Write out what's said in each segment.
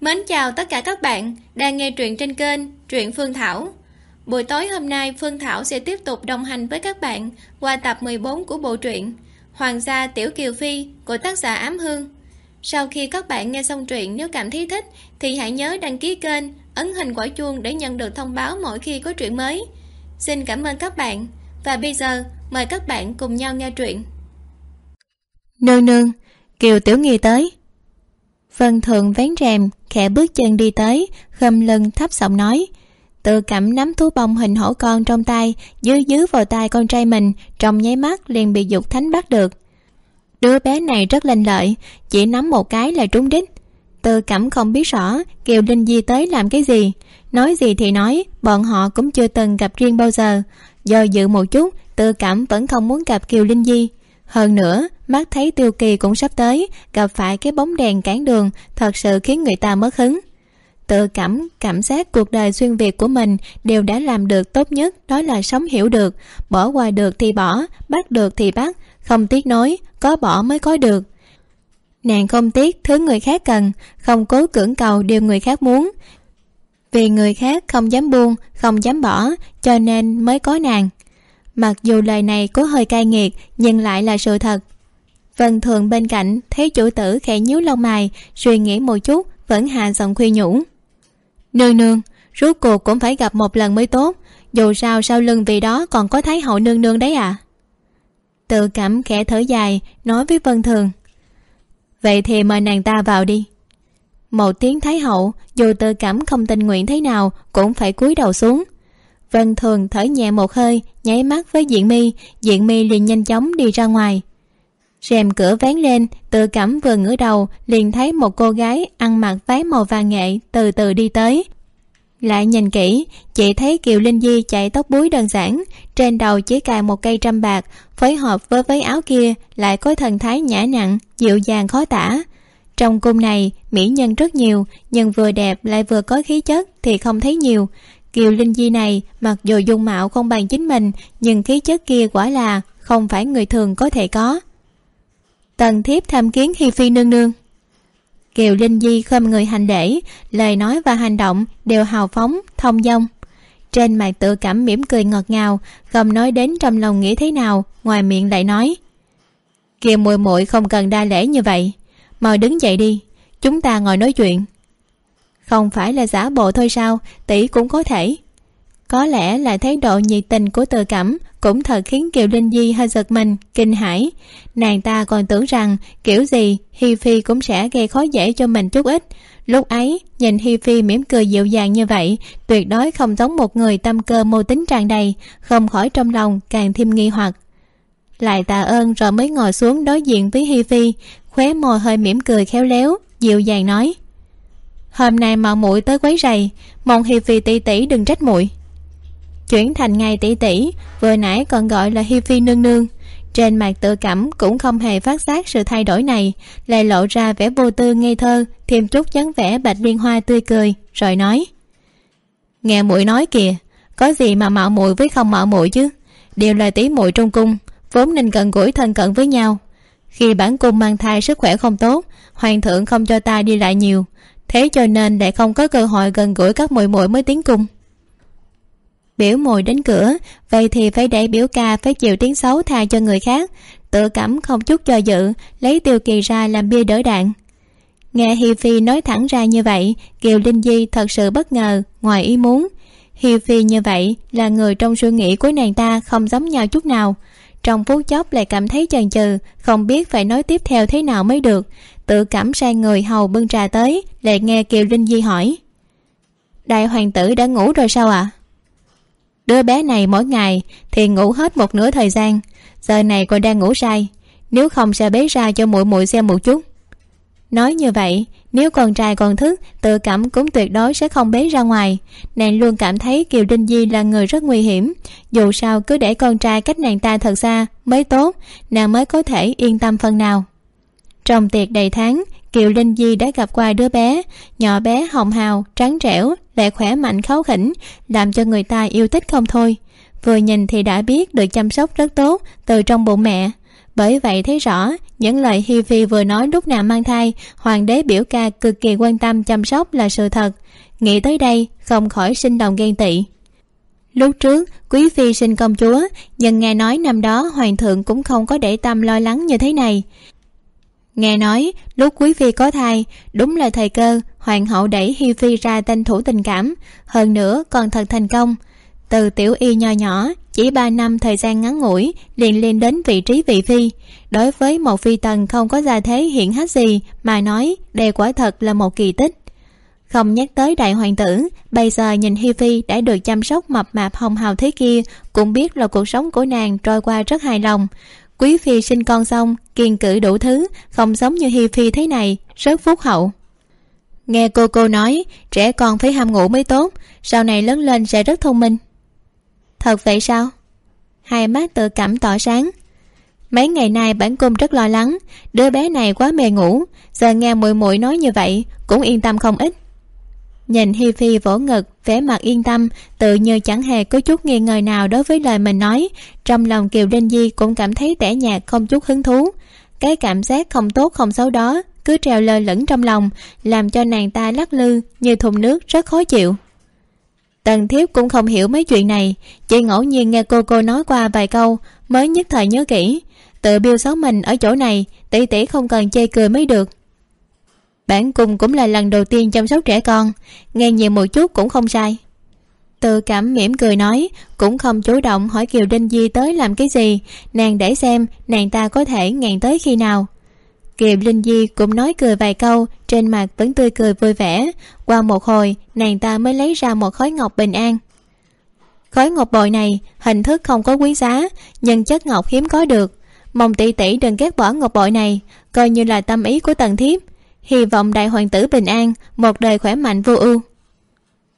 Mến chào tất cả các bạn đang nghe truyện trên kênh Truyện Phương Thảo. Buổi tối hôm nay Phương Thảo sẽ tiếp tục đồng hành với các bạn qua tập 14 của bộ truyện Hoàng gia Tiểu Kiều Phi của tác giả Ám Hương. Sau khi các bạn nghe xong truyện nếu cảm thấy thích thì hãy nhớ đăng ký kênh, ấn hình quả chuông để nhận được thông báo mỗi khi có truyện mới. Xin cảm ơn các bạn và bây giờ mời các bạn cùng nhau nghe truyện. Nương nương, Kiều Tiểu Nghi tới. Vân Thượng vén rèm, khẽ bước chân đi tới, khâm lưng thấp giọng nói. Tự cảm nắm thú bông hình hổ con trong tay, dứ dứ vào tay con trai mình, trong nháy mắt liền bị dục thánh bắt được. Đứa bé này rất lanh lợi, chỉ nắm một cái là trúng đích. Tự cảm không biết rõ Kiều Linh Di tới làm cái gì. Nói gì thì nói, bọn họ cũng chưa từng gặp riêng bao giờ. Do dự một chút, tự cảm vẫn không muốn gặp Kiều Linh Di hơn nữa mắt thấy tiêu kỳ cũng sắp tới, gặp phải cái bóng đèn cản đường, thật sự khiến người ta mất hứng. Tự cảm cảm giác cuộc đời xuyên việt của mình đều đã làm được tốt nhất, đó là sống hiểu được. Bỏ qua được thì bỏ, bắt được thì bắt, không tiếc nói có bỏ mới có được. Nàng không tiếc thứ người khác cần, không cố cưỡng cầu điều người khác muốn. Vì người khác không dám buông, không dám bỏ, cho nên mới có nàng. Mặc dù lời này có hơi cay nghiệt, nhưng lại là sự thật vân thường bên cạnh thấy chủ tử khẽ nhíu lông mày, suy nghĩ một chút, vẫn hạ giọng khuyên nhủ. Nương nương, rốt cuộc cũng phải gặp một lần mới tốt, dù sao sau lưng vì đó còn có thái hậu nương nương đấy à tự cảm khẽ thở dài, nói với vân thường. Vậy thì mời nàng ta vào đi. Một tiếng thái hậu, dù tự cảm không tình nguyện thế nào, cũng phải cúi đầu xuống. Vân thường thở nhẹ một hơi, nháy mắt với diện mi diện mi liền nhanh chóng đi ra ngoài rèm cửa vén lên tự cảm vừa ngửa đầu, liền thấy một cô gái ăn mặc váy màu vàng nghệ từ từ đi tới. Lại nhìn kỹ chị thấy kiều linh di chạy tóc búi đơn giản, trên đầu chỉ cài một cây trăm bạc, phối hợp với váy áo kia lại có thần thái nhã nặng, dịu dàng khó tả. Trong cung này, mỹ nhân rất nhiều, nhưng vừa đẹp lại vừa có khí chất thì không thấy nhiều. Kiều linh di này mặc dù dung mạo không bằng chính mình, nhưng khí chất kia quả là không phải người thường có thể có tần thiếp tham kiến hi phi nương nương. Kiều linh di khom người hành lễ, lời nói và hành động đều hào phóng, thông dong. Trên mặt tự cảm mỉm cười ngọt ngào, không nói đến trong lòng nghĩ thế nào, ngoài miệng lại nói, kiều muội muội không cần đa lễ như vậy. Mời đứng dậy đi, chúng ta ngồi nói chuyện. Không phải là giả bộ thôi sao, tỷ cũng có thể. Có lẽ là thái độ nhiệt tình của tự cảm cũng thật khiến kiều linh di hơi giật mình, kinh hãi. Nàng ta còn tưởng rằng kiểu gì hi phi cũng sẽ gây khó dễ cho mình chút ít. Lúc ấy, nhìn hi phi mỉm cười dịu dàng như vậy, tuyệt đối không giống một người tâm cơ mô tính tràn đầy, không khỏi trong lòng càng thêm nghi hoặc. Lại tạ ơn rồi mới ngồi xuống đối diện với hi phi, khóe môi hơi mỉm cười khéo léo, dịu dàng nói. Hôm nay mà muội tới quấy rầy, mong hi phi tỷ tỷ đừng trách muội chuyển thành ngày tỷ tỷ vừa nãy còn gọi là hi phi nương nương. Trên mặt tự cảm cũng không hề phát giác sự thay đổi này, lại lộ ra vẻ vô tư ngây thơ, thêm chút dáng vẻ bạch liên hoa tươi cười, rồi nói. Nghe muội nói kìa, có gì mà mạo muội với không mạo muội chứ? Đều là tí muội trong cung, vốn nên gần gũi thân cận với nhau. Khi bản cung mang thai sức khỏe không tốt, hoàng thượng không cho ta đi lại nhiều, thế cho nên lại không có cơ hội gần gũi các muội muội mới tiến cung biểu mồi đến cửa. Vậy thì phải để biểu ca phải chịu tiếng xấu tha cho người khác. Tự cảm không chút cho dự, lấy tiêu kỳ ra làm bia đỡ đạn. Nghe hi phi nói thẳng ra như vậy, kiều linh di thật sự bất ngờ, ngoài ý muốn. Hi phi như vậy là người trong suy nghĩ của nàng ta không giống nhau chút nào. Trong phút chốc lại cảm thấy chần chừ, không biết phải nói tiếp theo thế nào mới được. Tự cảm sang người hầu bưng trà tới, lại nghe kiều linh di hỏi. Đại hoàng tử đã ngủ rồi sao ạ? à? Đứa bé này mỗi ngày thì ngủ hết một nửa thời gian. Giờ này còn đang ngủ say. Nếu không sẽ bế ra cho muội muội xem một chút. Nói như vậy, nếu con trai còn thức tự cảm cũng tuyệt đối sẽ không bế ra ngoài. Nàng luôn cảm thấy kiều đinh di là người rất nguy hiểm. Dù sao cứ để con trai cách nàng ta thật xa mới tốt, nàng mới có thể yên tâm phần nào. Trong tiệc đầy tháng, kiều linh di đã gặp qua đứa bé, nhỏ bé hồng hào, trắng trẻo vẻ khỏe mạnh kháu khỉnh, làm cho người ta yêu thích không thôi. Vừa nhìn thì đã biết được chăm sóc rất tốt từ trong bụng mẹ. Bởi vậy thấy rõ, những lời hi phi vừa nói lúc nào mang thai, hoàng đế biểu ca cực kỳ quan tâm chăm sóc là sự thật. Nghĩ tới đây, không khỏi sinh lòng ghen tị. Lúc trước, quý phi sinh công chúa, nhưng nghe nói năm đó hoàng thượng cũng không có để tâm lo lắng như thế này. Nghe nói, lúc quý phi có thai, đúng là thời cơ hoàng hậu đẩy hi phi ra tranh thủ tình cảm. Hơn nữa, còn thật thành công. Từ tiểu y nho nhỏ, chỉ ba năm thời gian ngắn ngủi, liền lên đến vị trí vị phi. Đối với một phi tần không có gia thế hiện hách gì mà nói, đây quả thật là một kỳ tích. Không nhắc tới đại hoàng tử, bây giờ nhìn hi phi đã được chăm sóc mập mạp hồng hào thế kia, cũng biết là cuộc sống của nàng trôi qua rất hài lòng. Quý phi sinh con xong, kiên cử đủ thứ, không giống như hi phi thế này, rất phúc hậu nghe cô cô nói, trẻ con phải ham ngủ mới tốt, sau này lớn lên sẽ rất thông minh. Thật vậy sao? Hai mắt tự cảm tỏ sáng. Mấy ngày nay bản cung rất lo lắng, đứa bé này quá mê ngủ, giờ nghe muội muội nói như vậy, cũng yên tâm không ít. Nhìn hi phi vỗ ngực, vẻ mặt yên tâm, tự như chẳng hề có chút nghi ngờ nào đối với lời mình nói. Trong lòng kiều đinh di cũng cảm thấy tẻ nhạt, không chút hứng thú. Cái cảm giác không tốt, không xấu đó cứ treo lơ lửng trong lòng, làm cho nàng ta lắc lư như thùng nước rất khó chịu. Tần thiếp cũng không hiểu mấy chuyện này, chỉ ngẫu nhiên nghe cô cô nói qua vài câu mới nhất thời nhớ kỹ, tự biêu xấu mình ở chỗ này tỷ tỷ không cần chê cười mới được. Bản cung cũng là lần đầu tiên chăm sóc trẻ con, nghe nhiều một chút cũng không sai. Tự cảm mỉm cười nói, cũng không chủ động hỏi kiều đinh di tới làm cái gì, nàng để xem nàng ta có thể ngàn tới khi nào kiều linh di cũng nói cười vài câu, trên mặt vẫn tươi cười vui vẻ. Qua một hồi, nàng ta mới lấy ra một khối ngọc bình an. Khối ngọc bội này, hình thức không có quý giá, nhưng chất ngọc hiếm có được. Mong tỷ tỷ đừng ghét bỏ ngọc bội này, coi như là tâm ý của tần thiếp. Hy vọng đại hoàng tử bình an, một đời khỏe mạnh vô ưu.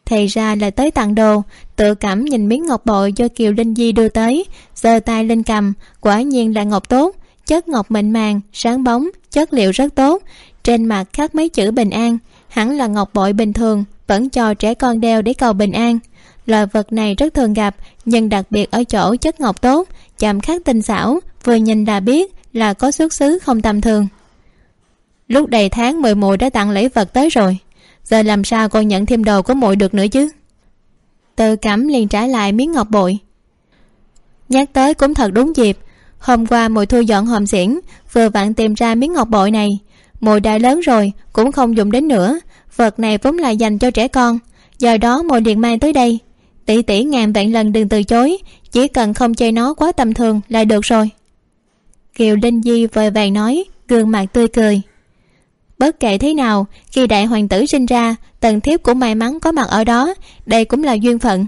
Thì ra là tới tặng đồ, tự cảm nhìn miếng ngọc bội do kiều linh di đưa tới. Giơ tay lên cầm, quả nhiên là ngọc tốt chất ngọc mịn màng, sáng bóng, chất liệu rất tốt. Trên mặt khắc mấy chữ bình an, hẳn là ngọc bội bình thường, vẫn cho trẻ con đeo để cầu bình an. Loại vật này rất thường gặp, nhưng đặc biệt ở chỗ chất ngọc tốt, chạm khắc tinh xảo, vừa nhìn đã biết là có xuất xứ không tầm thường. Lúc đầy tháng mười mùi đã tặng lễ vật tới rồi. Giờ làm sao còn nhận thêm đồ của mụi được nữa chứ? Tự cảm liền trả lại miếng ngọc bội. Nhắc tới cũng thật đúng dịp hôm qua mùi thu dọn hòm xiển, vừa vặn tìm ra miếng ngọc bội này. Mùi đã lớn rồi, cũng không dùng đến nữa. Vật này vốn là dành cho trẻ con Do đó mùi liền mang tới đây. Tỷ tỷ ngàn vạn lần đừng từ chối, chỉ cần không chơi nó quá tầm thường là được rồi. Kiều linh di vội vàng nói, gương mặt tươi cười. Bất kể thế nào, khi đại hoàng tử sinh ra, tần thiếp cũng may mắn có mặt ở đó, đây cũng là duyên phận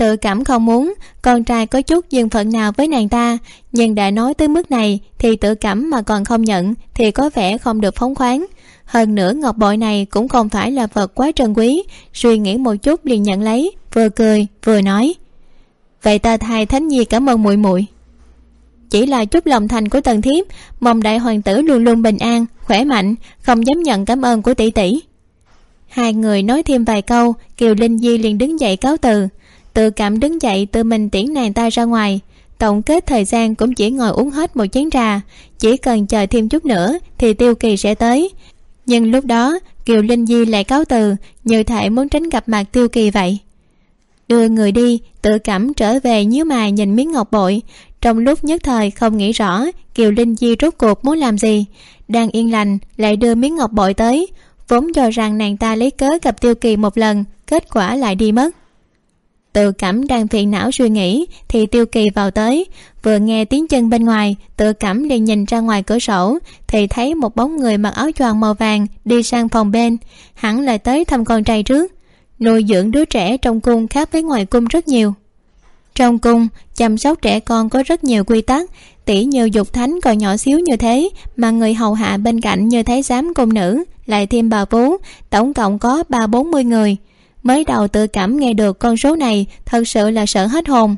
tự cảm không muốn, con trai có chút duyên phận nào với nàng ta. Nhưng đã nói tới mức này, thì tự cảm mà còn không nhận, thì có vẻ không được phóng khoáng. Hơn nữa, ngọc bội này cũng không phải là vật quá trân quý. Suy nghĩ một chút liền nhận lấy, vừa cười, vừa nói. Vậy ta thay thánh nhi cảm ơn muội muội. Chỉ là chút lòng thành của tần thiếp, mong đại hoàng tử luôn luôn bình an, khỏe mạnh, không dám nhận cảm ơn của tỷ tỷ. Hai người nói thêm vài câu, kiều linh di liền đứng dậy cáo từ tự cảm đứng dậy tự mình tiễn nàng ta ra ngoài. Tổng kết thời gian cũng chỉ ngồi uống hết một chén trà. Chỉ cần chờ thêm chút nữa thì tiêu kỳ sẽ tới. Nhưng lúc đó, kiều linh di lại cáo từ, như thể muốn tránh gặp mặt tiêu kỳ vậy. Đưa người đi, tự cảm trở về nhíu mày nhìn miếng ngọc bội. Trong lúc nhất thời không nghĩ rõ, kiều linh di rốt cuộc muốn làm gì? Đang yên lành, lại đưa miếng ngọc bội tới. Vốn cho rằng nàng ta lấy cớ gặp tiêu kỳ một lần, kết quả lại đi mất tự cảm đang phiền não suy nghĩ, thì tiêu kỳ vào tới. Vừa nghe tiếng chân bên ngoài tự cảm liền nhìn ra ngoài cửa sổ, thì thấy một bóng người mặc áo choàng màu vàng đi sang phòng bên. Hẳn là tới thăm con trai trước. Nuôi dưỡng đứa trẻ trong cung khác với ngoài cung rất nhiều. Trong cung, chăm sóc trẻ con có rất nhiều quy tắc. Tỷ như dục thánh còn nhỏ xíu như thế, mà người hầu hạ bên cạnh như thái giám cung nữ, lại thêm bà vú. Tổng cộng có ba bốn mươi người mới đầu tự cảm nghe được con số này, thật sự là sợ hết hồn.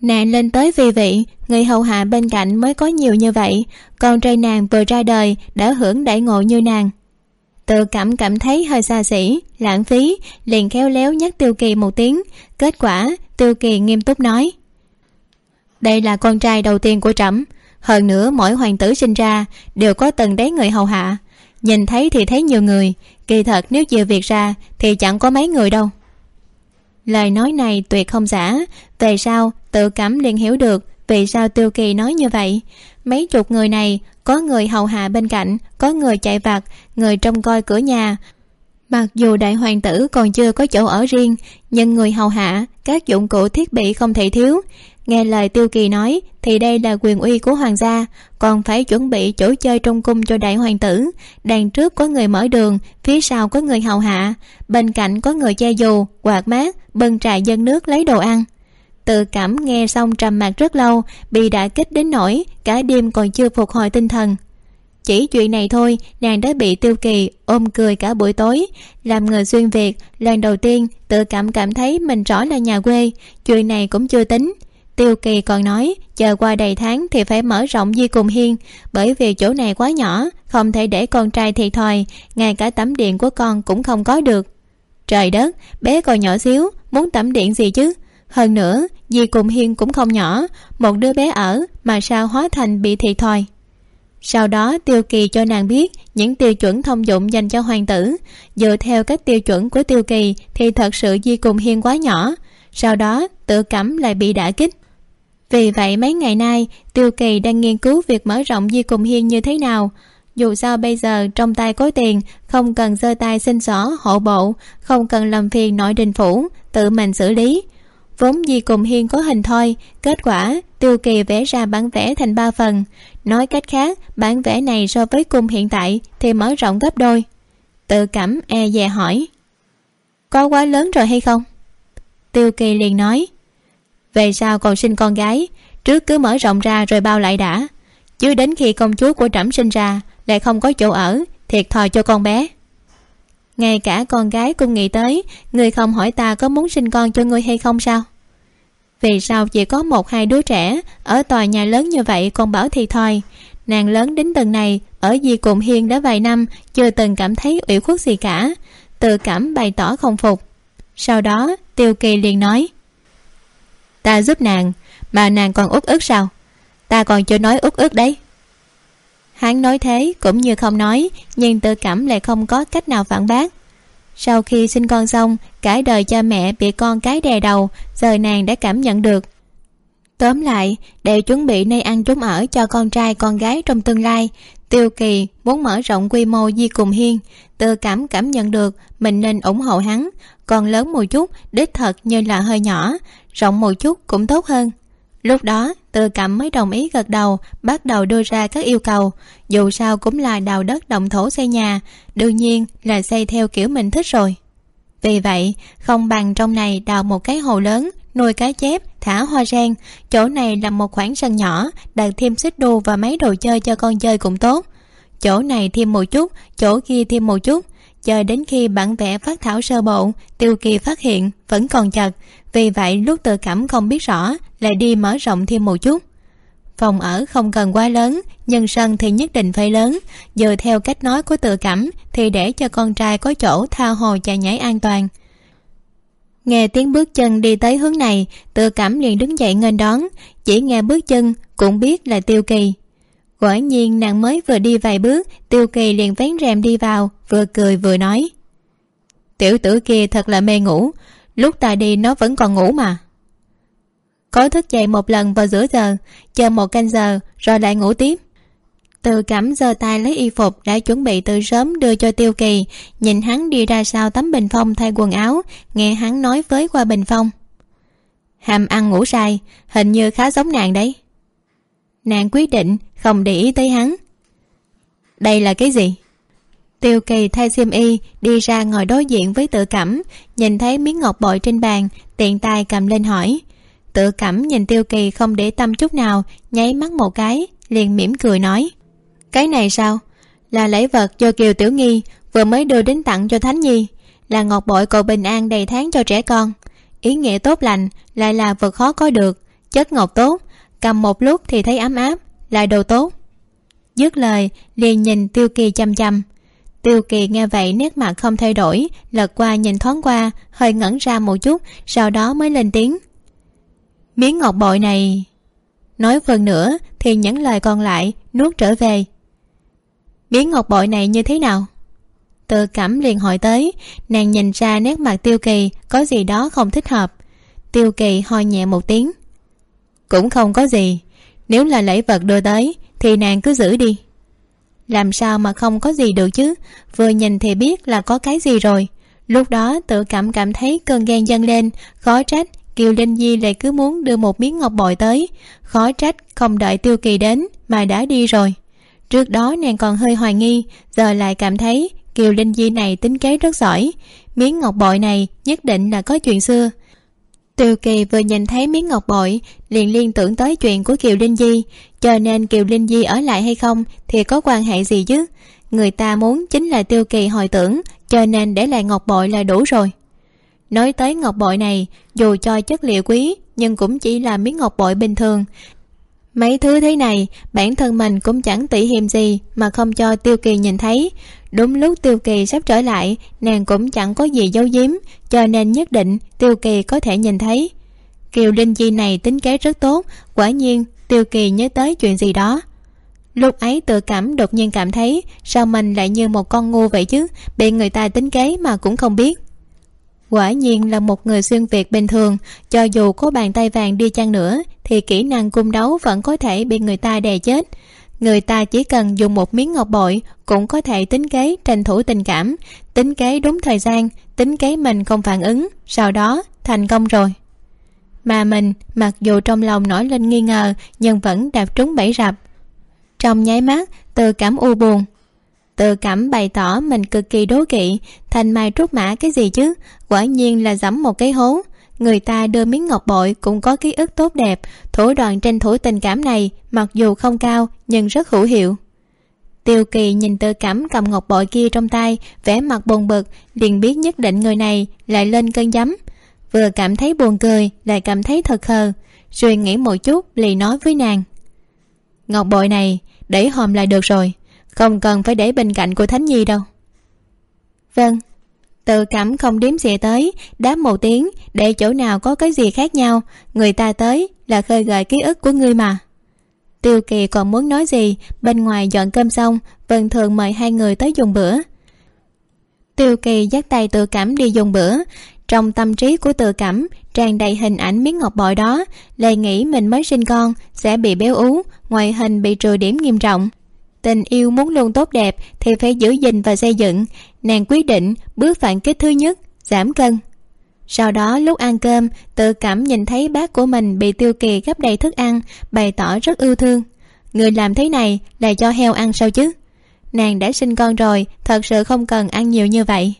Nàng lên tới vì vị người hầu hạ bên cạnh mới có nhiều như vậy. Con trai nàng vừa ra đời, đã hưởng đại ngộ như nàng. Tự cảm cảm thấy hơi xa xỉ, lãng phí, liền khéo léo nhắc tiêu kỳ một tiếng. Kết quả, tiêu kỳ nghiêm túc nói. Đây là con trai đầu tiên của trẫm. Hơn nữa, mỗi hoàng tử sinh ra đều có từng đấy người hầu hạ. Nhìn thấy thì thấy nhiều người kỳ thật, nếu chịu việc ra, thì chẳng có mấy người đâu. Lời nói này tuyệt không giả. Về sau, tự cảm liền hiểu được vì sao tiêu kỳ nói như vậy. Mấy chục người này, có người hầu hạ bên cạnh, có người chạy vặt, người trông coi cửa nhà. Mặc dù đại hoàng tử còn chưa có chỗ ở riêng, nhưng người hầu hạ, các dụng cụ thiết bị không thể thiếu. Nghe lời tiêu kỳ nói thì đây là quyền uy của hoàng gia, còn phải chuẩn bị chỗ chơi trong cung cho đại hoàng tử. Đằng trước có người mở đường, phía sau có người hầu hạ, bên cạnh có người che dù, quạt mát, bưng trà dân nước lấy đồ ăn. Tự cảm nghe xong trầm mặc rất lâu, bị đả kích đến nỗi cả đêm còn chưa phục hồi tinh thần. Chỉ chuyện này thôi, nàng đã bị tiêu kỳ ôm cười cả buổi tối, làm người xuyên việt. Lần đầu tiên, tự cảm cảm thấy mình rõ là nhà quê, chuyện này cũng chưa tính tiêu kỳ còn nói, chờ qua đầy tháng thì phải mở rộng di cùng hiên, bởi vì chỗ này quá nhỏ, không thể để con trai thiệt thòi, ngay cả tắm điện của con cũng không có được. Trời đất, bé còn nhỏ xíu, muốn tắm điện gì chứ? Hơn nữa, di cùng hiên cũng không nhỏ, một đứa bé ở mà sao hóa thành bị thiệt thòi. Sau đó tiêu kỳ cho nàng biết những tiêu chuẩn thông dụng dành cho hoàng tử. Dựa theo các tiêu chuẩn của tiêu kỳ thì thật sự di cùng hiên quá nhỏ. Sau đó, tự cảm lại bị đả kích vì vậy mấy ngày nay, tiêu kỳ đang nghiên cứu việc mở rộng di cùng hiên như thế nào. Dù sao bây giờ trong tay có tiền không cần giơ tay xin xỏ hộ bộ, không cần làm phiền nội đình phủ, tự mình xử lý. Vốn di cùng hiên có hình thôi kết quả tiêu kỳ vẽ ra bản vẽ thành ba phần. Nói cách khác, bản vẽ này so với cung hiện tại thì mở rộng gấp đôi. Tự cảm e dè hỏi, có quá lớn rồi hay không? Tiêu kỳ liền nói về sau còn sinh con gái. Trước cứ mở rộng ra rồi bao lại đã. Chứ đến khi công chúa của trẫm sinh ra, lại không có chỗ ở, thiệt thòi cho con bé. Ngay cả con gái cũng nghĩ tới, người không hỏi ta có muốn sinh con cho ngươi hay không sao? Vì sao chỉ có một hai đứa trẻ, ở tòa nhà lớn như vậy còn bảo thì thôi nàng lớn đến tầng này, ở di cụm hiên đã vài năm, chưa từng cảm thấy ủy khuất gì cả. Tự cảm bày tỏ không phục. Sau đó, tiêu kỳ liền nói ta giúp nàng, mà nàng còn út ức sao? Ta còn chưa nói út ức đấy. Hắn nói thế cũng như không nói, nhưng tự cảm lại không có cách nào phản bác. Sau khi sinh con xong, cả đời cha mẹ bị con cái đè đầu, giờ nàng đã cảm nhận được tóm lại, để chuẩn bị nơi ăn trốn ở cho con trai, con gái trong tương lai, tiêu kỳ muốn mở rộng quy mô di cùng hiên. Tự cảm cảm nhận được mình nên ủng hộ hắn, còn lớn một chút, đích thật như là hơi nhỏ, rộng một chút cũng tốt hơn. Lúc đó tự cảm mới đồng ý gật đầu, bắt đầu đưa ra các yêu cầu. Dù sao cũng là đào đất động thổ xây nhà, đương nhiên là xây theo kiểu mình thích rồi. Vì vậy, không bằng trong này đào một cái hồ lớn nuôi cá chép, thả hoa rang chỗ này là một khoảng sân nhỏ, đặt thêm xích đu và mấy đồ chơi cho con chơi cũng tốt. Chỗ này thêm một chút, chỗ kia thêm một chút. Chờ đến khi bản vẽ phát thảo sơ bộ, tiêu kỳ phát hiện vẫn còn chật. Vì vậy, lúc tự cảm không biết rõ, lại đi mở rộng thêm một chút. Phòng ở không cần quá lớn, nhưng sân thì nhất định phải lớn. Dựa theo cách nói của tự cảm, thì để cho con trai có chỗ tha hồ chạy nhảy an toàn nghe tiếng bước chân đi tới hướng này tự cảm liền đứng dậy nghênh đón. Chỉ nghe bước chân, cũng biết là tiêu kỳ. Quả nhiên nàng mới vừa đi vài bước, tiêu kỳ liền vén rèm đi vào, vừa cười vừa nói. Tiểu tử kia thật là mê ngủ, lúc ta đi nó vẫn còn ngủ mà. Có thức dậy một lần vào giữa giờ, chờ một canh giờ, rồi lại ngủ tiếp từ cảm giơ tay lấy y phục đã chuẩn bị từ sớm đưa cho tiêu kỳ. Nhìn hắn đi ra sau tấm bình phong thay quần áo, nghe hắn nói với qua bình phong. Hàm ăn ngủ sai hình như khá giống nàng đấy. Nàng quyết định không để ý tới hắn. Đây là cái gì? Tiêu kỳ thay xiêm y, đi ra ngồi đối diện với tự cảm nhìn thấy miếng ngọc bội trên bàn, tiện tay cầm lên hỏi. Tự cảm nhìn tiêu kỳ không để tâm chút nào, nháy mắt một cái, liền mỉm cười nói cái này sao? Là lễ vật cho kiều tiểu nghi vừa mới đưa đến tặng cho thánh nhi, là ngọc bội cầu bình an đầy tháng cho trẻ con. Ý nghĩa tốt lành lại là vật khó có được, chất ngọc tốt, cầm một lúc thì thấy ấm áp là đồ tốt. Dứt lời, liền nhìn tiêu kỳ chăm chăm. Tiêu kỳ nghe vậy nét mặt không thay đổi, lật qua nhìn thoáng qua, hơi ngẩn ra một chút, sau đó mới lên tiếng. Miếng ngọc bội này, nói phần nữa thì những lời còn lại nuốt trở về miếng ngọc bội này như thế nào? Tự cảm liền hỏi tới, nàng nhìn ra nét mặt tiêu kỳ có gì đó không thích hợp. Tiêu kỳ ho nhẹ một tiếng. Cũng không có gì, nếu là lễ vật đưa tới, thì nàng cứ giữ đi. Làm sao mà không có gì được chứ? Vừa nhìn thì biết là có cái gì rồi. Lúc đó tự cảm cảm thấy cơn ghen dâng lên, khó trách kiều linh di lại cứ muốn đưa một miếng ngọc bội tới. Khó trách không đợi tiêu kỳ đến mà đã đi rồi trước đó nàng còn hơi hoài nghi, giờ lại cảm thấy kiều linh di này tính kế rất giỏi. Miếng ngọc bội này nhất định là có chuyện xưa. Tiêu kỳ vừa nhìn thấy miếng ngọc bội, liền liên tưởng tới chuyện của kiều linh di. Cho nên kiều linh di ở lại hay không thì có quan hệ gì chứ? Người ta muốn chính là tiêu kỳ hồi tưởng, cho nên để lại ngọc bội là đủ rồi. Nói tới ngọc bội này, dù cho chất liệu quý, nhưng cũng chỉ là miếng ngọc bội bình thường mấy thứ thế này, bản thân mình cũng chẳng tỉ hiềm gì mà không cho tiêu kỳ nhìn thấy. Đúng lúc tiêu kỳ sắp trở lại, nàng cũng chẳng có gì giấu giếm, cho nên nhất định tiêu kỳ có thể nhìn thấy. Kiều linh di này tính kế rất tốt, quả nhiên tiêu kỳ nhớ tới chuyện gì đó. Lúc ấy tự cảm đột nhiên cảm thấy, sao mình lại như một con ngu vậy chứ? Bị người ta tính kế mà cũng không biết quả nhiên là một người xuyên việt bình thường, cho dù có bàn tay vàng đi chăng nữa, thì kỹ năng cung đấu vẫn có thể bị người ta đè chết. Người ta chỉ cần dùng một miếng ngọc bội cũng có thể tính kế tranh thủ tình cảm, tính kế đúng thời gian, tính kế mình không phản ứng, sau đó thành công rồi. Mà mình, mặc dù trong lòng nổi lên nghi ngờ, nhưng vẫn đạp trúng bẫy rập trong nháy mắt, từ cảm u buồn tự cảm bày tỏ mình cực kỳ đố kỵ. Thành mai trút mã cái gì chứ? Quả nhiên là dẫm một cái hố. Người ta đưa miếng ngọc bội cũng có ký ức tốt đẹp. Thủ đoạn tranh thủ tình cảm này, mặc dù không cao, nhưng rất hữu hiệu. Tiêu kỳ nhìn tự cảm cầm ngọc bội kia trong tay, vẻ mặt buồn bực, liền biết nhất định người này lại lên cơn giấm. Vừa cảm thấy buồn cười, lại cảm thấy thật khờ. Suy nghĩ một chút lì nói với nàng. Ngọc bội này, để hòm lại được rồi không cần phải để bên cạnh của thánh nhi đâu. Vâng tự cảm không đếm xỉa tới, đáp một tiếng, để chỗ nào có cái gì khác nhau, người ta tới là khơi gợi ký ức của ngươi mà. Tiêu kỳ còn muốn nói gì, bên ngoài dọn cơm xong, vân thường mời hai người tới dùng bữa. Tiêu kỳ dắt tay tự cảm đi dùng bữa. Trong tâm trí của tự cảm, tràn đầy hình ảnh miếng ngọc bội đó, lê nghĩ mình mới sinh con, sẽ bị béo ú, ngoại hình bị trừ điểm nghiêm trọng tình yêu muốn luôn tốt đẹp thì phải giữ gìn và xây dựng. Nàng quyết định bước phản kích thứ nhất, giảm cân. Sau đó, lúc ăn cơm, tự cảm nhìn thấy bác của mình bị tiêu kỳ gấp đầy thức ăn, bày tỏ rất yêu thương. Người làm thế này là cho heo ăn sao chứ? Nàng đã sinh con rồi, thật sự không cần ăn nhiều như vậy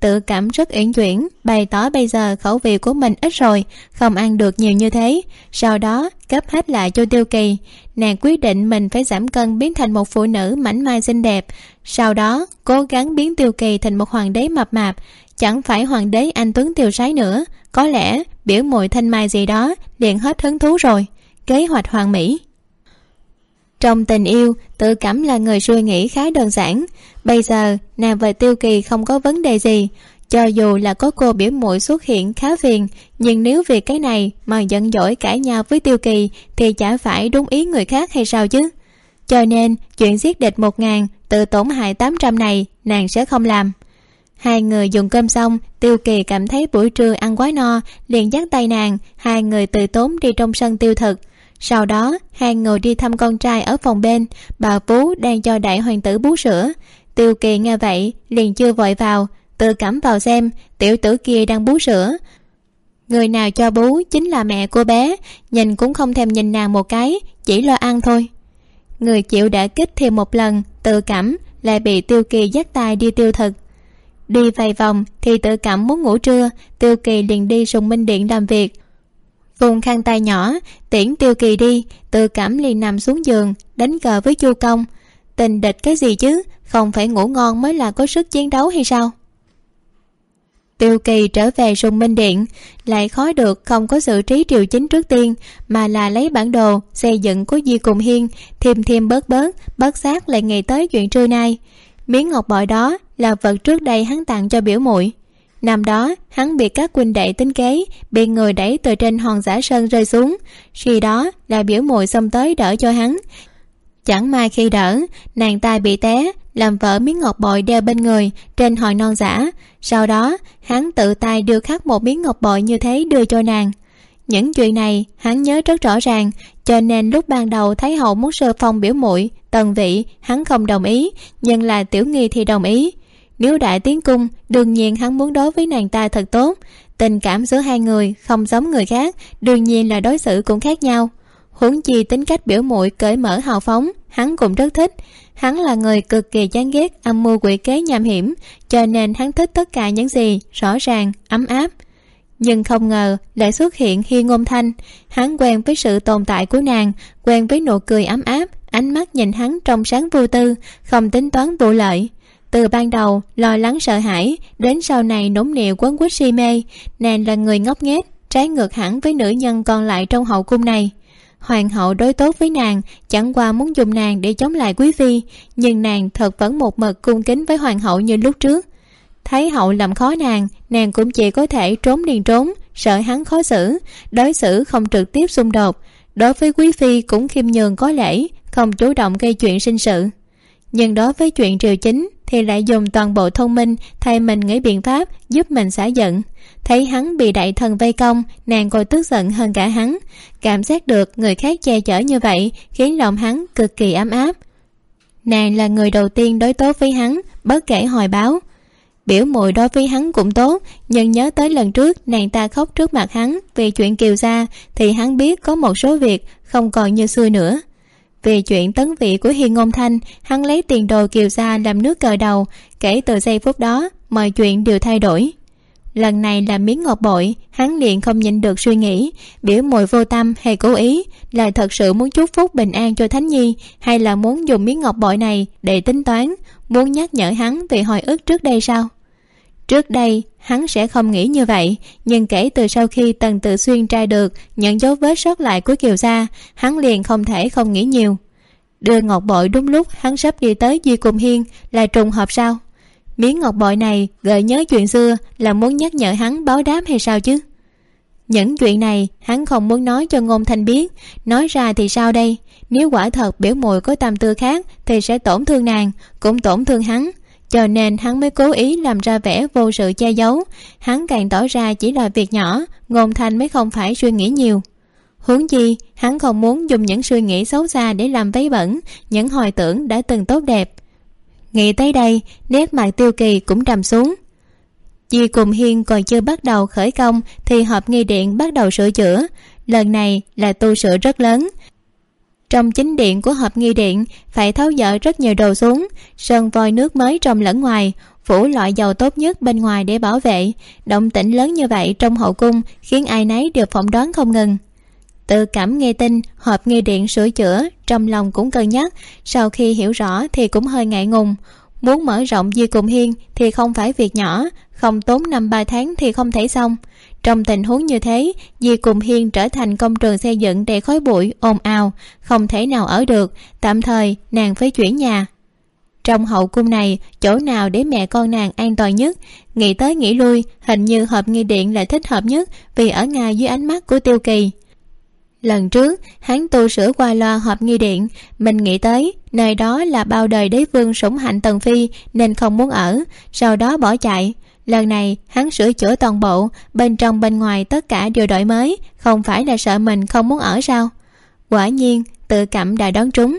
tự cảm rất uyển chuyển, bày tỏ bây giờ khẩu vị của mình ít rồi, không ăn được nhiều như thế. Sau đó cấp hết lại cho tiêu kỳ. Nàng quyết định mình phải giảm cân biến thành một phụ nữ mảnh mai xinh đẹp. Sau đó, cố gắng biến tiêu kỳ thành một hoàng đế mập mạp. Chẳng phải hoàng đế anh tuấn tiêu sái nữa. Có lẽ biểu mùi thanh mai gì đó liền hết hứng thú rồi. Kế hoạch hoàn mỹ trong tình yêu, tự cảm là người suy nghĩ khá đơn giản. Bây giờ, nàng và tiêu kỳ không có vấn đề gì. Cho dù là có cô biểu muội xuất hiện khá phiền, nhưng nếu vì cái này mà giận dỗi cãi nhau với tiêu kỳ, thì chả phải đúng ý người khác hay sao chứ? Cho nên, chuyện giết địch một ngàn, tự tổn hại tám trăm này, nàng sẽ không làm. Hai người dùng cơm xong, tiêu kỳ cảm thấy buổi trưa ăn quá no, liền dắt tay nàng, hai người từ tốn đi trong sân tiêu thực sau đó hàng ngồi đi thăm con trai ở phòng bên. Bà vú đang cho đại hoàng tử bú sữa. Tiêu kỳ nghe vậy, liền chưa vội vào, tự cảm vào xem, tiểu tử kia đang bú sữa. Người nào cho bú chính là mẹ cô bé, nhìn cũng không thèm nhìn nàng một cái, chỉ lo ăn thôi. Người chịu đã kích thêm một lần, tự cảm lại bị tiêu kỳ dắt tay đi tiêu thực. Đi vài vòng, thì tự cảm muốn ngủ trưa, tiêu kỳ liền đi sùng minh điện làm việc vùng khăn tay nhỏ, tiễn tiêu kỳ đi tự cảm liền nằm xuống giường, đánh cờ với chu công. Tình địch cái gì chứ? Không phải ngủ ngon mới là có sức chiến đấu hay sao? Tiêu kỳ trở về sùng minh điện, lại khó được không có sự trí triều chính trước tiên, mà là lấy bản đồ, xây dựng của di cùng hiên, thêm thêm bớt bớt bớt xác lại ngày tới chuyện trưa nay. Miếng ngọc bội đó là vật trước đây hắn tặng cho biểu muội năm đó, hắn bị các huynh đệ tính kế, bị người đẩy từ trên hòn giả sơn rơi xuống. Khi đó là biểu mùi xông tới đỡ cho hắn. Chẳng may khi đỡ, nàng ta bị té, làm vỡ miếng ngọc bội đeo bên người, trên hòn non giả. Sau đó, hắn tự tay đưa khắc một miếng ngọc bội như thế đưa cho nàng. Những chuyện này, hắn nhớ rất rõ ràng, cho nên lúc ban đầu thấy hậu muốn sơ phong biểu muội, tần vị, hắn không đồng ý, nhưng là tiểu nghi thì đồng ý nếu đại tiến cung, đương nhiên hắn muốn đối với nàng ta thật tốt. Tình cảm giữa hai người không giống người khác, đương nhiên là đối xử cũng khác nhau. Huống chi tính cách biểu muội cởi mở hào phóng, hắn cũng rất thích. Hắn là người cực kỳ chán ghét âm mưu quỷ kế nham hiểm, cho nên hắn thích tất cả những gì rõ ràng, ấm áp. Nhưng không ngờ lại xuất hiện hi ngôn thanh. Hắn quen với sự tồn tại của nàng, quen với nụ cười ấm áp, ánh mắt nhìn hắn trong sáng vô tư, không tính toán vụ lợi từ ban đầu, lo lắng sợ hãi, đến sau này nũng nịu quấn quýt si mê, nàng là người ngốc nghếch, trái ngược hẳn với nữ nhân còn lại trong hậu cung này. Hoàng hậu đối tốt với nàng, chẳng qua muốn dùng nàng để chống lại quý phi, nhưng nàng thật vẫn một mực cung kính với hoàng hậu như lúc trước. Thấy hậu làm khó nàng nàng cũng chỉ có thể trốn liền trốn, sợ hắn khó xử, đối xử không trực tiếp xung đột. Đối với quý phi cũng khiêm nhường có lễ, không chủ động gây chuyện sinh sự nhưng đối với chuyện triều chính thì lại dùng toàn bộ thông minh thay mình nghĩ biện pháp giúp mình xả giận. Thấy hắn bị đại thần vây công, nàng còn tức giận hơn cả hắn. Cảm giác được người khác che chở như vậy khiến lòng hắn cực kỳ ấm áp. Nàng là người đầu tiên đối tốt với hắn, bất kể hồi báo. Biểu mùi đối với hắn cũng tốt, nhưng nhớ tới lần trước nàng ta khóc trước mặt hắn vì chuyện kiều gia thì hắn biết có một số việc không còn như xưa nữa vì chuyện tấn vị của hiền ngôn thanh, hắn lấy tiền đồ kiều gia làm nước cờ đầu. Kể từ giây phút đó, mọi chuyện đều thay đổi. Lần này là miếng ngọc bội, hắn liền không nhịn được suy nghĩ. Biểu mùi vô tâm hay cố ý là thật sự muốn chúc phúc bình an cho thánh nhi, hay là muốn dùng miếng ngọc bội này để tính toán, muốn nhắc nhở hắn về hồi ức trước đây sao? Trước đây, hắn sẽ không nghĩ như vậy, nhưng kể từ sau khi tần tự xuyên trai được những dấu vết sót lại của kiều gia, hắn liền không thể không nghĩ nhiều. Đưa ngọc bội đúng lúc hắn sắp đi tới di cùng hiên là trùng hợp sao? Miếng ngọc bội này gợi nhớ chuyện xưa là muốn nhắc nhở hắn báo đáp hay sao chứ? Những chuyện này hắn không muốn nói cho ngôn thanh biết. Nói ra thì sao đây? Nếu quả thật biểu mùi có tâm tư khác thì sẽ tổn thương nàng, cũng tổn thương hắn cho nên hắn mới cố ý làm ra vẻ vô sự che giấu. Hắn càng tỏ ra chỉ là việc nhỏ, ngôn thanh mới không phải suy nghĩ nhiều. Huống chi, hắn không muốn dùng những suy nghĩ xấu xa để làm vấy bẩn những hồi tưởng đã từng tốt đẹp. Nghĩ tới đây, nét mặt tiêu kỳ cũng trầm xuống. Chi cùng Hiên còn chưa bắt đầu khởi công thì họp nghi điện bắt đầu sửa chữa. Lần này là tu sửa rất lớn trong chính điện của hộp nghi điện, phải tháo dỡ rất nhiều đồ xuống, sơn vòi nước mới trong lẫn ngoài, phủ loại dầu tốt nhất bên ngoài để bảo vệ. Động tĩnh lớn như vậy trong hậu cung khiến ai nấy đều phỏng đoán không ngừng. Tự cảm nghe tin hộp nghi điện sửa chữa, trong lòng cũng cân nhắc, sau khi hiểu rõ thì cũng hơi ngại ngùng. Muốn mở rộng di cùng hiên thì không phải việc nhỏ, không tốn năm ba tháng thì không thể xong trong tình huống như thế, di cùng hiên trở thành công trường xây dựng đầy khói bụi, ồn ào, không thể nào ở được. Tạm thời, nàng phải chuyển nhà. Trong hậu cung này, chỗ nào để mẹ con nàng an toàn nhất? Nghĩ tới nghĩ lui, hình như hộp nghi điện là thích hợp nhất vì ở ngay dưới ánh mắt của tiêu kỳ. Lần trước, hắn tu sửa qua loa hộp nghi điện. Mình nghĩ tới, nơi đó là bao đời đế vương sủng hạnh tần phi, nên không muốn ở. Sau đó bỏ chạy lần này, hắn sửa chữa toàn bộ, bên trong bên ngoài tất cả đều đổi mới, không phải là sợ mình không muốn ở sao? Quả nhiên, tự cảm đã đón trúng.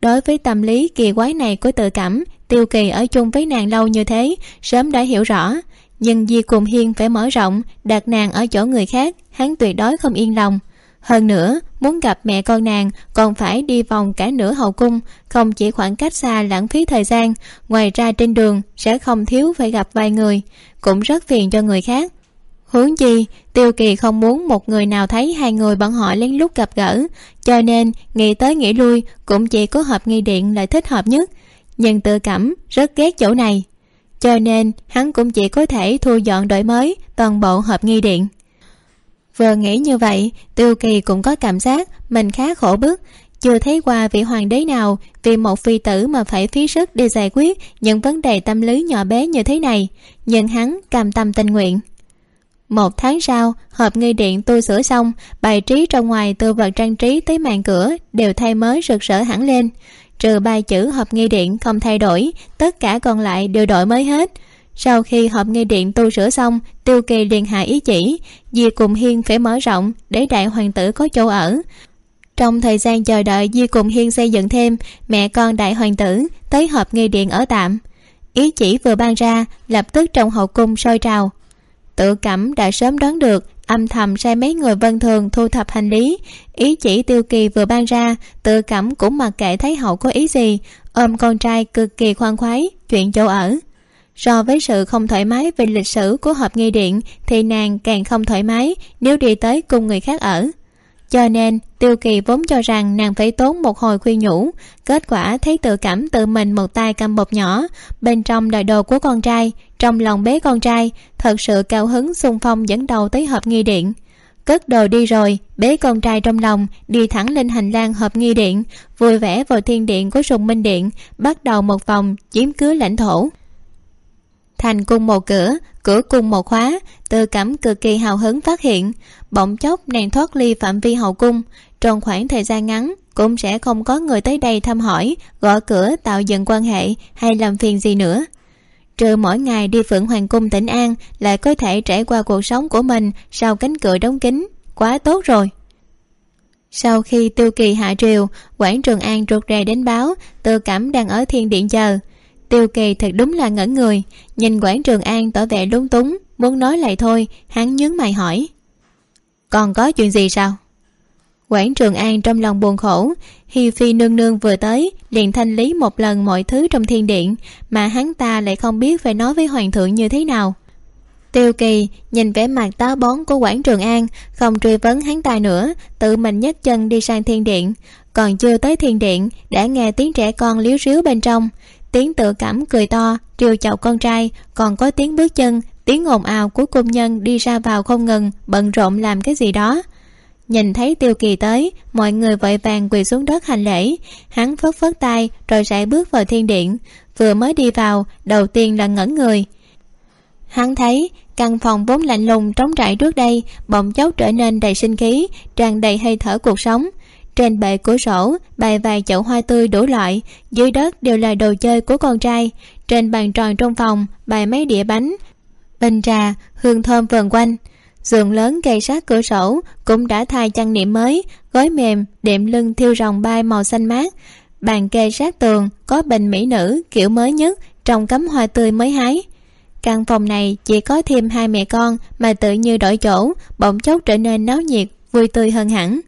Đối với tâm lý kỳ quái này của tự cảm, tiêu kỳ ở chung với nàng lâu như thế, sớm đã hiểu rõ. Nhưng di cùng hiên phải mở rộng, đặt nàng ở chỗ người khác, hắn tuyệt đối không yên lòng hơn nữa, muốn gặp mẹ con nàng, còn phải đi vòng cả nửa hậu cung, không chỉ khoảng cách xa lãng phí thời gian, ngoài ra trên đường sẽ không thiếu phải gặp vài người, cũng rất phiền cho người khác. Huống chi, tiêu kỳ không muốn một người nào thấy hai người bọn họ lén lút gặp gỡ, cho nên nghĩ tới nghĩ lui cũng chỉ có hộp nghi điện là thích hợp nhất. Nhưng tự cảm rất ghét chỗ này, cho nên hắn cũng chỉ có thể thu dọn đổi mới toàn bộ hộp nghi điện vừa nghĩ như vậy, tiêu kỳ cũng có cảm giác mình khá khổ bức. Chưa thấy qua vị hoàng đế nào vì một phi tử mà phải phí sức đi giải quyết những vấn đề tâm lý nhỏ bé như thế này, nhưng hắn cam tâm tình nguyện. Một tháng sau, hộp nghi điện tu sửa xong, bài trí trong ngoài từ vật trang trí tới màn cửa đều thay mới rực rỡ hẳn lên. Trừ ba chữ hộp nghi điện không thay đổi, tất cả còn lại đều đổi mới hết sau khi hộp nghe điện tu sửa xong, tiêu kỳ liền hạ ý chỉ, di cùng hiên phải mở rộng để đại hoàng tử có chỗ ở. Trong thời gian chờ đợi di cùng hiên xây dựng thêm, mẹ con đại hoàng tử tới hộp nghe điện ở tạm. Ý chỉ vừa ban ra, lập tức trong hậu cung sôi trào. Tự cẩm đã sớm đoán được, âm thầm sai mấy người vân thường thu thập hành lý. Ý chỉ tiêu kỳ vừa ban ra, tự cẩm cũng mặc kệ thấy hậu có ý gì, ôm con trai cực kỳ khoan khoái, chuyện chỗ ở so với sự không thoải mái về lịch sử của hộp nghi điện, thì nàng càng không thoải mái nếu đi tới cùng người khác ở. Cho nên, tiêu kỳ vốn cho rằng nàng phải tốn một hồi khuyên nhủ, kết quả thấy tự cảm tự mình một tay cầm bột nhỏ, bên trong là đồ của con trai, trong lòng bế con trai, thật sự cao hứng xung phong dẫn đầu tới hộp nghi điện. Cất đồ đi rồi bế con trai trong lòng đi thẳng lên hành lang hộp nghi điện, vui vẻ vào thiên điện của sùng minh điện, bắt đầu một vòng chiếm cứ lãnh thổ thành cung một cửa cửa cung một khóa tự cảm cực kỳ hào hứng phát hiện. Bỗng chốc, nàng thoát ly phạm vi hậu cung. Trong khoảng thời gian ngắn, cũng sẽ không có người tới đây thăm hỏi, gõ cửa tạo dựng quan hệ hay làm phiền gì nữa. Trừ mỗi ngày đi phượng hoàng cung tỉnh an lại có thể trải qua cuộc sống của mình sau cánh cửa đóng kín. Quá tốt rồi. Sau khi tiêu kỳ hạ triều, quảng trường an rụt rè đến báo tự cảm đang ở thiên điện chờ tiêu kỳ thật đúng là ngẩn người. Nhìn quảng trường an tỏ vẻ lúng túng, muốn nói lại thôi, hắn nhướng mày hỏi. Còn có chuyện gì sao? Quảng trường an trong lòng buồn khổ, hi phi nương nương vừa tới, liền thanh lý một lần mọi thứ trong thiên điện, mà hắn ta lại không biết phải nói với hoàng thượng như thế nào. Tiêu kỳ nhìn vẻ mặt táo bón của quảng trường an, không truy vấn hắn ta nữa, tự mình nhấc chân đi sang thiên điện. Còn chưa tới thiên điện, đã nghe tiếng trẻ con líu ríu bên trong tiếng tự cảm cười to, triều chậu con trai, còn có tiếng bước chân, tiếng ồn ào của cung nhân đi ra vào không ngừng, bận rộn làm cái gì đó. Nhìn thấy tiêu kỳ tới, mọi người vội vàng quỳ xuống đất hành lễ. Hắn phất phất tay, rồi sải bước vào thiên điện. Vừa mới đi vào, đầu tiên là ngẩn người. Hắn thấy, căn phòng vốn lạnh lùng trống trải trước đây, bỗng chốc trở nên đầy sinh khí, tràn đầy hơi thở cuộc sống trên bệ cửa sổ bày vài chậu hoa tươi đủ loại, dưới đất đều là đồ chơi của con trai. Trên bàn tròn trong phòng bày mấy đĩa bánh, bình trà, hương thơm vần quanh. Giường lớn cây sát cửa sổ cũng đã thay chăn niệm mới gói mềm, đệm lưng thiêu rồng bay màu xanh mát. Bàn kê sát tường có bình mỹ nữ kiểu mới nhất trồng cắm hoa tươi mới hái. Căn phòng này chỉ có thêm hai mẹ con mà tự như đổi chỗ, bỗng chốc trở nên náo nhiệt, vui tươi hơn hẳn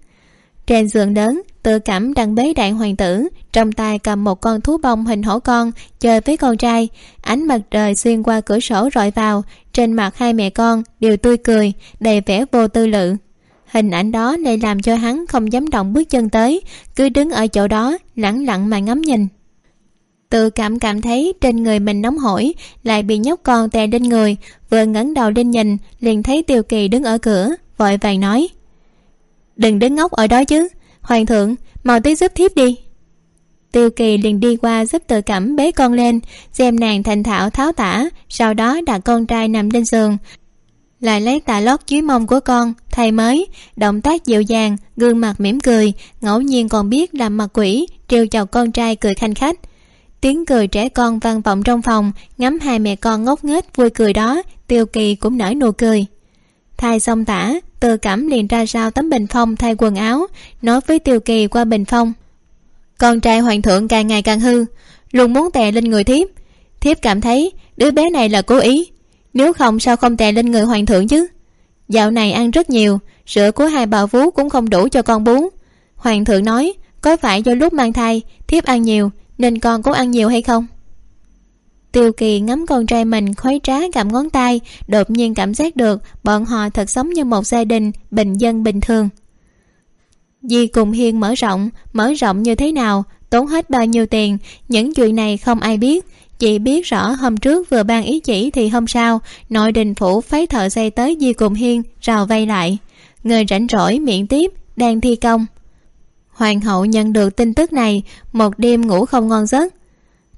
trên giường lớn tự cảm đang bế đại hoàng tử. Trong tay cầm một con thú bông hình hổ con, chơi với con trai. Ánh mặt trời xuyên qua cửa sổ rọi vào. Trên mặt hai mẹ con đều tươi cười, đầy vẻ vô tư lự. Hình ảnh đó lại làm cho hắn không dám động bước chân tới, cứ đứng ở chỗ đó, lẳng lặng mà ngắm nhìn. Tự cảm cảm thấy trên người mình nóng hổi, lại bị nhóc con tè lên người. Vừa ngẩng đầu lên nhìn, liền thấy tiêu kỳ đứng ở cửa, vội vàng nói đừng đứng ngốc ở đó chứ. Hoàng thượng, mau tới giúp thiếp đi. Tiêu kỳ liền đi qua giúp tự cẩm bế con lên, xem nàng thành thạo tháo tả, sau đó đặt con trai nằm trên giường. Lại lấy tà lót dưới mông của con, thay mới, động tác dịu dàng, gương mặt mỉm cười, ngẫu nhiên còn biết làm mặt quỷ, trêu chọc con trai cười khanh khách. Tiếng cười trẻ con vang vọng trong phòng, ngắm hai mẹ con ngốc nghếch vui cười đó, tiêu kỳ cũng nở nụ cười. Thay xong tả tự cảm liền ra sao tấm bình phong thay quần áo, nói với tiêu kỳ qua bình phong. Con trai hoàng thượng càng ngày càng hư, luôn muốn tè lên người thiếp. Thiếp cảm thấy đứa bé này là cố ý, nếu không sao không tè lên người hoàng thượng chứ? Dạo này ăn rất nhiều sữa của hai bà vú cũng không đủ cho con bú. Hoàng thượng nói, có phải do lúc mang thai thiếp ăn nhiều nên con cũng ăn nhiều hay không? Tiêu kỳ ngắm con trai mình khoái trá gặm ngón tay, đột nhiên cảm giác được bọn họ thật sống như một gia đình, bình dân bình thường. Di cùng hiên mở rộng mở rộng như thế nào, tốn hết bao nhiêu tiền, những chuyện này không ai biết. Chị biết rõ hôm trước vừa ban ý chỉ thì hôm sau, nội đình phủ phái thợ xây tới di cùng hiên, rào vây lại. Người rảnh rỗi miệng tiếp, đang thi công. Hoàng hậu nhận được tin tức này, một đêm ngủ không ngon giấc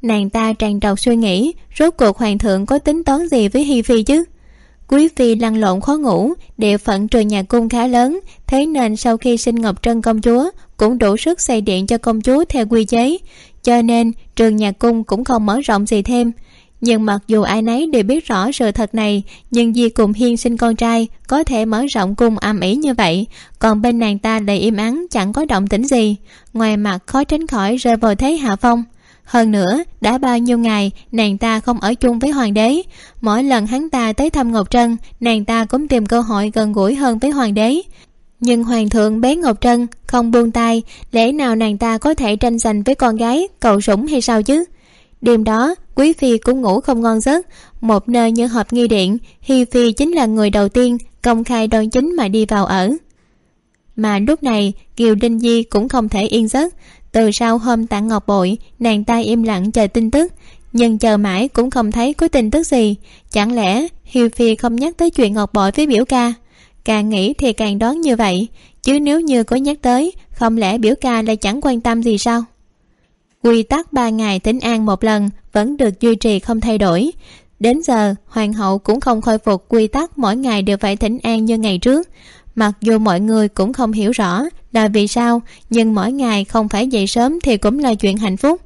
nàng ta tràn trọc suy nghĩ, rốt cuộc hoàng thượng có tính toán gì với hi phi chứ? Quý phi lăn lộn khó ngủ, địa phận trường nhà cung khá lớn, thế nên sau khi sinh ngọc trân công chúa, cũng đủ sức xây điện cho công chúa theo quy chế, cho nên trường nhà cung cũng không mở rộng gì thêm. Nhưng mặc dù ai nấy đều biết rõ sự thật này, nhưng di cùng hiên sinh con trai có thể mở rộng cung âm ỉ như vậy, còn bên nàng ta đầy im ắng chẳng có động tĩnh gì. Ngoài mặt khó tránh khỏi rơi vào thế hạ phong hơn nữa, đã bao nhiêu ngày, nàng ta không ở chung với hoàng đế. Mỗi lần hắn ta tới thăm ngọc trân, nàng ta cũng tìm cơ hội gần gũi hơn với hoàng đế. Nhưng hoàng thượng bé ngọc trân, không buông tay, lẽ nào nàng ta có thể tranh giành với con gái, cậu sủng hay sao chứ? Đêm đó, quý phi cũng ngủ không ngon giấc. Một nơi như hộp nghi điện, hi phi chính là người đầu tiên công khai đoan chính mà đi vào ở. Mà lúc này, kiều đinh di cũng không thể yên giấc từ sau hôm tặng ngọc bội, nàng ta im lặng chờ tin tức. Nhưng chờ mãi cũng không thấy có tin tức gì. Chẳng lẽ hiêu phi không nhắc tới chuyện ngọc bội với biểu ca? Càng nghĩ thì càng đoán như vậy. Chứ nếu như có nhắc tới, không lẽ biểu ca lại chẳng quan tâm gì sao? Quy tắc ba ngày tính an một lần vẫn được duy trì không thay đổi. Đến giờ, hoàng hậu cũng không khôi phục quy tắc mỗi ngày đều phải thỉnh an như ngày trước mặc dù mọi người cũng không hiểu rõ là vì sao, nhưng mỗi ngày không phải dậy sớm thì cũng là chuyện hạnh phúc.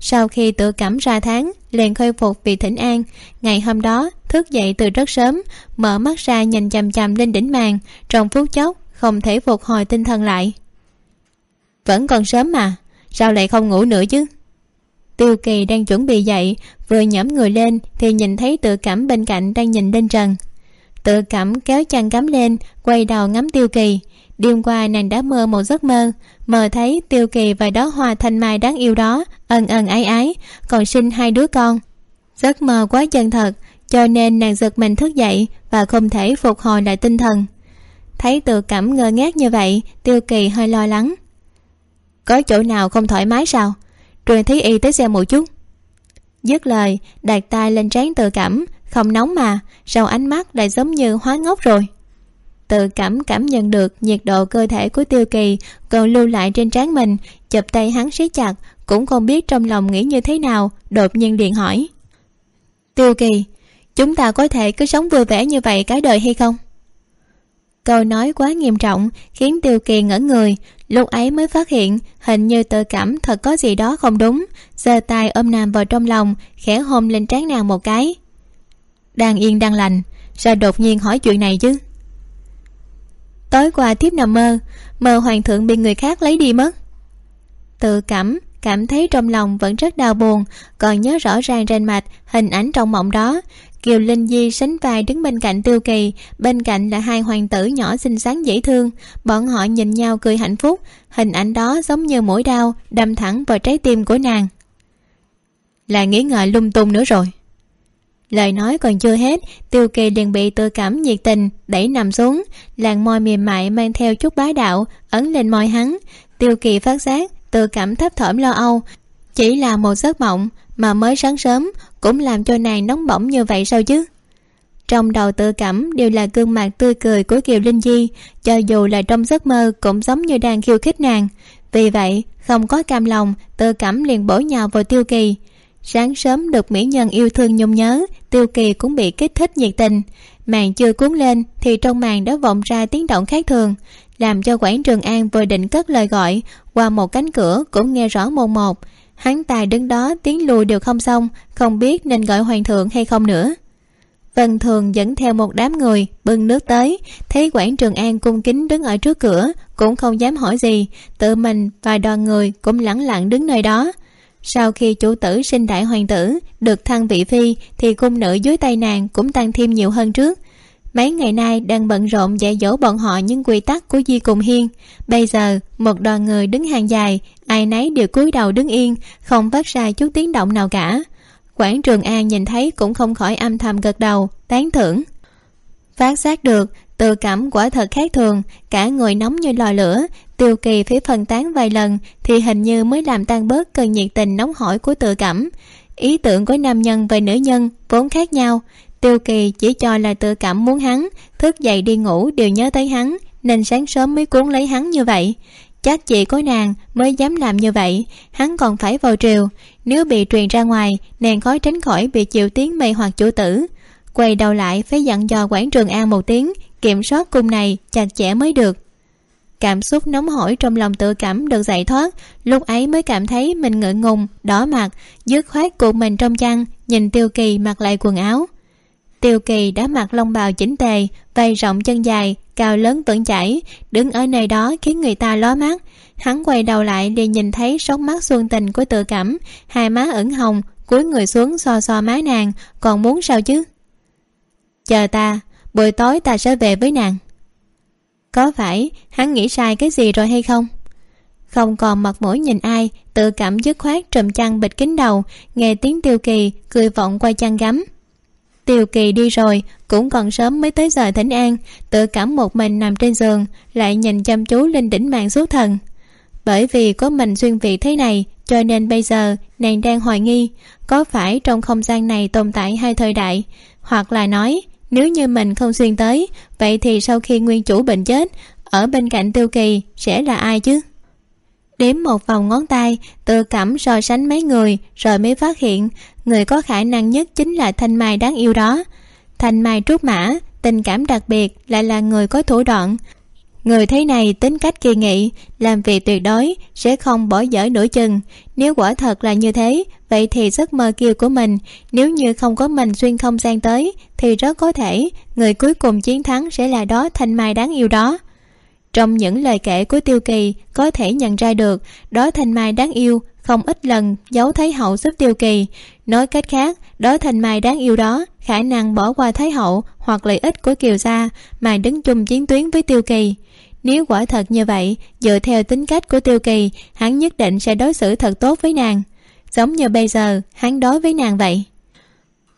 Sau khi tự cảm ra tháng, liền khôi phục vì thỉnh an. Ngày hôm đó, thức dậy từ rất sớm, mở mắt ra nhìn chằm chằm lên đỉnh màn. Trong phút chốc, không thể phục hồi tinh thần lại. Vẫn còn sớm mà, sao lại không ngủ nữa chứ? Tiêu kỳ đang chuẩn bị dậy, vừa nhẫm người lên thì nhìn thấy tự cảm bên cạnh đang nhìn lên trần tự cảm kéo chăn cắm lên, quay đầu ngắm tiêu kỳ. Đêm qua nàng đã mơ một giấc mơ mơ thấy tiêu kỳ và đó hoa thanh mai đáng yêu đó, ân ân ái ái, còn sinh hai đứa con. Giấc mơ quá chân thật, cho nên nàng giật mình thức dậy và không thể phục hồi lại tinh thần. Thấy tự cảm ngơ ngác như vậy, tiêu kỳ hơi lo lắng. Có chỗ nào không thoải mái sao? Truyền thấy y tới xem một chút. Dứt lời, đặt tay lên trán tự cảm không nóng mà sao ánh mắt lại giống như hóa ngốc rồi. Tự cảm cảm nhận được nhiệt độ cơ thể của tiêu kỳ còn lưu lại trên trán mình, chụp tay hắn siết chặt, cũng không biết trong lòng nghĩ như thế nào, đột nhiên điện hỏi. Tiêu kỳ, chúng ta có thể cứ sống vui vẻ như vậy cả đời hay không? Câu nói quá nghiêm trọng khiến tiêu kỳ ngỡ người, lúc ấy mới phát hiện hình như tự cảm thật có gì đó không đúng, giơ tay ôm nàng vào trong lòng, khẽ hôn lên trán nàng một cái đang yên đang lành. Sao đột nhiên hỏi chuyện này chứ? Tối qua thiếp nằm mơ mơ hoàng thượng bị người khác lấy đi mất. Tự cảm cảm thấy trong lòng vẫn rất đau buồn, còn nhớ rõ ràng rành mạch, hình ảnh trong mộng đó. Kiều linh di sánh vai đứng bên cạnh tiêu kỳ, bên cạnh là hai hoàng tử nhỏ xinh xắn dễ thương. Bọn họ nhìn nhau cười hạnh phúc, hình ảnh đó giống như mũi đau đâm thẳng vào trái tim của nàng. Là nghĩ ngợi lung tung nữa rồi lời nói còn chưa hết, tiêu kỳ liền bị tự cảm nhiệt tình đẩy nằm xuống. Làn môi mềm mại mang theo chút bá đạo, ấn lên môi hắn. Tiêu kỳ phát giác, tự cảm thấp thỏm lo âu. Chỉ là một giấc mộng mà mới sáng sớm, cũng làm cho nàng nóng bỏng như vậy sao chứ? Trong đầu tự cảm đều là gương mặt tươi cười của kiều linh di, cho dù là trong giấc mơ cũng giống như đang khiêu khích nàng. Vì vậy, không có cam lòng, tự cảm liền bổ nhào vào tiêu kỳ sáng sớm được mỹ nhân yêu thương nhung nhớ, tiêu kỳ cũng bị kích thích nhiệt tình. Màn chưa cuốn lên thì trong màn đã vọng ra tiếng động khác thường, làm cho quảng trường an vừa định cất lời gọi, qua một cánh cửa cũng nghe rõ mồn một. Hắn tài đứng đó, tiếng lùi đều không xong, không biết nên gọi hoàng thượng hay không nữa. Vân thường dẫn theo một đám người, bưng nước tới, thấy quảng trường an cung kính đứng ở trước cửa, cũng không dám hỏi gì, tự mình và đoàn người cũng lẳng lặng đứng nơi đó sau khi chủ tử sinh đại hoàng tử, được thăng vị phi, thì cung nữ dưới tay nàng cũng tăng thêm nhiều hơn trước. Mấy ngày nay đang bận rộn dạy dỗ bọn họ những quy tắc của di cùng hiên. Bây giờ, một đoàn người đứng hàng dài, ai nấy đều cúi đầu đứng yên, không phát ra chút tiếng động nào cả. Quảng trường an nhìn thấy cũng không khỏi âm thầm gật đầu, tán thưởng. Phát giác được tự cảm quả thật khác thường, cả người nóng như lò lửa, tiêu kỳ phải phân tán vài lần thì hình như mới làm tan bớt cơn nhiệt tình nóng hổi của tự cảm. Ý tưởng của nam nhân và nữ nhân vốn khác nhau, tiêu kỳ chỉ cho là tự cảm muốn hắn, thức dậy đi ngủ đều nhớ tới hắn, nên sáng sớm mới cuốn lấy hắn như vậy. Chắc chị của nàng mới dám làm như vậy, hắn còn phải vào triều, nếu bị truyền ra ngoài, nàng khó tránh khỏi bị chịu tiếng mê hoặc chủ tử. Quay đầu lại phải dặn dò quản trường an một tiếng kiểm soát cung này chặt chẽ mới được. Cảm xúc nóng hổi trong lòng tự cảm được giải thoát, lúc ấy mới cảm thấy mình ngượng ngùng, đỏ mặt, dứt khoát cuộn mình trong chăn, nhìn tiêu kỳ mặc lại quần áo. Tiêu kỳ đã mặc lông bào chỉnh tề vây rộng chân dài, cao lớn vững chãi đứng ở nơi đó khiến người ta ló mắt. Hắn quay đầu lại để nhìn thấy sóng mắt xuân tình của tự cảm, hai má ửng hồng, cúi người xuống so so má nàng, còn muốn sao chứ? Chờ ta buổi tối ta sẽ về với nàng. Có phải hắn nghĩ sai cái gì rồi hay không? Không còn mặt mũi nhìn ai, tự cảm dứt khoát trùm chăn bịt kín đầu, nghe tiếng tiêu kỳ cười vọng qua chăn gấm. Tiêu kỳ đi rồi, cũng còn sớm mới tới giờ thỉnh an, tự cảm một mình nằm trên giường, lại nhìn chăm chú lên đỉnh mạng suốt thần. Bởi vì có mình xuyên việt thế này, cho nên bây giờ nàng đang hoài nghi, có phải trong không gian này tồn tại hai thời đại, hoặc là nói nếu như mình không xuyên tới, vậy thì sau khi nguyên chủ bệnh chết, ở bên cạnh tiêu kỳ sẽ là ai chứ? Đếm một vòng ngón tay tự cảm so sánh mấy người, rồi mới phát hiện, người có khả năng nhất chính là thanh mai đáng yêu đó. Thanh mai trúc mã, tình cảm đặc biệt, lại là người có thủ đoạn. Người thế này tính cách kỳ nghị, làm việc tuyệt đối, sẽ không bỏ dở nửa chừng. Nếu quả thật là như thế vậy thì giấc mơ kia của mình, nếu như không có mình xuyên không gian tới, thì rất có thể người cuối cùng chiến thắng sẽ là đó thanh mai đáng yêu đó. Trong những lời kể của tiêu kỳ, có thể nhận ra được, đó thanh mai đáng yêu không ít lần giấu thái hậu giúp tiêu kỳ. Nói cách khác, đó thanh mai đáng yêu đó khả năng bỏ qua thái hậu hoặc lợi ích của kiều gia mà đứng chung chiến tuyến với tiêu kỳ. Nếu quả thật như vậy, dựa theo tính cách của tiêu kỳ, hắn nhất định sẽ đối xử thật tốt với nàng giống như bây giờ, hắn đối với nàng vậy.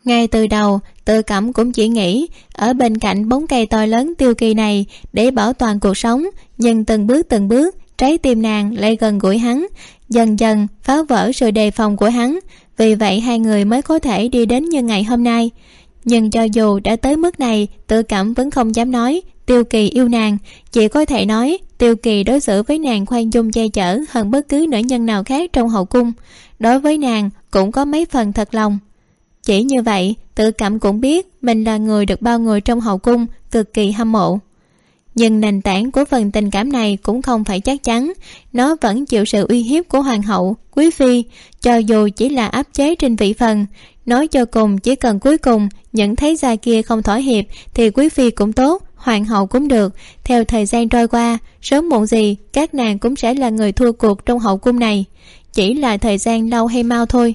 Ngay từ đầu tự cảm cũng chỉ nghĩ, ở bên cạnh bóng cây to lớn tiêu kỳ này, để bảo toàn cuộc sống, nhưng từng bước từng bước, trái tim nàng lại gần gũi hắn, dần dần phá vỡ sự đề phòng của hắn, vì vậy hai người mới có thể đi đến như ngày hôm nay. Nhưng cho dù đã tới mức này tự cảm vẫn không dám nói, tiêu kỳ yêu nàng. Chỉ có thể nói, tiêu kỳ đối xử với nàng khoan dung che chở hơn bất cứ nữ nhân nào khác trong hậu cung đối với nàng, cũng có mấy phần thật lòng. Chỉ như vậy, tự cảm cũng biết mình là người được bao người trong hậu cung, cực kỳ hâm mộ. Nhưng nền tảng của phần tình cảm này cũng không phải chắc chắn. Nó vẫn chịu sự uy hiếp của hoàng hậu, quý phi, cho dù chỉ là áp chế trên vị phần. Nói cho cùng, chỉ cần cuối cùng, những thấy gia kia không thỏa hiệp, thì quý phi cũng tốt, hoàng hậu cũng được. Theo thời gian trôi qua, sớm muộn gì, các nàng cũng sẽ là người thua cuộc trong hậu cung này chỉ là thời gian lâu hay mau thôi.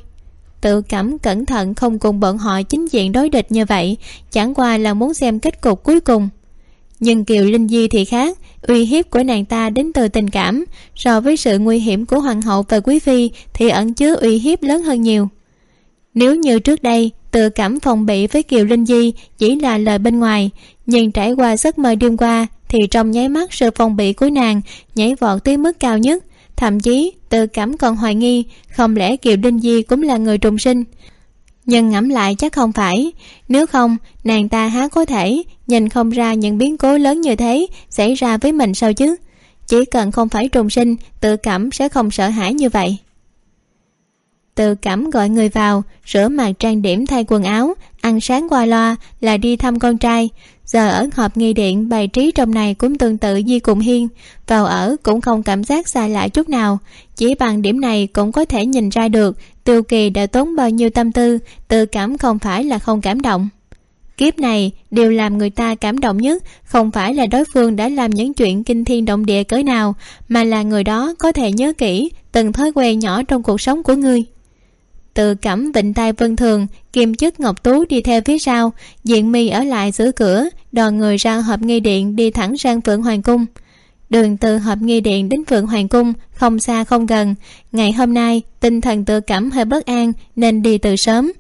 Tự cảm cẩn thận không cùng bọn họ chính diện đối địch như vậy, chẳng qua là muốn xem kết cục cuối cùng. Nhưng kiều linh di thì khác, uy hiếp của nàng ta đến từ tình cảm. So với sự nguy hiểm của hoàng hậu và quý phi thì ẩn chứa uy hiếp lớn hơn nhiều. Nếu như trước đây, tự cảm phòng bị với kiều linh di chỉ là lời bên ngoài, nhưng trải qua giấc mơ đêm qua thì trong nháy mắt sự phòng bị của nàng nhảy vọt tới mức cao nhất thậm chí tự cảm còn hoài nghi không lẽ kiều đinh di cũng là người trùng sinh. Nhưng ngẫm lại chắc không phải, nếu không, nàng ta há có thể nhìn không ra những biến cố lớn như thế xảy ra với mình sao chứ? Chỉ cần không phải trùng sinh, tự cảm sẽ không sợ hãi như vậy. Tự cảm gọi người vào, rửa mặt trang điểm thay quần áo, ăn sáng qua loa là đi thăm con trai giờ ở hộp nghi điện bày trí trong này cũng tương tự di cùng hiên. Vào ở cũng không cảm giác xa lạ chút nào. Chỉ bằng điểm này cũng có thể nhìn ra được tiêu kỳ đã tốn bao nhiêu tâm tư, tự cảm không phải là không cảm động. Kiếp này, điều làm người ta cảm động nhất không phải là đối phương đã làm những chuyện kinh thiên động địa cỡ nào, mà là người đó có thể nhớ kỹ từng thói quen nhỏ trong cuộc sống của ngươi. Tự cẩm vịnh tay vân thường kiềm chức ngọc tú đi theo phía sau, diện mi ở lại giữa cửa đoàn người ra hộp nghi điện đi thẳng sang phượng hoàng cung. Đường từ hộp nghi điện đến phượng hoàng cung, không xa không gần. Ngày hôm nay, tinh thần tự cảm hơi bất an, nên đi từ sớm.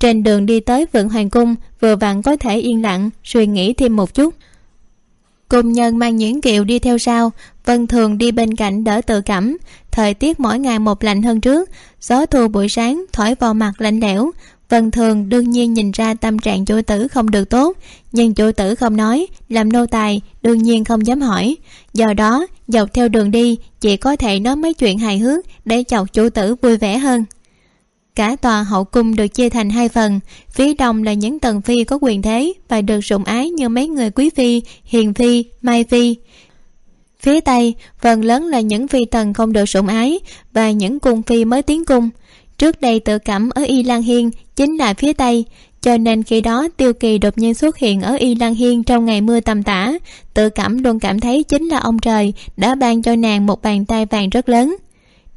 Trên đường đi tới phượng hoàng cung, vừa vặn có thể yên lặng, suy nghĩ thêm một chút. Cùng nhân mang nhuyễn kiệu đi theo sau, vân thường đi bên cạnh đỡ tự cảm. Thời tiết mỗi ngày một lạnh hơn trước, gió thu buổi sáng, thổi vào mặt lạnh lẽo vân thường đương nhiên nhìn ra tâm trạng chối tử không được tốt, nhưng chối tử không nói, làm nô tài đương nhiên không dám hỏi. Do đó, dọc theo đường đi, chỉ có thể nói mấy chuyện hài hước để chọc chủ tử vui vẻ hơn. Cả tòa hậu cung được chia thành hai phần, phía đông là những tần phi có quyền thế và được sủng ái như mấy người quý phi, hiền phi, mai phi. Phía tây, phần lớn là những phi tần không được sủng ái và những cung phi mới tiến cung. Trước đây tự cảm ở y lan hiên chính là phía tây, cho nên khi đó tiêu kỳ đột nhiên xuất hiện ở y lan hiên trong ngày mưa tầm tã. Tự cảm luôn cảm thấy chính là ông trời đã ban cho nàng một bàn tay vàng rất lớn.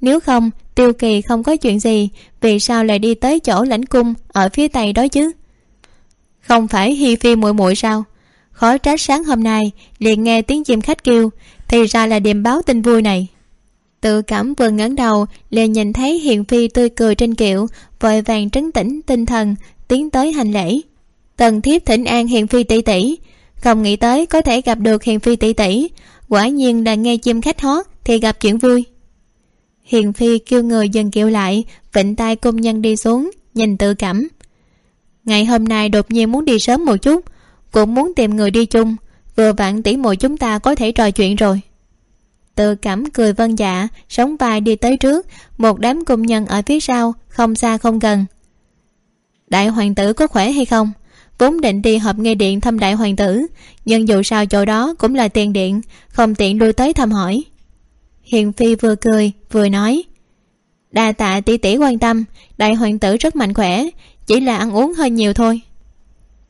Nếu không, tiêu kỳ không có chuyện gì, vì sao lại đi tới chỗ lãnh cung ở phía tây đó chứ? Không phải hi phi muội muội sao? Khó trách sáng hôm nay liền nghe tiếng chim khách kêu, thì ra là điềm báo tin vui này tự cảm vừa ngẩng đầu liền nhìn thấy hiền phi tươi cười trên kiệu vội vàng trấn tĩnh tinh thần, tiến tới hành lễ. Tần thiếp thỉnh an hiền phi tỷ tỷ. Không nghĩ tới có thể gặp được hiền phi tỷ tỷ. Quả nhiên là nghe chim khách hót thì gặp chuyện vui. Hiền phi kêu người dần kiệu lại, vịnh tay công nhân đi xuống, nhìn tự cảm. Ngày hôm nay đột nhiên muốn đi sớm một chút, cũng muốn tìm người đi chung, vừa vặn tỉ muội chúng ta có thể trò chuyện rồi tự cảm cười vân dạ sống vai đi tới trước. Một đám công nhân ở phía sau, không xa không gần. Đại hoàng tử có khỏe hay không? Vốn định đi họp nghe điện thăm đại hoàng tử, nhưng dù sao chỗ đó cũng là tiền điện, không tiện lui tới thăm hỏi. Hiền phi vừa cười, vừa nói, đa tạ tỷ tỷ quan tâm, đại hoàng tử rất mạnh khỏe, chỉ là ăn uống hơi nhiều thôi.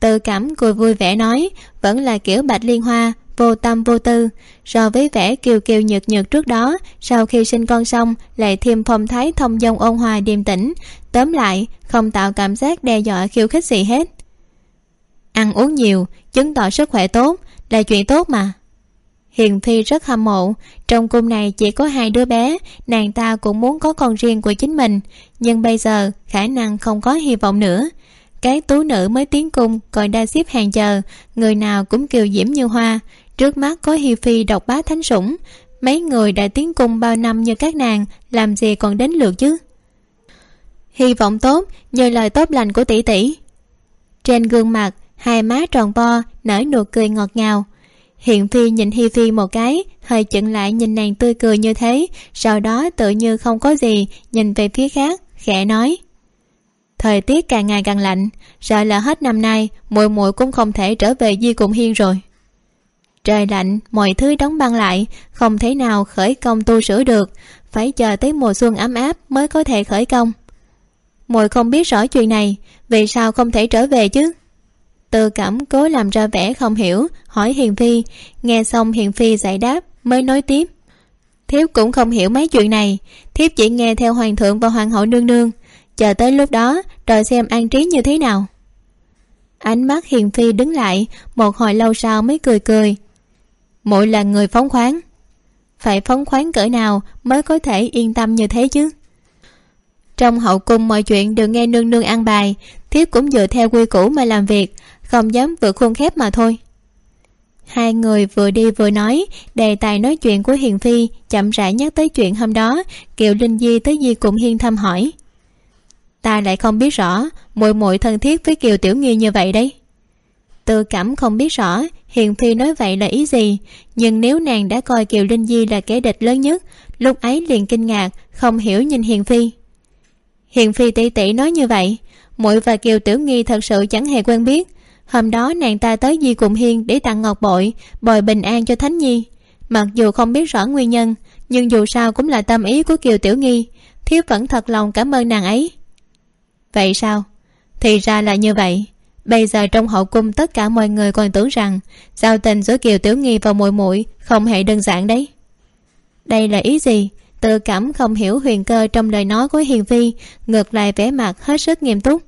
Tự cảm cười vui vẻ nói, vẫn là kiểu bạch liên hoa vô tâm vô tư. So với vẻ kiều kiều nhược nhược trước đó, sau khi sinh con xong, lại thêm phong thái thông dong ôn hòa điềm tĩnh. Tóm lại, không tạo cảm giác đe dọa khiêu khích gì hết. Ăn uống nhiều, chứng tỏ sức khỏe tốt, là chuyện tốt mà. Hiền phi rất hâm mộ, trong cung này chỉ có hai đứa bé, nàng ta cũng muốn có con riêng của chính mình, nhưng bây giờ khả năng không có hy vọng nữa. Các tú nữ mới tiến cung còn đa xếp hàng chờ, người nào cũng kiều diễm như hoa trước mắt có hi phi độc bá thánh sủng. Mấy người đã tiến cung bao năm như các nàng, làm gì còn đến lượt chứ? Hy vọng tốt, nhờ lời tốt lành của tỷ tỷ. Trên gương mặt, hai má tròn vo, nở nụ cười ngọt ngào. Hiện phi nhìn hi phi một cái, hơi chững lại nhìn nàng tươi cười như thế, sau đó tự như không có gì, nhìn về phía khác, khẽ nói. Thời tiết càng ngày càng lạnh, sợ là hết năm nay, muội muội cũng không thể trở về di cùng hiên rồi trời lạnh, mọi thứ đóng băng lại, không thể nào khởi công tu sửa được. Phải chờ tới mùa xuân ấm áp mới có thể khởi công. Mùi không biết rõ chuyện này, vì sao không thể trở về chứ? Tư cảm cố làm ra vẻ không hiểu, hỏi hiền phi. Nghe xong hiền phi giải đáp, mới nói tiếp. Thiếp cũng không hiểu mấy chuyện này, thiếp chỉ nghe theo hoàng thượng và hoàng hậu nương nương. Chờ tới lúc đó rồi xem an trí như thế nào. Ánh mắt hiền phi đứng lại, một hồi lâu sau mới cười cười muội là người phóng khoáng, phải phóng khoáng cỡ nào mới có thể yên tâm như thế chứ? Trong hậu cung mọi chuyện đều nghe nương nương ăn bài, thiếp cũng dựa theo quy củ mà làm việc, không dám vượt khuôn khép mà thôi. Hai người vừa đi vừa nói, đề tài nói chuyện của hiền phi chậm rãi nhắc tới chuyện hôm đó, kiều linh di tới di cùng hiên thăm hỏi. Ta lại không biết rõ, muội muội thân thiết với kiều tiểu nghi như vậy đấy tự cảm không biết rõ hiền phi nói vậy là ý gì, nhưng nếu nàng đã coi kiều linh di là kẻ địch lớn nhất, lúc ấy liền kinh ngạc, không hiểu nhìn hiền phi. Hiền phi tỷ tỷ nói như vậy, muội và kiều tiểu nghi thật sự chẳng hề quen biết. Hôm đó nàng ta tới di cùng hiên để tặng ngọc bội, bồi bình an cho thánh nhi. Mặc dù không biết rõ nguyên nhân, nhưng dù sao cũng là tâm ý của kiều tiểu nghi, thiếp vẫn thật lòng cảm ơn nàng ấy. Vậy sao? Thì ra là như vậy bây giờ trong hậu cung tất cả mọi người còn tưởng rằng giao tình giữa kiều tiểu nghi và muội muội không hề đơn giản đấy. Đây là ý gì? Tự cảm không hiểu huyền cơ trong lời nói của hiền phi ngược lại vẻ mặt hết sức nghiêm túc.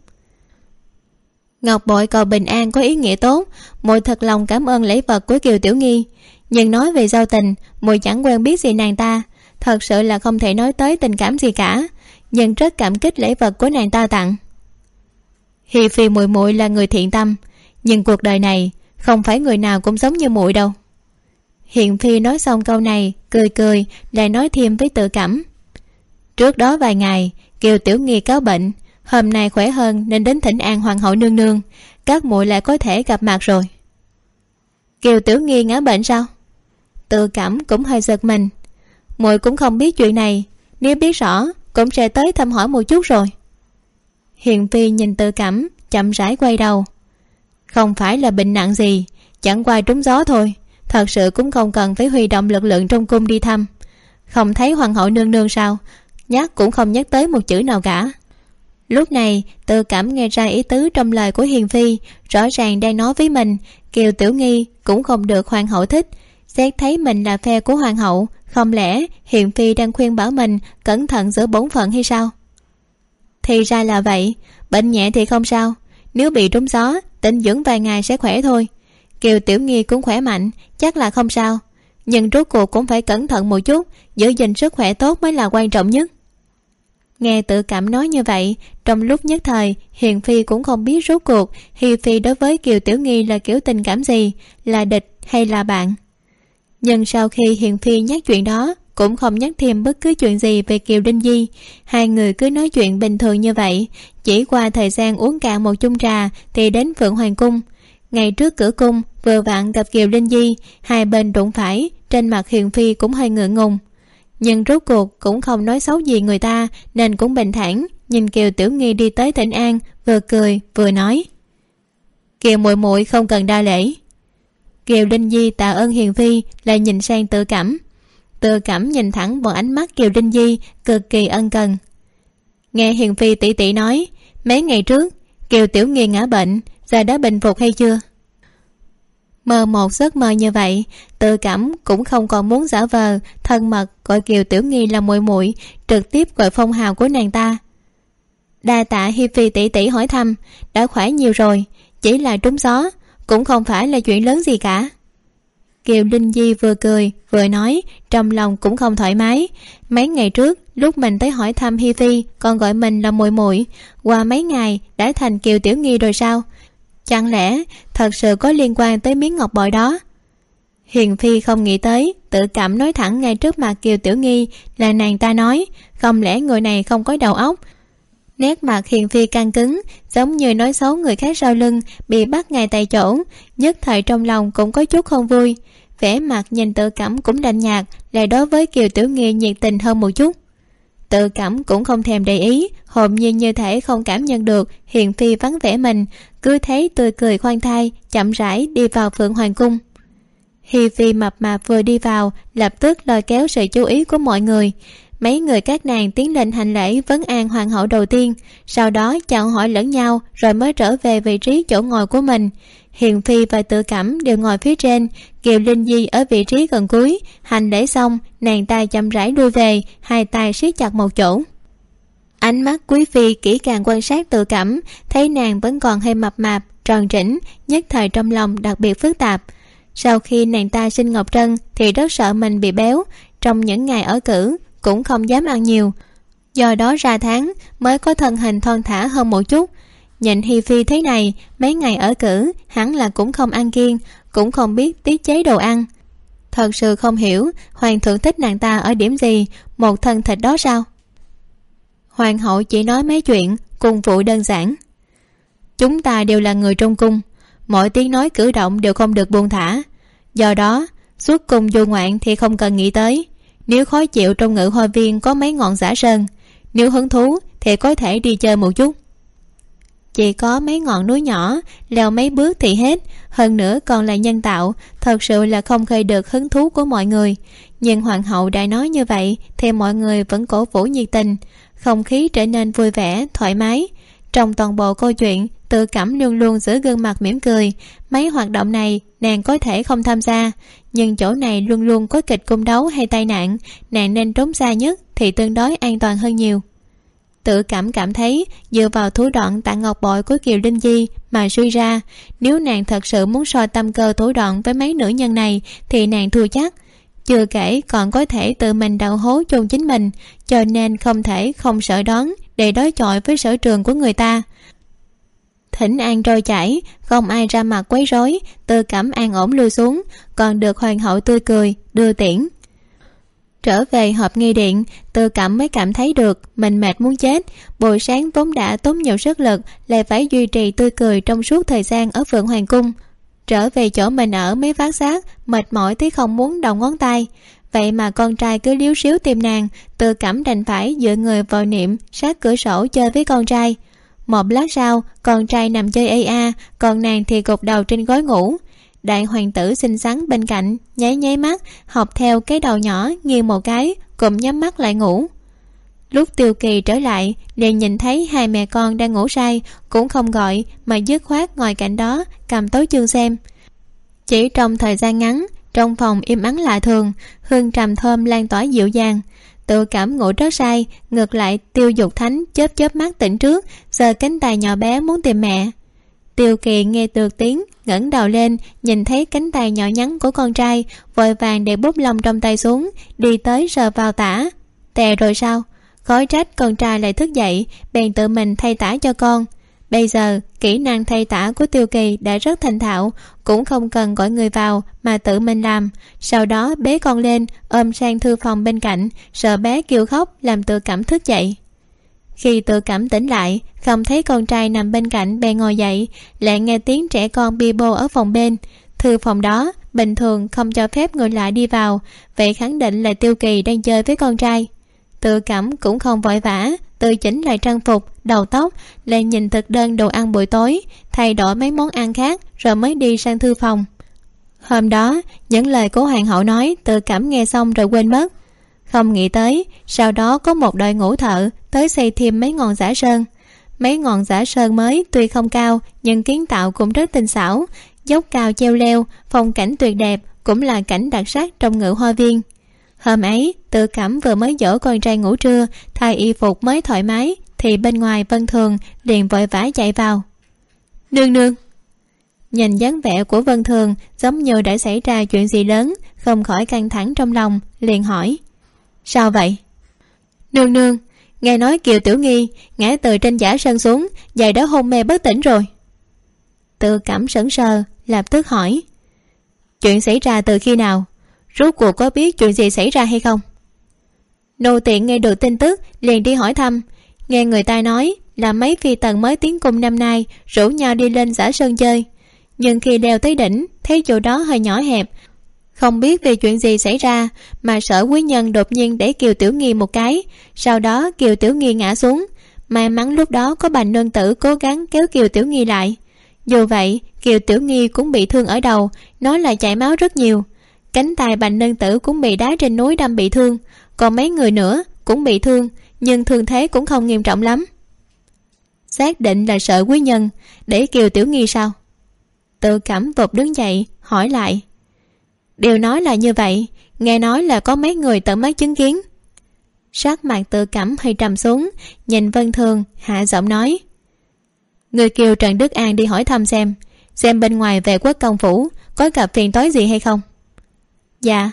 Ngọc bội cầu bình an có ý nghĩa tốt, muội thật lòng cảm ơn lễ vật của kiều tiểu nghi. Nhưng nói về giao tình, muội chẳng quen biết gì nàng ta. Thật sự là không thể nói tới tình cảm gì cả. Nhưng rất cảm kích lễ vật của nàng ta tặng hi phi muội muội là người thiện tâm, nhưng cuộc đời này không phải người nào cũng giống như muội đâu. Hiền phi nói xong câu này, cười cười, lại nói thêm với tự cảm. Trước đó vài ngày, kiều tiểu nghi cáo bệnh, hôm nay khỏe hơn nên đến thỉnh an hoàng hậu nương nương, các muội lại có thể gặp mặt rồi. Kiều tiểu nghi ngã bệnh sao? Tự cảm cũng hơi giật mình. Muội cũng không biết chuyện này, nếu biết rõ cũng sẽ tới thăm hỏi một chút rồi hiền phi nhìn tự cảm chậm rãi quay đầu. Không phải là bệnh nặng gì, chẳng qua trúng gió thôi. Thật sự cũng không cần phải huy động lực lượng trong cung đi thăm. Không thấy hoàng hậu nương nương sao? Nhắc cũng không nhắc tới một chữ nào cả. Lúc này tự cảm nghe ra ý tứ trong lời của hiền phi, rõ ràng đang nói với mình, kiều tiểu nghi cũng không được hoàng hậu thích. Xét thấy mình là phe của hoàng hậu, không lẽ hiền phi đang khuyên bảo mình cẩn thận giữa bổn phận hay sao? Thì ra là vậy. Bệnh nhẹ thì không sao. Nếu bị trúng gió tĩnh dưỡng vài ngày sẽ khỏe thôi. Kiều tiểu nghi cũng khỏe mạnh, chắc là không sao. Nhưng rốt cuộc cũng phải cẩn thận một chút, giữ gìn sức khỏe tốt mới là quan trọng nhất. Nghe tự cảm nói như vậy, trong lúc nhất thời, hiền phi cũng không biết rốt cuộc hi phi đối với kiều tiểu nghi là kiểu tình cảm gì, là địch hay là bạn. Nhưng sau khi hiền phi nhắc chuyện đó cũng không nhắc thêm bất cứ chuyện gì về kiều đinh di. Hai người cứ nói chuyện bình thường như vậy. Chỉ qua thời gian uống cạn một chung trà thì đến phượng hoàng cung. Ngày trước cửa cung, vừa vặn gặp kiều đinh di, hai bên đụng phải, trên mặt hiền phi cũng hơi ngượng ngùng. Nhưng rốt cuộc cũng không nói xấu gì người ta, nên cũng bình thản, nhìn kiều tiểu nghi đi tới tỉnh an, vừa cười, vừa nói. Kiều muội muội không cần đa lễ. Kiều đinh di tạ ơn hiền phi, lại nhìn sang tự cảm tự cảm nhìn thẳng vào ánh mắt kiều linh di, cực kỳ ân cần. Nghe hiền phi tỉ tỉ nói, mấy ngày trước, kiều tiểu nghi ngã bệnh, giờ đã bình phục hay chưa? Mơ một giấc mơ như vậy, tự cảm cũng không còn muốn giả vờ, thân mật gọi kiều tiểu nghi là muội muội, trực tiếp gọi phong hào của nàng ta. Đa tạ hi phi tỷ tỷ hỏi thăm, đã khỏe nhiều rồi, chỉ là trúng gió, cũng không phải là chuyện lớn gì cả kiều linh di vừa cười, vừa nói, trong lòng cũng không thoải mái. Mấy ngày trước, lúc mình tới hỏi thăm hi phi, còn gọi mình là muội muội. Qua mấy ngày, đã thành kiều tiểu nghi rồi sao? Chẳng lẽ, thật sự có liên quan tới miếng ngọc bội đó? Hiền phi không nghĩ tới, tự cảm nói thẳng ngay trước mặt kiều tiểu nghi là nàng ta nói, không lẽ người này không có đầu óc? Nét mặt hiền phi căng cứng, giống như nói xấu người khác sau lưng, bị bắt ngay tại chỗ. Nhất thời trong lòng cũng có chút không vui vẻ mặt nhìn tự cảm cũng đanh nhạt, lại đối với kiều tiểu nghi nhiệt tình hơn một chút. Tự cảm cũng không thèm để ý, hồn nhiên như thể không cảm nhận được, hiền phi vắng vẻ mình, cứ thấy tươi cười khoan thai, chậm rãi đi vào phượng hoàng cung. Hi phi mập mạp vừa đi vào, lập tức lôi kéo sự chú ý của mọi người. Mấy người các nàng tiến lên hành lễ vấn an hoàng hậu đầu tiên, sau đó chào hỏi lẫn nhau, rồi mới trở về vị trí chỗ ngồi của mình. Hiền phi và tự cảm đều ngồi phía trên kiều linh di ở vị trí gần cuối. Hành lễ xong, nàng ta chậm rãi lui về, hai tay siết chặt một chỗ. Ánh mắt quý phi kỹ càng quan sát tự cảm, thấy nàng vẫn còn hơi mập mạp, tròn trĩnh, nhất thời trong lòng đặc biệt phức tạp. Sau khi nàng ta sinh ngọc trân thì rất sợ mình bị béo, trong những ngày ở cử cũng không dám ăn nhiều. Do đó ra tháng mới có thân hình thon thả hơn một chút. Nhìn hi phi thế này, mấy ngày ở cử hẳn là cũng không ăn kiêng cũng không biết tiết chế đồ ăn. Thật sự không hiểu hoàng thượng thích nàng ta ở điểm gì, một thân thịt đó sao? Hoàng hậu chỉ nói mấy chuyện cùng vụ đơn giản. Chúng ta đều là người trong cung, mọi tiếng nói cử động đều không được buông thả. Do đó, suốt cùng du ngoạn thì không cần nghĩ tới. Nếu khó chịu trong ngự hoa viên có mấy ngọn giả sơn, nếu hứng thú thì có thể đi chơi một chút chỉ có mấy ngọn núi nhỏ, leo mấy bước thì hết. Hơn nữa còn là nhân tạo, thật sự là không khơi được hứng thú của mọi người. Nhưng hoàng hậu đã nói như vậy thì mọi người vẫn cổ vũ nhiệt tình. Không khí trở nên vui vẻ, thoải mái. Trong toàn bộ câu chuyện, tự cảm luôn luôn giữ gương mặt mỉm cười. Mấy hoạt động này, nàng có thể không tham gia. Nhưng chỗ này luôn luôn có kịch cung đấu hay tai nạn, nàng nên trốn xa nhất thì tương đối an toàn hơn nhiều tự cảm cảm thấy, dựa vào thủ đoạn tạ ngọc bội của kiều linh di mà suy ra. Nếu nàng thật sự muốn soi tâm cơ thủ đoạn với mấy nữ nhân này, thì nàng thua chắc. Chưa kể còn có thể tự mình đào hố chôn chính mình, cho nên không thể không sợ đón để đối chọi với sở trường của người ta. Thỉnh an trôi chảy, không ai ra mặt quấy rối, tư cảm an ổn lui xuống, còn được hoàng hậu tươi cười, đưa tiễn trở về hộp nghi điện, tự cảm mới cảm thấy được mình mệt muốn chết. Buổi sáng vốn đã tốn nhiều sức lực lại phải duy trì tươi cười trong suốt thời gian ở phượng hoàng cung. Trở về chỗ mình ở mới phát giác, mệt mỏi tới không muốn đầu ngón tay. Vậy mà con trai cứ liếu xíu tìm nàng, tự cảm đành phải dựa người vào niệm, sát cửa sổ chơi với con trai. Một lát sau, con trai nằm chơi ây a, còn nàng thì gục đầu trên gối ngủ đại hoàng tử xinh xắn bên cạnh, nháy nháy mắt, học theo cái đầu nhỏ nghiêng một cái cùng nhắm mắt lại ngủ. Lúc tiêu kỳ trở lại, liền nhìn thấy hai mẹ con đang ngủ say, cũng không gọi mà dứt khoát ngồi cạnh đó, cầm tối chương xem. Chỉ trong thời gian ngắn, trong phòng im ắng lạ thường, hương trầm thơm lan tỏa dịu dàng. Tự cảm ngủ rất say, ngược lại tiêu dục thánh chớp chớp mắt tỉnh trước giờ cánh tay nhỏ bé muốn tìm mẹ tiêu kỳ nghe được tiếng, ngẩng đầu lên, nhìn thấy cánh tay nhỏ nhắn của con trai, vội vàng để bút lông trong tay xuống, đi tới sờ vào tả. Tè rồi sao? Khói trách con trai lại thức dậy, bèn tự mình thay tả cho con. Bây giờ, kỹ năng thay tả của tiêu kỳ đã rất thành thạo, cũng không cần gọi người vào mà tự mình làm. Sau đó bế con lên, ôm sang thư phòng bên cạnh, sợ bé kêu khóc làm tự cảm thức dậy khi tự cảm tỉnh lại, không thấy con trai nằm bên cạnh bèn ngồi dậy, lại nghe tiếng trẻ con bi bô ở phòng bên. Thư phòng đó, bình thường không cho phép người lạ đi vào, vậy khẳng định là tiêu kỳ đang chơi với con trai. Tự cảm cũng không vội vã, tự chỉnh lại trang phục, đầu tóc, lại nhìn thực đơn đồ ăn buổi tối, thay đổi mấy món ăn khác, rồi mới đi sang thư phòng. Hôm đó, những lời của hoàng hậu nói, tự cảm nghe xong rồi quên mất. Không nghĩ tới, sau đó có một đội ngũ thợ tới xây thêm mấy ngọn giả sơn. Mấy ngọn giả sơn mới tuy không cao, nhưng kiến tạo cũng rất tinh xảo. Dốc cao treo leo, phong cảnh tuyệt đẹp cũng là cảnh đặc sắc trong ngự hoa viên. Hôm ấy tự cảm vừa mới dỗ con trai ngủ trưa, thay y phục mới thoải mái, thì bên ngoài vân thường liền vội vã chạy vào. Nương nương. Nhìn dáng vẻ của vân thường, giống như đã xảy ra chuyện gì lớn, không khỏi căng thẳng trong lòng, liền hỏi. Sao vậy? Nương nương nghe nói kiều tiểu nghi ngã từ trên giả sơn xuống, giày đó hôn mê bất tỉnh rồi. Tự cảm sững sờ, lập tức hỏi, chuyện xảy ra từ khi nào? Rốt cuộc có biết chuyện gì xảy ra hay không? Nô tiện nghe được tin tức, liền đi hỏi thăm. Nghe người ta nói là mấy phi tần mới tiến cung năm nay rủ nhau đi lên giả sơn chơi. Nhưng khi đeo tới đỉnh, thấy chỗ đó hơi nhỏ hẹp không biết vì chuyện gì xảy ra, mà sở quý nhân đột nhiên để kiều tiểu nghi một cái. Sau đó, kiều tiểu nghi ngã xuống. May mắn lúc đó có bà nương tử cố gắng kéo kiều tiểu nghi lại. Dù vậy, kiều tiểu nghi cũng bị thương ở đầu nó là chảy máu rất nhiều. Cánh tay bành nương tử cũng bị đá trên núi đâm bị thương. Còn mấy người nữa cũng bị thương, nhưng thương thế cũng không nghiêm trọng lắm. Xác định là sợ quý nhân, để kiều tiểu nghi sao? Tự cảm vụt đứng dậy, hỏi lại đều nói là như vậy. Nghe nói là có mấy người tận mắt chứng kiến. Sắc mặt tự cảm hơi trầm xuống, nhìn vân thường, hạ giọng nói. Người kiều trần đức an đi hỏi thăm xem xem bên ngoài về quốc công phủ có gặp phiền tối gì hay không. Dạ.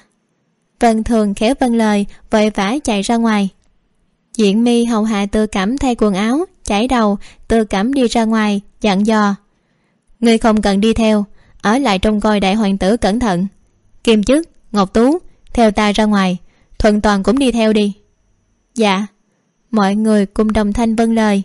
Vân thường khéo vân lời, vội vã chạy ra ngoài. Diện mi hầu hạ tự cảm thay quần áo, chải đầu, tự cảm đi ra ngoài, dặn dò. Ngươi không cần đi theo, ở lại trông coi đại hoàng tử cẩn thận kim chức, ngọc tú, theo ta ra ngoài, thuận toàn cũng đi theo đi. Dạ mọi người cùng đồng thanh vâng lời.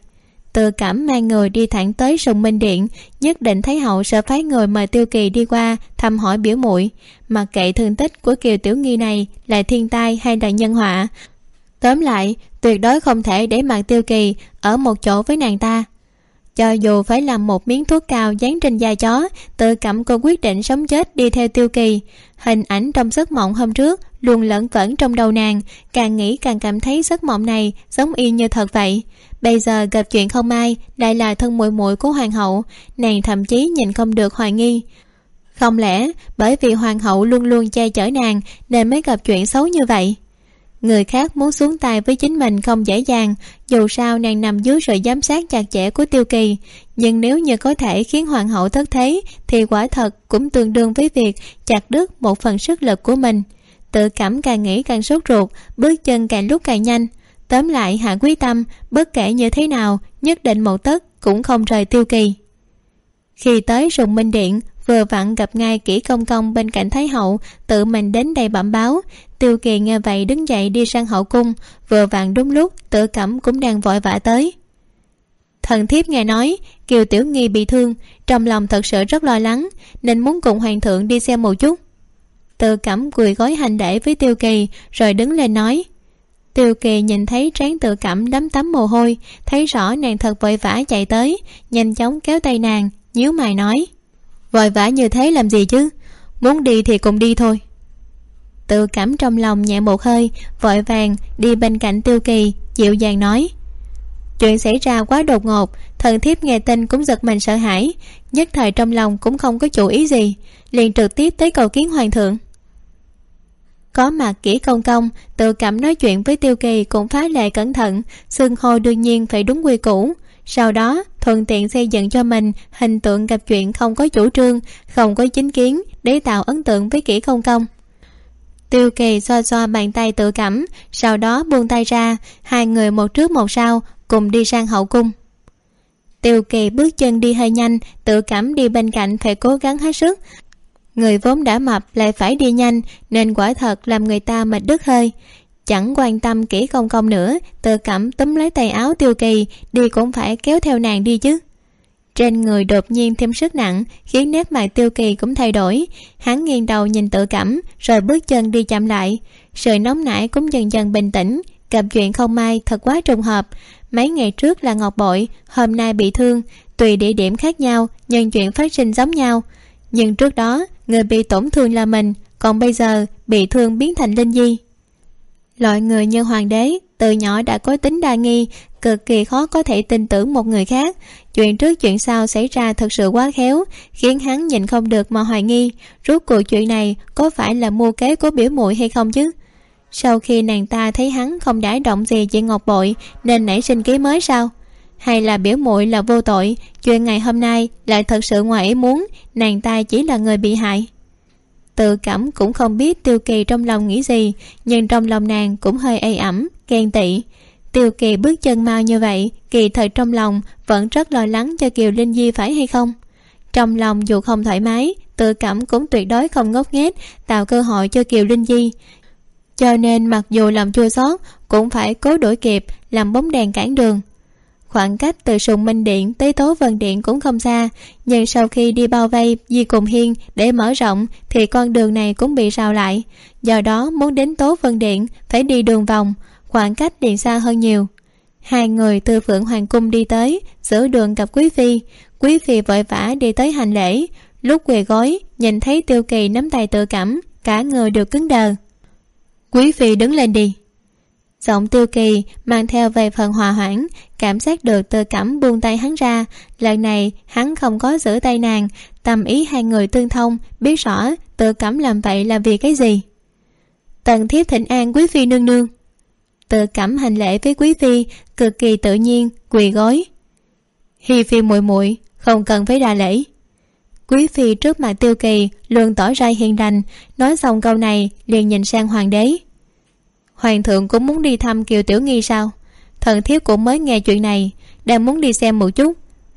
Tự cảm mang người đi thẳng tới sùng minh điện, nhất định thấy hậu sẽ phái người mời tiêu kỳ đi qua thăm hỏi biểu muội. Mặc kệ thương tích của kiều tiểu nghi này là thiên tai hay là nhân họa? Tóm lại, tuyệt đối không thể để mặt tiêu kỳ ở một chỗ với nàng ta cho dù phải làm một miếng thuốc cao dán trên da chó, tự cảm cô quyết định sống chết đi theo tiêu kỳ. Hình ảnh trong giấc mộng hôm trước luôn lẫn quẩn trong đầu nàng, càng nghĩ càng cảm thấy giấc mộng này giống y như thật vậy. Bây giờ gặp chuyện không ai, lại là thân muội muội của hoàng hậu, nàng thậm chí nhìn không được hoài nghi. Không lẽ bởi vì hoàng hậu luôn luôn che chở nàng nên mới gặp chuyện xấu như vậy? Người khác muốn xuống tay với chính mình không dễ dàng, dù sao nàng nằm dưới sự giám sát chặt chẽ của tiêu kỳ. Nhưng nếu như có thể khiến hoàng hậu thất thế, thì quả thật cũng tương đương với việc chặt đứt một phần sức lực của mình. Tự cảm càng nghĩ càng sốt ruột, bước chân càng lúc càng nhanh. Tóm lại, hạ quý tâm, bất kể như thế nào, nhất định một tấc cũng không rời tiêu kỳ. Khi tới sùng minh điện, vừa vặn gặp ngay kỹ công công bên cạnh thái hậu, tự mình đến đây bẩm báo tiêu kỳ nghe vậy đứng dậy đi sang hậu cung, vừa vặn đúng lúc tự cẩm cũng đang vội vã tới. Thần thiếp nghe nói, kiều tiểu nghi bị thương, trong lòng thật sự rất lo lắng, nên muốn cùng hoàng thượng đi xem một chút. Tự cẩm cười gói hành để với tiêu kỳ, rồi đứng lên nói, tiêu kỳ nhìn thấy trán tự cẩm đấm tắm mồ hôi, thấy rõ nàng thật vội vã chạy tới, nhanh chóng kéo tay nàng, nhíu mày nói, vội vã như thế làm gì chứ? Muốn đi thì cùng đi thôi tự cảm trong lòng nhẹ một hơi, vội vàng đi bên cạnh tiêu kỳ, dịu dàng nói. Chuyện xảy ra quá đột ngột, thần thiếp nghe tin cũng giật mình sợ hãi, nhất thời trong lòng cũng không có chủ ý gì, liền trực tiếp tới cầu kiến hoàng thượng. Có mặt kỹ công công tự cảm nói chuyện với tiêu kỳ cũng phá lệ cẩn thận, xưng hô đương nhiên phải đúng quy củ. Sau đó, thuận tiện xây dựng cho mình hình tượng gặp chuyện không có chủ trương, không có chính kiến, để tạo ấn tượng với kỹ công công tiêu kỳ xoa xoa bàn tay tự cảm, sau đó buông tay ra, hai người một trước một sau, cùng đi sang hậu cung. Tiêu kỳ bước chân đi hơi nhanh, tự cảm đi bên cạnh phải cố gắng hết sức. Người vốn đã mập lại phải đi nhanh, nên quả thật làm người ta mệt đứt hơi. Chẳng quan tâm kỹ công công nữa, tự cảm túm lấy tay áo tiêu kỳ, đi cũng phải kéo theo nàng đi chứ trên người đột nhiên thêm sức nặng, khiến nét mặt tiêu kỳ cũng thay đổi. Hắn nghiêng đầu nhìn tự cảm, rồi bước chân đi chậm lại. Sự nóng nảy cũng dần dần bình tĩnh. Gặp chuyện không may thật quá trùng hợp. Mấy ngày trước là ngọc bội, hôm nay bị thương. Tùy địa điểm khác nhau, nhưng chuyện phát sinh giống nhau. Nhưng trước đó, người bị tổn thương là mình, còn bây giờ bị thương biến thành linh di. Loại người như hoàng đế từ nhỏ đã có tính đa nghi, cực kỳ khó có thể tin tưởng một người khác. Chuyện trước chuyện sau xảy ra thật sự quá khéo, khiến hắn nhìn không được mà hoài nghi, rốt cuộc chuyện này có phải là mua kế của biểu muội hay không chứ? Sau khi nàng ta thấy hắn không đãi động gì chị ngọc bội, nên nảy sinh ký mới sao? Hay là biểu muội là vô tội, chuyện ngày hôm nay lại thật sự ngoài ý muốn, nàng ta chỉ là người bị hại? Tự cảm cũng không biết tiêu kỳ trong lòng nghĩ gì, nhưng trong lòng nàng cũng hơi ây ẩm ghen tị. Tiêu kỳ bước chân mau như vậy, kỳ thật trong lòng vẫn rất lo lắng cho kiều linh di phải hay không? Trong lòng dù không thoải mái, tự cảm cũng tuyệt đối không ngốc nghếch, tạo cơ hội cho kiều linh di. Cho nên mặc dù lòng chua xót, cũng phải cố đuổi kịp, làm bóng đèn cản đường. Khoảng cách từ sùng minh điện tới tố vân điện cũng không xa, nhưng sau khi đi bao vây di cùng hiên để mở rộng, thì con đường này cũng bị rào lại. Do đó muốn đến tố vân điện phải đi đường vòng khoảng cách điện xa hơn nhiều. Hai người từ phượng hoàng cung đi tới, giữa đường gặp quý phi. Quý phi vội vã đi tới hành lễ. Lúc quỳ gối, nhìn thấy tiêu kỳ nắm tay tự cảm, cả người đều cứng đờ. Quý phi đứng lên đi. Giọng tiêu kỳ mang theo về phần hòa hoãn, cảm giác được tự cảm buông tay hắn ra. Lần này, hắn không có giữ tay nàng, tâm ý hai người tương thông, biết rõ tự cảm làm vậy là vì cái gì. Tần thiếp thịnh an quý phi nương nương tự cảm hành lễ với quý phi, cực kỳ tự nhiên, quỳ gối. Hi phi muội muội, không cần phải đà lễ. Quý phi trước mặt tiêu kỳ luôn tỏ ra hiền lành, nói xong câu này liền nhìn sang hoàng đế. Hoàng thượng cũng muốn đi thăm kiều tiểu nghi sao? Thần thiếp cũng mới nghe chuyện này, đang muốn đi xem một chút,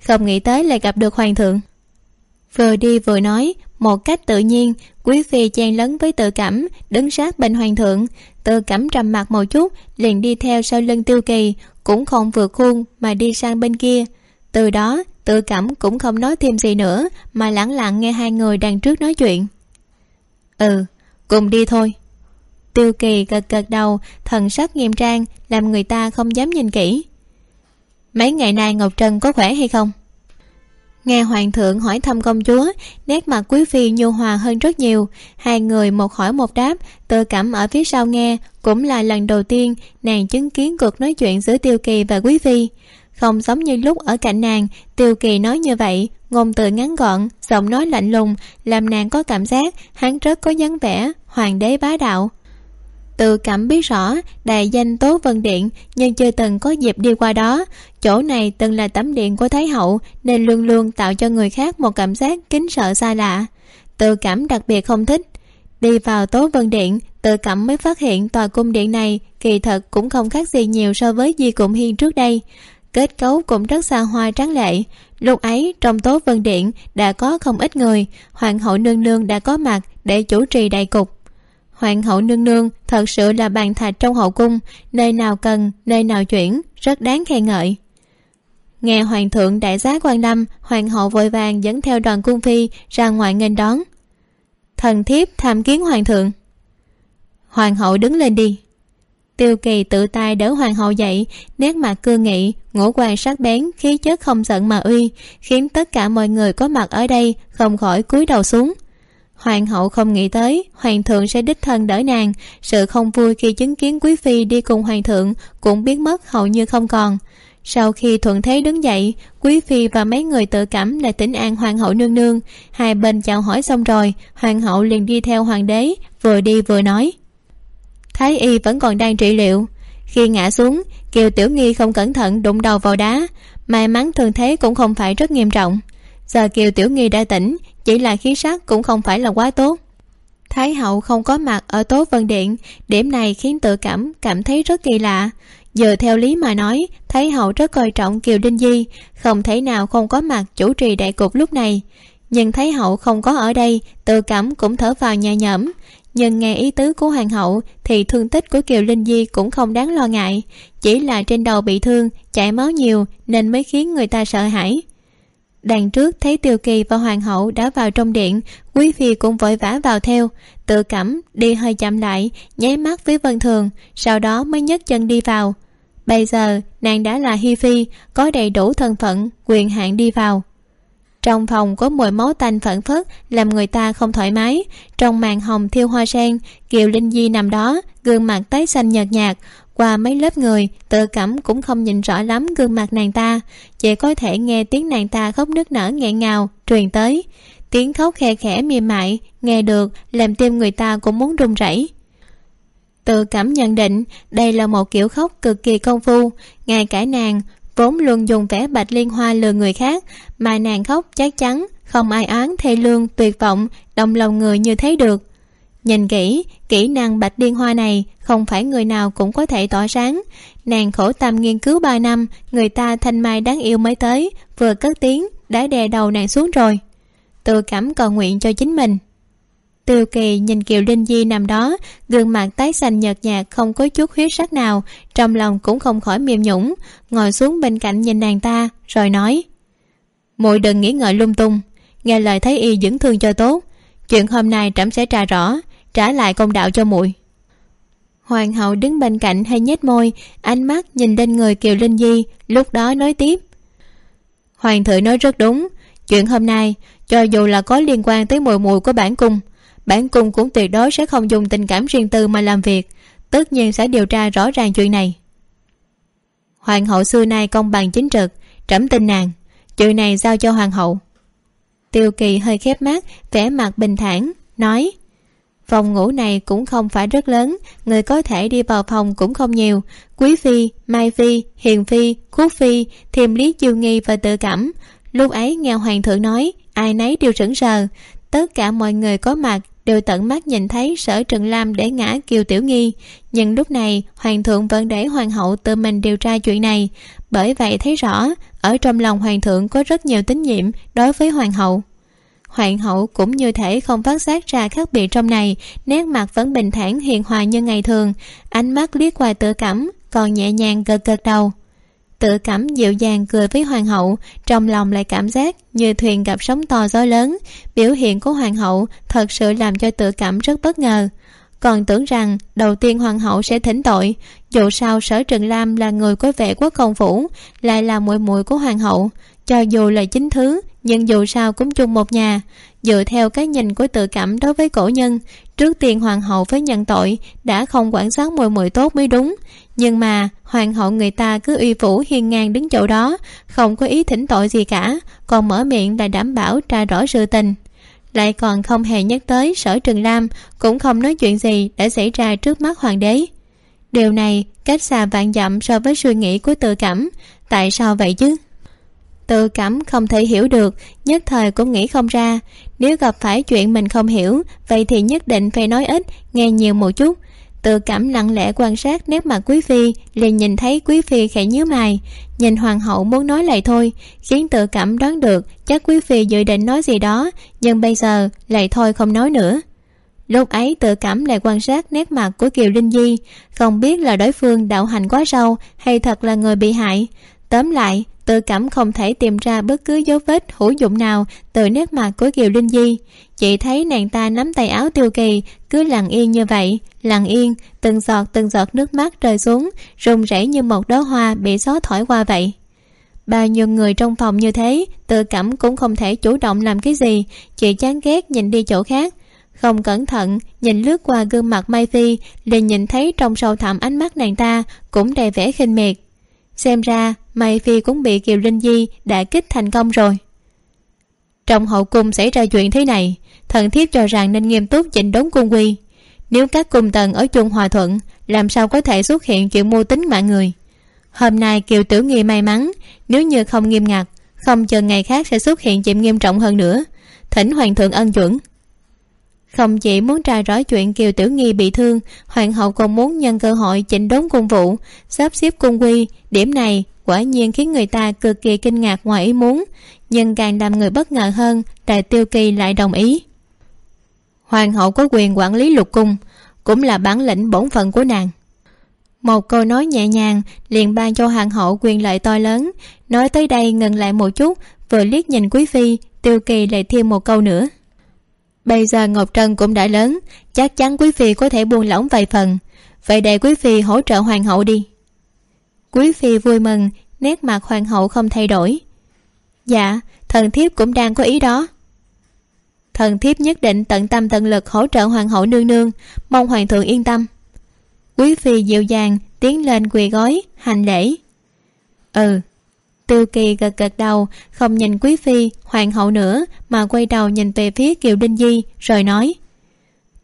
không nghĩ tới lại gặp được hoàng thượng. Vừa đi vừa nói một cách tự nhiên, quý phi chen lấn với tự cảm đứng sát bên hoàng thượng. Tự cảm trầm mặt một chút, liền đi theo sau lưng tiêu kỳ, cũng không vượt khuôn mà đi sang bên kia. Từ đó tự cảm cũng không nói thêm gì nữa, mà lẳng lặng nghe hai người đằng trước nói chuyện. Ừ cùng đi thôi. Tiêu kỳ gật gật đầu, thần sắc nghiêm trang, làm người ta không dám nhìn kỹ. Mấy ngày nay ngọc trân có khỏe hay không? Nghe hoàng thượng hỏi thăm công chúa, nét mặt quý phi nhu hòa hơn rất nhiều. Hai người một hỏi một đáp, tự cảm ở phía sau nghe, cũng là lần đầu tiên nàng chứng kiến cuộc nói chuyện giữa tiêu kỳ và quý phi. Không giống như lúc ở cạnh nàng, tiêu kỳ nói như vậy, ngôn từ ngắn gọn, giọng nói lạnh lùng, làm nàng có cảm giác hắn rất có dáng vẻ, hoàng đế bá đạo tự cảm biết rõ đại danh tố vân điện nhưng chưa từng có dịp đi qua đó. Chỗ này từng là tấm điện của thái hậu nên luôn luôn tạo cho người khác một cảm giác kính sợ xa lạ. Tự cảm đặc biệt không thích. Đi vào tố vân điện, tự cảm mới phát hiện tòa cung điện này kỳ thật cũng không khác gì nhiều so với di cụm hiên trước đây. Kết cấu cũng rất xa hoa tráng lệ. Lúc ấy, trong tố vân điện đã có không ít người. Hoàng hậu nương nương đã có mặt để chủ trì đại cục hoàng hậu nương nương, thật sự là bàn thạch trong hậu cung, nơi nào cần, nơi nào chuyển, rất đáng khen ngợi. Nghe hoàng thượng đại giá quan lâm, hoàng hậu vội vàng dẫn theo đoàn cung phi ra ngoài nghênh đón. Thần thiếp tham kiến hoàng thượng. Hoàng hậu đứng lên đi. Tiêu kỳ tự tay đỡ hoàng hậu dậy, nét mặt cương nghị, ngũ quan sắc bén, khí chất không giận mà uy, khiến tất cả mọi người có mặt ở đây không khỏi cúi đầu xuống hoàng hậu không nghĩ tới, hoàng thượng sẽ đích thân đỡ nàng. Sự không vui khi chứng kiến quý phi đi cùng hoàng thượng cũng biến mất hầu như không còn. Sau khi thuận thế đứng dậy, quý phi và mấy người tự cảm lại tỉnh an hoàng hậu nương nương. Hai bên chào hỏi xong rồi, hoàng hậu liền đi theo hoàng đế, vừa đi vừa nói. Thái y vẫn còn đang trị liệu. Khi ngã xuống, kiều tiểu nghi không cẩn thận đụng đầu vào đá. May mắn thường thế cũng không phải rất nghiêm trọng. Giờ kiều tiểu nghi đã tỉnh chỉ là khí sắc cũng không phải là quá tốt. Thái hậu không có mặt ở tố vân điện, điểm này khiến tự cảm cảm thấy rất kỳ lạ. Giờ theo lý mà nói, thái hậu rất coi trọng kiều đinh di, không thể nào không có mặt chủ trì đại cục lúc này. Nhưng thái hậu không có ở đây, tự cảm cũng thở vào nhà nhẫm nhưng nghe ý tứ của hoàng hậu thì thương tích của kiều linh di cũng không đáng lo ngại. Chỉ là trên đầu bị thương, chảy máu nhiều nên mới khiến người ta sợ hãi đằng trước thấy tiêu kỳ và hoàng hậu đã vào trong điện, quý phi cũng vội vã vào theo. Tự cảm đi hơi chậm lại, nháy mắt với vân thường, sau đó mới nhấc chân đi vào. Bây giờ, nàng đã là hi phi, có đầy đủ thân phận, quyền hạn đi vào. Trong phòng có mùi máu tanh phẫn phất, làm người ta không thoải mái. Trong màn hồng thiêu hoa sen, kiều linh di nằm đó, gương mặt tái xanh nhợt nhạt qua mấy lớp người, tự cảm cũng không nhìn rõ lắm gương mặt nàng ta, chỉ có thể nghe tiếng nàng ta khóc nức nở nghẹn ngào, truyền tới. Tiếng khóc khe khẽ mềm mại, nghe được, làm tim người ta cũng muốn run rẩy. Tự cảm nhận định, đây là một kiểu khóc cực kỳ công phu, ngay cả nàng vốn luôn dùng vẻ bạch liên hoa lừa người khác, mà nàng khóc chắc chắn không ai oán thê lương tuyệt vọng động lòng người như thế được nhìn kỹ kỹ năng bạch liên hoa này không phải người nào cũng có thể tỏa sáng. Nàng khổ tâm nghiên cứu ba năm, người ta thanh mai đáng yêu mới tới, vừa cất tiếng, đã đè đầu nàng xuống rồi. Tự cảm cầu nguyện cho chính mình. Tiêu kỳ nhìn kiều linh di nằm đó, gương mặt tái xanh nhợt nhạt không có chút huyết sắc nào, trong lòng cũng không khỏi mềm nhũng, ngồi xuống bên cạnh nhìn nàng ta, rồi nói, muội đừng nghĩ ngợi lung tung, nghe lời thấy y dưỡng thương cho tốt. Chuyện hôm nay trẫm sẽ tra rõ trả lại công đạo cho muội. Hoàng hậu đứng bên cạnh hay nhếch môi, ánh mắt nhìn lên người kiều linh di, lúc đó nói tiếp. Hoàng thượng nói rất đúng, chuyện hôm nay, cho dù là có liên quan tới mùi mùi của bản cung bản cung cũng tuyệt đối sẽ không dùng tình cảm riêng tư mà làm việc, tất nhiên sẽ điều tra rõ ràng chuyện này. Hoàng hậu xưa nay công bằng chính trực, trẫm tin nàng, chuyện này giao cho hoàng hậu. Tiêu kỳ hơi khép mắt, vẻ mặt bình thản, nói phòng ngủ này cũng không phải rất lớn, người có thể đi vào phòng cũng không nhiều. Quý phi, mai phi, hiền phi khúc phi thêm lý chiêu nghi và tự cảm. Lúc ấy nghe hoàng thượng nói, ai nấy đều sững sờ. Tất cả mọi người có mặt đều tận mắt nhìn thấy sở trần lam để ngã kiều tiểu nghi. Nhưng lúc này, hoàng thượng vẫn để hoàng hậu tự mình điều tra chuyện này. Bởi vậy thấy rõ, ở trong lòng hoàng thượng có rất nhiều tín nhiệm đối với hoàng hậu hoàng hậu cũng như thể không phát giác ra khác biệt trong này, nét mặt vẫn bình thản hiền hòa như ngày thường, ánh mắt liếc qua tự cảm, còn nhẹ nhàng gật gật đầu. Tự cảm dịu dàng cười với hoàng hậu, trong lòng lại cảm giác như thuyền gặp sóng to gió lớn, biểu hiện của hoàng hậu thật sự làm cho tự cảm rất bất ngờ. Còn tưởng rằng đầu tiên hoàng hậu sẽ thỉnh tội, dù sao sở Trừng lam là người có vẻ quốc công phủ, lại là muội muội của hoàng hậu, cho dù là chính thứ nhưng dù sao cũng chung một nhà. Dựa theo cái nhìn của tự cảm đối với cổ nhân, trước tiên hoàng hậu phải nhận tội, đã không quản sát mùi mùi tốt mới đúng. Nhưng mà, hoàng hậu người ta cứ uy vũ hiên ngang đứng chỗ đó, không có ý thỉnh tội gì cả, còn mở miệng là đảm bảo tra rõ sự tình. Lại còn không hề nhắc tới sở trường lam, cũng không nói chuyện gì đã xảy ra trước mắt hoàng đế. Điều này cách xa vạn dặm so với suy nghĩ của tự cảm, tại sao vậy chứ? Tự cảm không thể hiểu được, nhất thời cũng nghĩ không ra. Nếu gặp phải chuyện mình không hiểu, vậy thì nhất định phải nói ít, nghe nhiều một chút. Tự cảm lặng lẽ quan sát nét mặt quý phi, liền nhìn thấy quý phi khẽ nhíu mày. Nhìn hoàng hậu muốn nói lại thôi, khiến tự cảm đoán được chắc quý phi dự định nói gì đó, nhưng bây giờ lại thôi không nói nữa. Lúc ấy tự cảm lại quan sát nét mặt của kiều linh di, không biết là đối phương đạo hành quá sâu hay thật là người bị hại tóm lại tự cảm không thể tìm ra bất cứ dấu vết hữu dụng nào từ nét mặt của kiều linh di. Chị thấy nàng ta nắm tay áo tiêu kỳ, cứ lặng yên như vậy, lặng yên, từng giọt từng giọt nước mắt rơi xuống rung rẩy như một đóa hoa bị gió thổi qua vậy. Bao nhiêu người trong phòng như thế tự cảm cũng không thể chủ động làm cái gì chị chán ghét nhìn đi chỗ khác. Không cẩn thận, nhìn lướt qua gương mặt mai phi, liền nhìn thấy trong sâu thẳm ánh mắt nàng ta cũng đầy vẻ khinh miệt xem ra mày phi cũng bị kiều linh di đã kích thành công rồi. Trong hậu cung xảy ra chuyện thế này, thần thiếp cho rằng nên nghiêm túc chỉnh đốn cung quy. Nếu các cung tần ở chung hòa thuận, làm sao có thể xuất hiện chuyện mưu tính mạng người? Hôm nay kiều tử nghi may mắn, nếu như không nghiêm ngặt, không chờ ngày khác sẽ xuất hiện chuyện nghiêm trọng hơn nữa. Thỉnh hoàng thượng ân chuẩn không chỉ muốn tra rõ chuyện kiều tử nghi bị thương, hoàng hậu còn muốn nhân cơ hội chỉnh đốn cung vụ, sắp xếp cung quy. Điểm này quả nhiên khiến người ta cực kỳ kinh ngạc ngoài ý muốn, nhưng càng làm người bất ngờ hơn đại tiêu kỳ lại đồng ý. Hoàng hậu có quyền quản lý lục cung, cũng là bản lĩnh bổn phận của nàng. Một câu nói nhẹ nhàng liền ban cho hoàng hậu quyền lợi to lớn. Nói tới đây ngừng lại một chút, vừa liếc nhìn quý phi, tiêu kỳ lại thêm một câu nữa bây giờ ngọc trân cũng đã lớn, chắc chắn quý phi có thể buông lỏng vài phần. Vậy để quý phi hỗ trợ hoàng hậu đi. Quý phi vui mừng, nét mặt hoàng hậu không thay đổi. Dạ thần thiếp cũng đang có ý đó. Thần thiếp nhất định tận tâm tận lực hỗ trợ hoàng hậu nương nương, mong hoàng thượng yên tâm. Quý phi dịu dàng, tiến lên quỳ gói hành lễ. Ừ tiêu kỳ gật gật đầu, không nhìn quý phi, hoàng hậu nữa, mà quay đầu nhìn về phía kiều đinh di, rồi nói,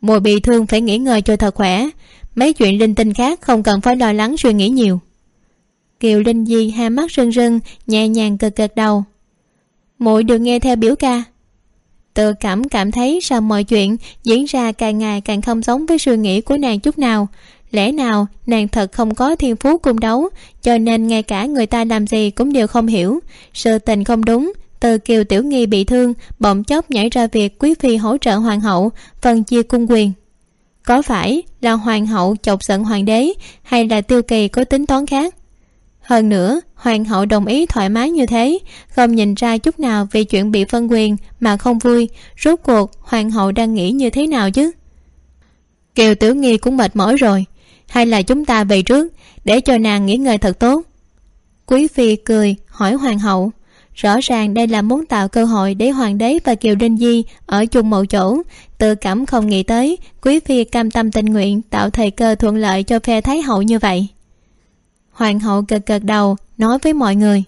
Mùi bị thương phải nghỉ ngơi cho thật khỏe, mấy chuyện linh tinh khác không cần phải lo lắng suy nghĩ nhiều. Kiều linh di hai mắt rưng rưng, nhẹ nhàng gật gật đầu muội được nghe theo biểu ca. Tự cảm cảm thấy sao mọi chuyện diễn ra càng ngày càng không giống với suy nghĩ của nàng chút nào lẽ nào nàng thật không có thiên phú cung đấu, cho nên ngay cả người ta làm gì cũng đều không hiểu. Sự tình không đúng, từ kiều tiểu nghi bị thương, bỗng chốc nhảy ra việc quý phi hỗ trợ hoàng hậu, phân chia cung quyền. Có phải là hoàng hậu chọc giận hoàng đế, hay là tiêu kỳ có tính toán khác? Hơn nữa, hoàng hậu đồng ý thoải mái như thế, không nhìn ra chút nào vì chuyện bị phân quyền mà không vui, rốt cuộc hoàng hậu đang nghĩ như thế nào chứ? Kiều tiểu nghi cũng mệt mỏi rồi hay là chúng ta về trước, để cho nàng nghỉ ngơi thật tốt? Quý phi cười, hỏi hoàng hậu. Rõ ràng đây là muốn tạo cơ hội để hoàng đế và kiều đinh di ở chung một chỗ. Tự cảm không nghĩ tới, quý phi cam tâm tình nguyện tạo thời cơ thuận lợi cho phe thái hậu như vậy. Hoàng hậu cực cực đầu, nói với mọi người.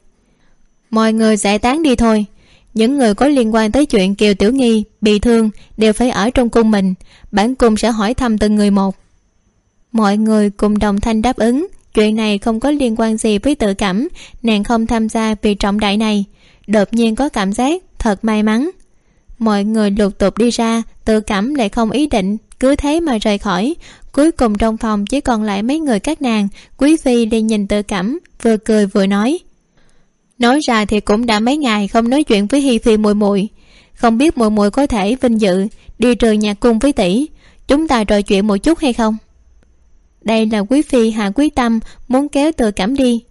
Mọi người giải tán đi thôi. Những người có liên quan tới chuyện kiều tiểu nghi bị thương đều phải ở trong cung mình. Bản cung sẽ hỏi thăm từng người một mọi người cùng đồng thanh đáp ứng. Chuyện này không có liên quan gì với tự cảm. Nàng không tham gia vì trọng đại này. Đột nhiên có cảm giác thật may mắn. Mọi người lục tục đi ra, tự cảm lại không ý định, cứ thế mà rời khỏi. Cuối cùng trong phòng chỉ còn lại mấy người các nàng. Quý phi đi nhìn tự cảm, vừa cười vừa nói. Nói ra thì cũng đã mấy ngày không nói chuyện với hi phi muội muội. Không biết muội muội có thể vinh dự đi trừ nhạc cung với tỷ. Chúng ta trò chuyện một chút hay không? Đây là quý phi hạ quý tâm, muốn kéo tự cảm đi.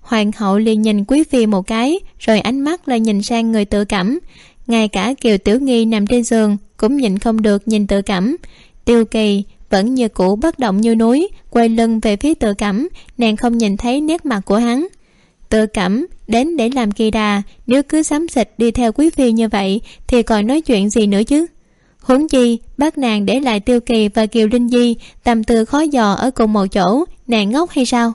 Hoàng hậu liền nhìn quý phi một cái, rồi ánh mắt lại nhìn sang người tự cảm. Ngay cả kiều tiểu nghi nằm trên giường cũng nhìn không được nhìn tự cảm. Tiêu kỳ vẫn như cũ bất động như núi, quay lưng về phía tự cảm, nàng không nhìn thấy nét mặt của hắn. Tự cảm đến để làm kỳ đà, nếu cứ xám xịt đi theo quý phi như vậy thì còn nói chuyện gì nữa chứ? Huống chi, bác nàng để lại tiêu kỳ và kiều linh di tầm từ khó dò ở cùng một chỗ, nàng ngốc hay sao?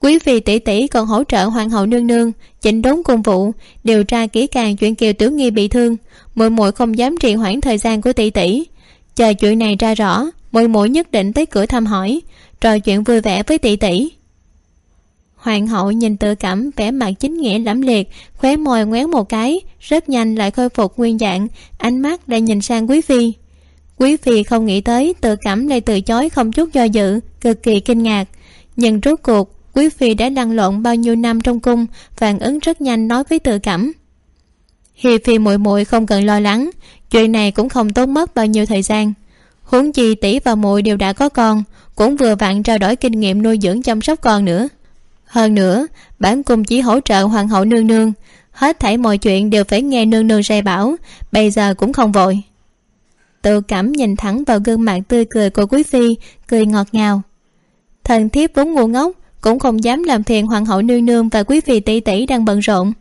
Quý vị tỷ tỷ còn hỗ trợ hoàng hậu nương nương, chỉnh đốn cùng vụ, điều tra kỹ càng chuyện kiều tiểu nghi bị thương. Muội muội không dám trì hoãn thời gian của tỷ tỷ. Chờ chuyện này ra rõ, muội muội nhất định tới cửa thăm hỏi. Trò chuyện vui vẻ với tỷ tỷ hoàng hậu nhìn tự cảm, vẻ mặt chính nghĩa lẫm liệt, khóe môi ngoéo một cái, rất nhanh lại khôi phục nguyên dạng, ánh mắt lại nhìn sang quý phi. Quý phi không nghĩ tới, tự cảm lại từ chối không chút do dự, cực kỳ kinh ngạc. Nhưng rốt cuộc, quý phi đã lăn lộn bao nhiêu năm trong cung, phản ứng rất nhanh nói với tự cảm. Hi phi muội muội không cần lo lắng, chuyện này cũng không tốn mất bao nhiêu thời gian. Huống chi tỷ và muội đều đã có con, cũng vừa vặn trao đổi kinh nghiệm nuôi dưỡng chăm sóc con nữa hơn nữa, bản cung chỉ hỗ trợ hoàng hậu nương nương. Hết thảy mọi chuyện đều phải nghe nương nương sai bảo, bây giờ cũng không vội. Tự cảm nhìn thẳng vào gương mặt tươi cười của quý phi, cười ngọt ngào. Thần thiếp vốn ngu ngốc, cũng không dám làm phiền hoàng hậu nương nương và quý phi tỷ tỷ đang bận rộn.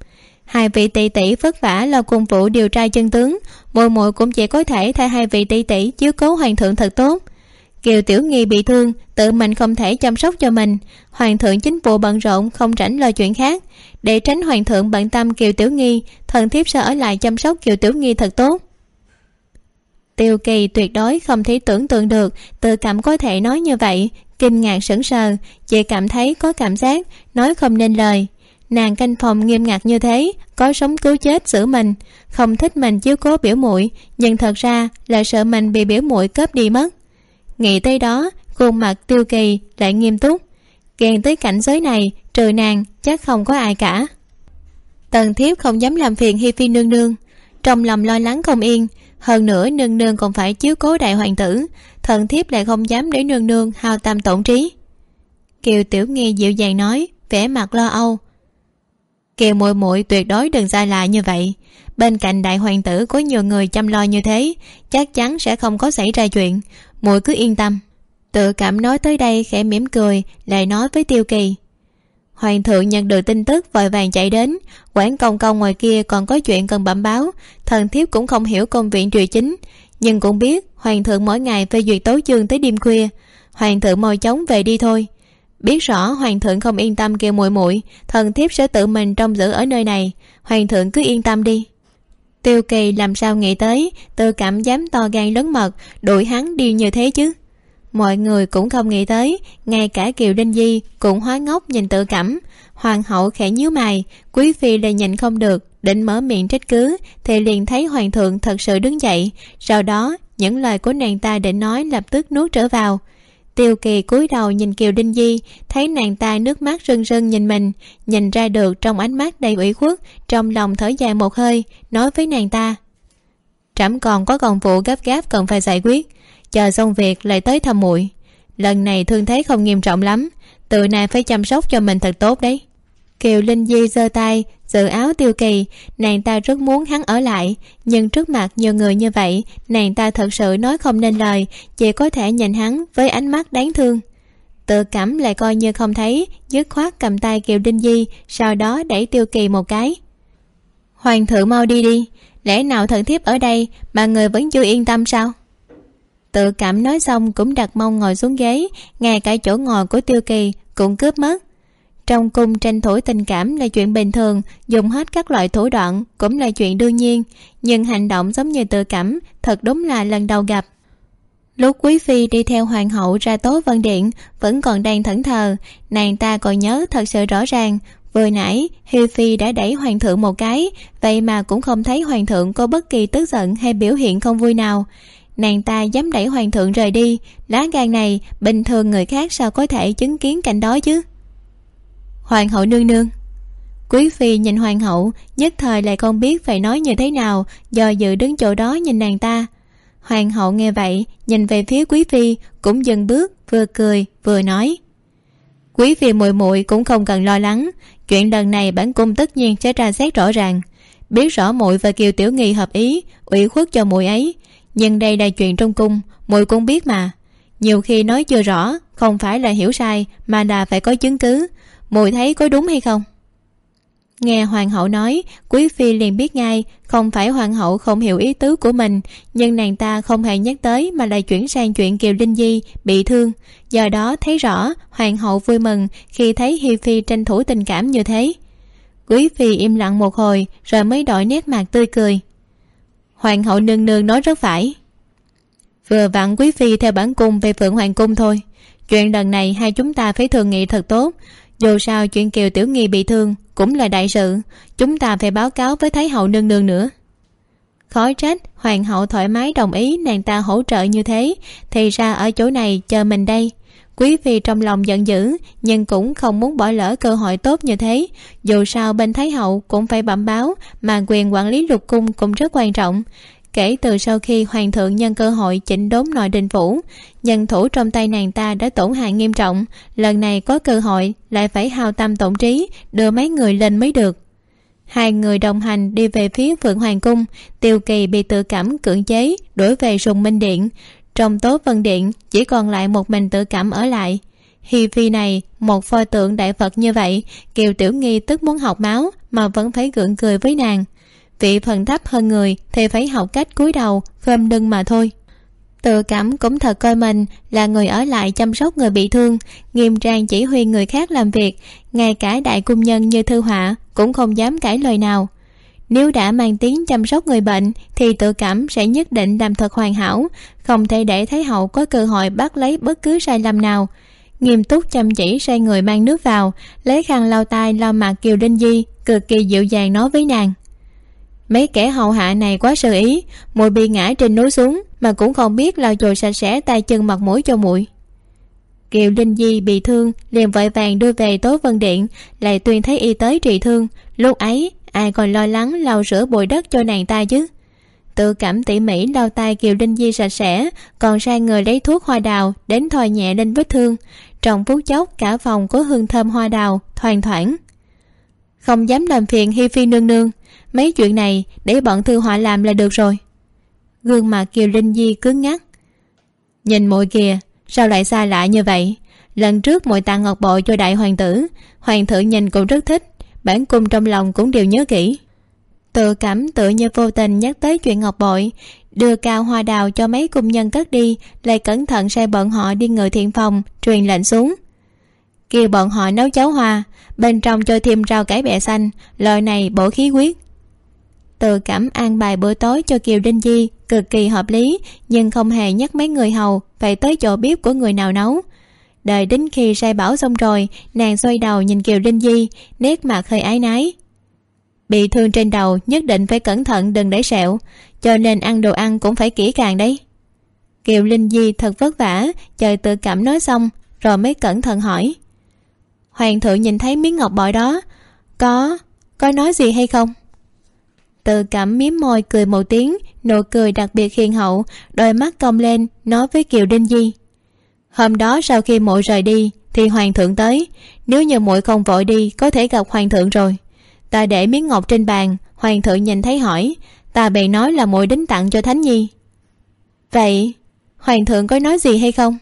Hai vị tỷ tỷ vất vả lo cùng vụ điều tra chân tướng, muội muội cũng chỉ có thể thay hai vị tỷ tỷ chiếu cố hoàng thượng thật tốt kiều tiểu nghi bị thương, tự mình không thể chăm sóc cho mình. Hoàng thượng chính vụ bận rộn, không rảnh lo chuyện khác. Để tránh hoàng thượng bận tâm kiều tiểu nghi, thần thiếp sẽ ở lại chăm sóc kiều tiểu nghi thật tốt. Tiêu kỳ tuyệt đối không thể tưởng tượng được, tự cảm có thể nói như vậy, kinh ngạc sững sờ chị cảm thấy có cảm giác, nói không nên lời. Nàng canh phòng nghiêm ngặt như thế, có sống cứu chết giữ mình. Không thích mình chiếu cố biểu muội, nhưng thật ra là sợ mình bị biểu muội cướp đi mất nghĩ tới đó, khuôn mặt tiêu kỳ lại nghiêm túc. Ghen tới cảnh giới này trừ nàng chắc không có ai cả. Tần thiếp không dám làm phiền hi phi nương nương. Trong lòng lo lắng không yên, hơn nữa nương nương còn phải chiếu cố đại hoàng tử. Thần thiếp lại không dám để nương nương hao tâm tổn trí. Kiều tiểu nghi dịu dàng nói, vẻ mặt lo âu. Kiều muội muội tuyệt đối đừng sai lại như vậy. Bên cạnh đại hoàng tử có nhiều người chăm lo như thế, chắc chắn sẽ không có xảy ra chuyện muội cứ yên tâm. Tự cảm nói tới đây khẽ mỉm cười, lại nói với tiêu kỳ. Hoàng thượng nhận được tin tức vội vàng chạy đến. Quản công công ngoài kia còn có chuyện cần bẩm báo. Thần thiếp cũng không hiểu công viện triều chính. Nhưng cũng biết hoàng thượng mỗi ngày phê duyệt tấu chương tới đêm khuya. Hoàng thượng mau chóng về đi thôi. Biết rõ hoàng thượng không yên tâm kêu muội muội, thần thiếp sẽ tự mình trông giữ ở nơi này. Hoàng thượng cứ yên tâm đi tiêu kỳ làm sao nghĩ tới tự cảm dám to gan lớn mật, đuổi hắn đi như thế chứ? Mọi người cũng không nghĩ tới, ngay cả kiều đinh di cũng hóa ngốc nhìn tự cảm. Hoàng hậu khẽ nhíu mày, quý phi lại nhìn không được, định mở miệng trách cứ, thì liền thấy hoàng thượng thật sự đứng dậy. Sau đó, những lời của nàng ta định nói lập tức nuốt trở vào tiêu kỳ cúi đầu nhìn kiều đinh di, thấy nàng ta nước mắt rưng rưng nhìn mình, nhìn ra được trong ánh mắt đầy ủy khuất, trong lòng thở dài một hơi, nói với nàng ta. Trẫm còn có công vụ gấp gáp cần phải giải quyết, chờ xong việc lại tới thăm muội. Lần này thương thế không nghiêm trọng lắm, tự nàng phải chăm sóc cho mình thật tốt đấy. Kiều linh di giơ tay giữ áo tiêu kỳ, nàng ta rất muốn hắn ở lại, nhưng trước mặt nhiều người như vậy, nàng ta thật sự nói không nên lời, chỉ có thể nhìn hắn với ánh mắt đáng thương. Tự cảm lại coi như không thấy, dứt khoát cầm tay kiều đinh di, sau đó đẩy tiêu kỳ một cái. Hoàng thượng mau đi đi, lẽ nào thần thiếp ở đây mà người vẫn chưa yên tâm sao? Tự cảm nói xong cũng đặt mông ngồi xuống ghế, ngay cả chỗ ngồi của tiêu kỳ cũng cướp mất trong cung tranh thủ tình cảm là chuyện bình thường, dùng hết các loại thủ đoạn cũng là chuyện đương nhiên. Nhưng hành động giống như tự cảm thật đúng là lần đầu gặp. Lúc quý phi đi theo hoàng hậu ra tố vân điện, vẫn còn đang thẫn thờ, nàng ta còn nhớ thật sự rõ ràng, vừa nãy hi phi đã đẩy hoàng thượng một cái, vậy mà cũng không thấy hoàng thượng có bất kỳ tức giận hay biểu hiện không vui nào. Nàng ta dám đẩy hoàng thượng rời đi, lá gan này bình thường người khác sao có thể chứng kiến cảnh đó chứ? Hoàng hậu nương nương. Quý phi nhìn hoàng hậu, nhất thời lại không biết phải nói như thế nào, do dự đứng chỗ đó nhìn nàng ta. Hoàng hậu nghe vậy, nhìn về phía quý phi, cũng dừng bước, vừa cười, vừa nói. Quý phi muội muội cũng không cần lo lắng, chuyện lần này bản cung tất nhiên sẽ tra xét rõ ràng. Biết rõ muội và kiều tiểu nghi hợp ý, ủy khuất cho muội ấy. Nhưng đây là chuyện trong cung, muội cũng biết mà. Nhiều khi nói chưa rõ, không phải là hiểu sai, mà là phải có chứng cứ mùi thấy có đúng hay không? Nghe hoàng hậu nói, quý phi liền biết ngay, không phải hoàng hậu không hiểu ý tứ của mình, nhưng nàng ta không hề nhắc tới mà lại chuyển sang chuyện kiều linh di, bị thương. Do đó thấy rõ, hoàng hậu vui mừng khi thấy hi phi tranh thủ tình cảm như thế. Quý phi im lặng một hồi, rồi mới đổi nét mặt tươi cười. Hoàng hậu nương nương nói rất phải. Vừa vặn quý phi theo bản cung về phượng hoàng cung thôi. Chuyện lần này hai chúng ta phải thường nghị thật tốt dù sao chuyện kiều tiểu nghi bị thương cũng là đại sự. Chúng ta phải báo cáo với thái hậu nương nương nữa. Khó trách hoàng hậu thoải mái đồng ý nàng ta hỗ trợ như thế. Thì ra ở chỗ này chờ mình đây. Quý phi trong lòng giận dữ, nhưng cũng không muốn bỏ lỡ cơ hội tốt như thế. Dù sao bên thái hậu cũng phải bẩm báo mà quyền quản lý lục cung cũng rất quan trọng kể từ sau khi hoàng thượng nhân cơ hội chỉnh đốn nội đình phủ, nhân thủ trong tay nàng ta đã tổn hại nghiêm trọng, lần này có cơ hội lại phải hao tâm tổn trí, đưa mấy người lên mới được. Hai người đồng hành đi về phía phượng hoàng cung, tiêu kỳ bị tự cảm cưỡng chế, đuổi về sùng minh điện. Trong tố vân điện, chỉ còn lại một mình tự cảm ở lại. Hi phi này, một pho tượng đại phật như vậy, kiều tiểu nghi tức muốn học máu, mà vẫn phải gượng cười với nàng vị phần thấp hơn người thì phải học cách cúi đầu, khom lưng mà thôi. Tự cảm cũng thật coi mình là người ở lại chăm sóc người bị thương, nghiêm trang chỉ huy người khác làm việc, ngay cả đại cung nhân như thư họa cũng không dám cãi lời nào. Nếu đã mang tiếng chăm sóc người bệnh thì tự cảm sẽ nhất định làm thật hoàn hảo, không thể để thái hậu có cơ hội bắt lấy bất cứ sai lầm nào. Nghiêm túc chăm chỉ sai người mang nước vào, lấy khăn lau tay lau mặt kiều đinh di, cực kỳ dịu dàng nói với nàng mấy kẻ hầu hạ này quá sơ ý, mùi bị ngã trên núi xuống mà cũng không biết lau chùi sạch sẽ tay chân mặt mũi cho muội kiều linh di bị thương, liền vội vàng đưa về tố vân điện, lại tuyên thấy y tới trị thương. Lúc ấy, ai còn lo lắng lau rửa bụi đất cho nàng ta chứ? Tự cảm tỉ mỉ lau tay kiều linh di sạch sẽ, còn sai người lấy thuốc hoa đào đến thoa nhẹ lên vết thương. Trong phút chốc, cả phòng có hương thơm hoa đào, thoang thoảng. Không dám làm phiền hi phi nương nương mấy chuyện này, để bọn thư họa làm là được rồi. Gương mặt kiều linh di cứng ngắc. Nhìn muội kìa, sao lại xa lạ như vậy? Lần trước muội tặng ngọc bội cho đại hoàng tử, hoàng thượng nhìn cũng rất thích, bản cung trong lòng cũng đều nhớ kỹ. Tự cảm tự như vô tình nhắc tới chuyện ngọc bội, đưa cao hoa đào cho mấy cung nhân cất đi, lại cẩn thận sai bọn họ đi ngự thiện phòng, truyền lệnh xuống. Kêu bọn họ nấu cháo hoa, bên trong cho thêm rau cải bẹ xanh, loại này bổ khí huyết tự cảm an bài bữa tối cho kiều đinh di, cực kỳ hợp lý, nhưng không hề nhắc mấy người hầu phải tới chỗ bếp của người nào nấu. Đợi đến khi sai bảo xong rồi, nàng xoay đầu nhìn kiều đinh di, nét mặt hơi ái nái. Bị thương trên đầu nhất định phải cẩn thận đừng để sẹo, cho nên ăn đồ ăn cũng phải kỹ càng đấy. Kiều linh di thật vất vả, chờ tự cảm nói xong, rồi mới cẩn thận hỏi. Hoàng thượng nhìn thấy miếng ngọc bội đó, có có nói gì hay không? Tự cảm miếm môi cười một tiếng, nụ cười đặc biệt hiền hậu, đôi mắt cong lên, nói với kiều đinh di. Hôm đó sau khi muội rời đi, thì hoàng thượng tới. Nếu như muội không vội đi, có thể gặp hoàng thượng rồi. Ta để miếng ngọc trên bàn, hoàng thượng nhìn thấy hỏi. Ta bèn nói là muội đính tặng cho thánh nhi. Vậy, hoàng thượng có nói gì hay không?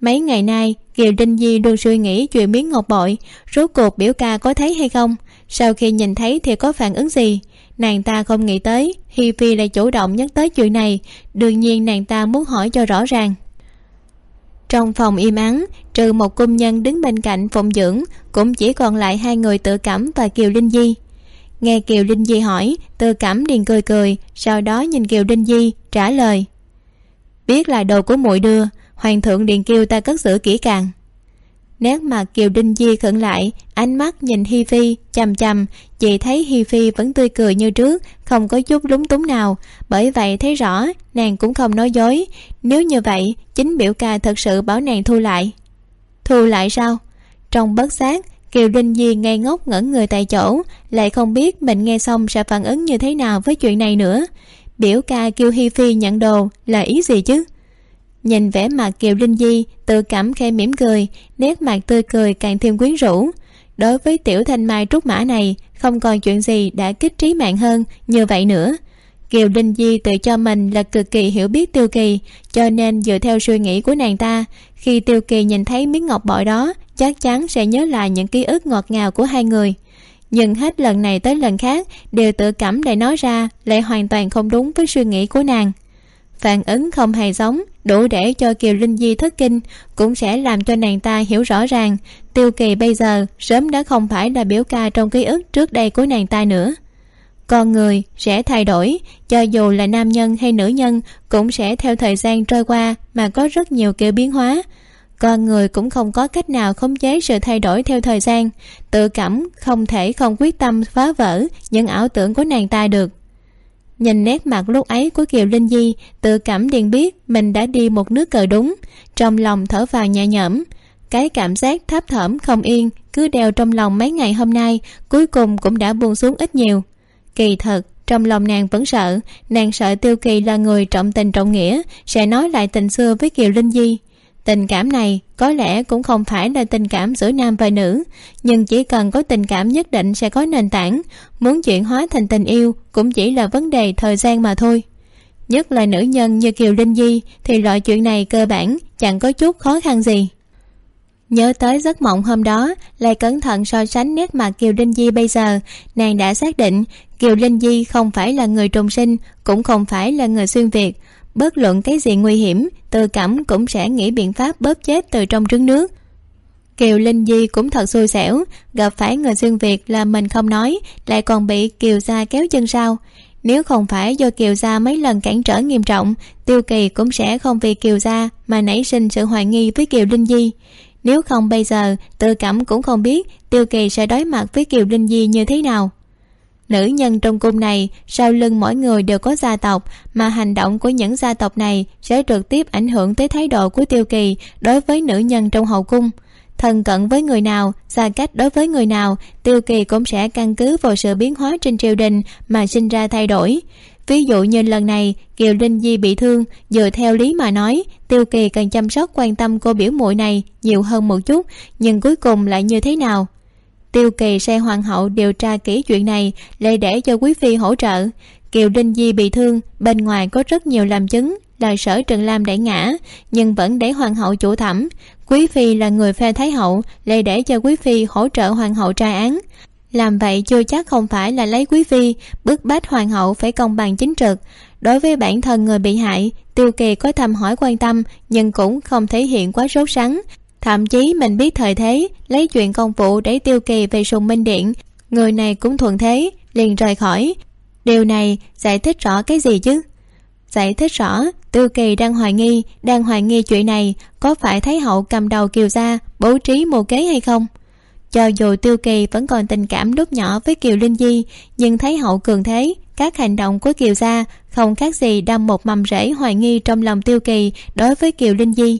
Mấy ngày nay, kiều đinh di luôn suy nghĩ chuyện miếng ngọc bội, rốt cuộc biểu ca có thấy hay không? Sau khi nhìn thấy thì có phản ứng gì? Nàng ta không nghĩ tới, hi phi lại chủ động nhắc tới chuyện này. Đương nhiên nàng ta muốn hỏi cho rõ ràng. Trong phòng im ắng, trừ một cung nhân đứng bên cạnh phụng dưỡng, cũng chỉ còn lại hai người tự cảm và kiều linh di. Nghe kiều linh di hỏi, tự cảm liền cười cười, sau đó nhìn kiều linh di, trả lời. Biết là đồ của muội đưa, hoàng thượng điền kêu ta cất giữ kỹ càng nét mặt kiều đinh di khẩn lại, ánh mắt nhìn hi phi chằm chằm, chị thấy hi phi vẫn tươi cười như trước, không có chút lúng túng nào. Bởi vậy thấy rõ, nàng cũng không nói dối. Nếu như vậy, chính biểu ca thật sự bảo nàng thu lại. Thu lại sao? Trong bất giác, kiều đinh di ngây ngốc ngẩn người tại chỗ, lại không biết mình nghe xong sẽ phản ứng như thế nào với chuyện này nữa. Biểu ca kêu hi phi nhận đồ là ý gì chứ? Nhìn vẻ mặt kiều linh di, tự cảm khe mỉm cười, nét mặt tươi cười càng thêm quyến rũ. Đối với tiểu thanh mai trúc mã này, không còn chuyện gì đã kích trí mạng hơn như vậy nữa. Kiều linh di tự cho mình là cực kỳ hiểu biết tiêu kỳ, cho nên dựa theo suy nghĩ của nàng ta, khi tiêu kỳ nhìn thấy miếng ngọc bội đó, chắc chắn sẽ nhớ lại những ký ức ngọt ngào của hai người. Nhưng hết lần này tới lần khác, đều tự cảm để nói ra lại hoàn toàn không đúng với suy nghĩ của nàng. Phản ứng không hề giống đủ để cho kiều linh di thất kinh, cũng sẽ làm cho nàng ta hiểu rõ ràng, tiêu kỳ bây giờ sớm đã không phải là biểu ca trong ký ức trước đây của nàng ta nữa. Con người sẽ thay đổi, cho dù là nam nhân hay nữ nhân cũng sẽ theo thời gian trôi qua mà có rất nhiều kiểu biến hóa. Con người cũng không có cách nào khống chế sự thay đổi theo thời gian, tự cảm không thể không quyết tâm phá vỡ những ảo tưởng của nàng ta được nhìn nét mặt lúc ấy của kiều linh di, tự cảm điền biết mình đã đi một nước cờ đúng. Trong lòng thở vào nhẹ nhõm. Cái cảm giác thấp thỏm, không yên, cứ đeo trong lòng mấy ngày hôm nay, cuối cùng cũng đã buông xuống ít nhiều. Kỳ thật, trong lòng nàng vẫn sợ. Nàng sợ tiêu kỳ là người trọng tình trọng nghĩa, sẽ nói lại tình xưa với kiều linh di tình cảm này có lẽ cũng không phải là tình cảm giữa nam và nữ, nhưng chỉ cần có tình cảm nhất định sẽ có nền tảng. Muốn chuyển hóa thành tình yêu cũng chỉ là vấn đề thời gian mà thôi. Nhất là nữ nhân như kiều linh di thì loại chuyện này cơ bản chẳng có chút khó khăn gì. Nhớ tới giấc mộng hôm đó, lại cẩn thận so sánh nét mặt kiều linh di bây giờ, nàng đã xác định kiều linh di không phải là người trùng sinh, cũng không phải là người xuyên việt bất luận cái gì nguy hiểm từ cẩm cũng sẽ nghĩ biện pháp bóp chết từ trong trứng nước. Kiều linh di cũng thật xui xẻo, gặp phải người xuyên việt là mình không nói, lại còn bị kiều gia kéo chân sau. Nếu không phải do kiều gia mấy lần cản trở nghiêm trọng, tiêu kỳ cũng sẽ không vì kiều gia mà nảy sinh sự hoài nghi với kiều linh di. Nếu không bây giờ tự cảm cũng không biết tiêu kỳ sẽ đối mặt với kiều linh di như thế nào nữ nhân trong cung này, sau lưng mỗi người đều có gia tộc, mà hành động của những gia tộc này sẽ trực tiếp ảnh hưởng tới thái độ của tiêu kỳ đối với nữ nhân trong hậu cung. Thân cận với người nào, xa cách đối với người nào, tiêu kỳ cũng sẽ căn cứ vào sự biến hóa trên triều đình mà sinh ra thay đổi. Ví dụ như lần này, kiều linh di bị thương, dựa theo lý mà nói, tiêu kỳ cần chăm sóc quan tâm cô biểu muội này nhiều hơn một chút, nhưng cuối cùng lại như thế nào? Tiêu kỳ sai hoàng hậu điều tra kỹ chuyện này, lại để cho quý phi hỗ trợ. Kiều linh di bị thương, bên ngoài có rất nhiều làm chứng, là sở trần lam đẩy ngã, nhưng vẫn để hoàng hậu chủ thẩm quý phi là người phe thái hậu, lại để cho quý phi hỗ trợ hoàng hậu tra án. Làm vậy chưa chắc không phải là lấy quý phi, bức bách hoàng hậu phải công bằng chính trực. Đối với bản thân người bị hại, tiêu kỳ có thăm hỏi quan tâm, nhưng cũng không thể hiện quá sốt sắng thậm chí mình biết thời thế, lấy chuyện công vụ để tiêu kỳ về sùng minh điện. Người này cũng thuận thế, liền rời khỏi. Điều này giải thích rõ cái gì chứ? Giải thích rõ, tiêu kỳ đang hoài nghi, đang hoài nghi chuyện này có phải thái hậu cầm đầu kiều gia bố trí mưu kế hay không? Cho dù tiêu kỳ vẫn còn tình cảm lúc nhỏ với kiều linh di, nhưng thái hậu cường thế, các hành động của kiều gia không khác gì đâm một mầm rễ hoài nghi trong lòng tiêu kỳ đối với kiều linh di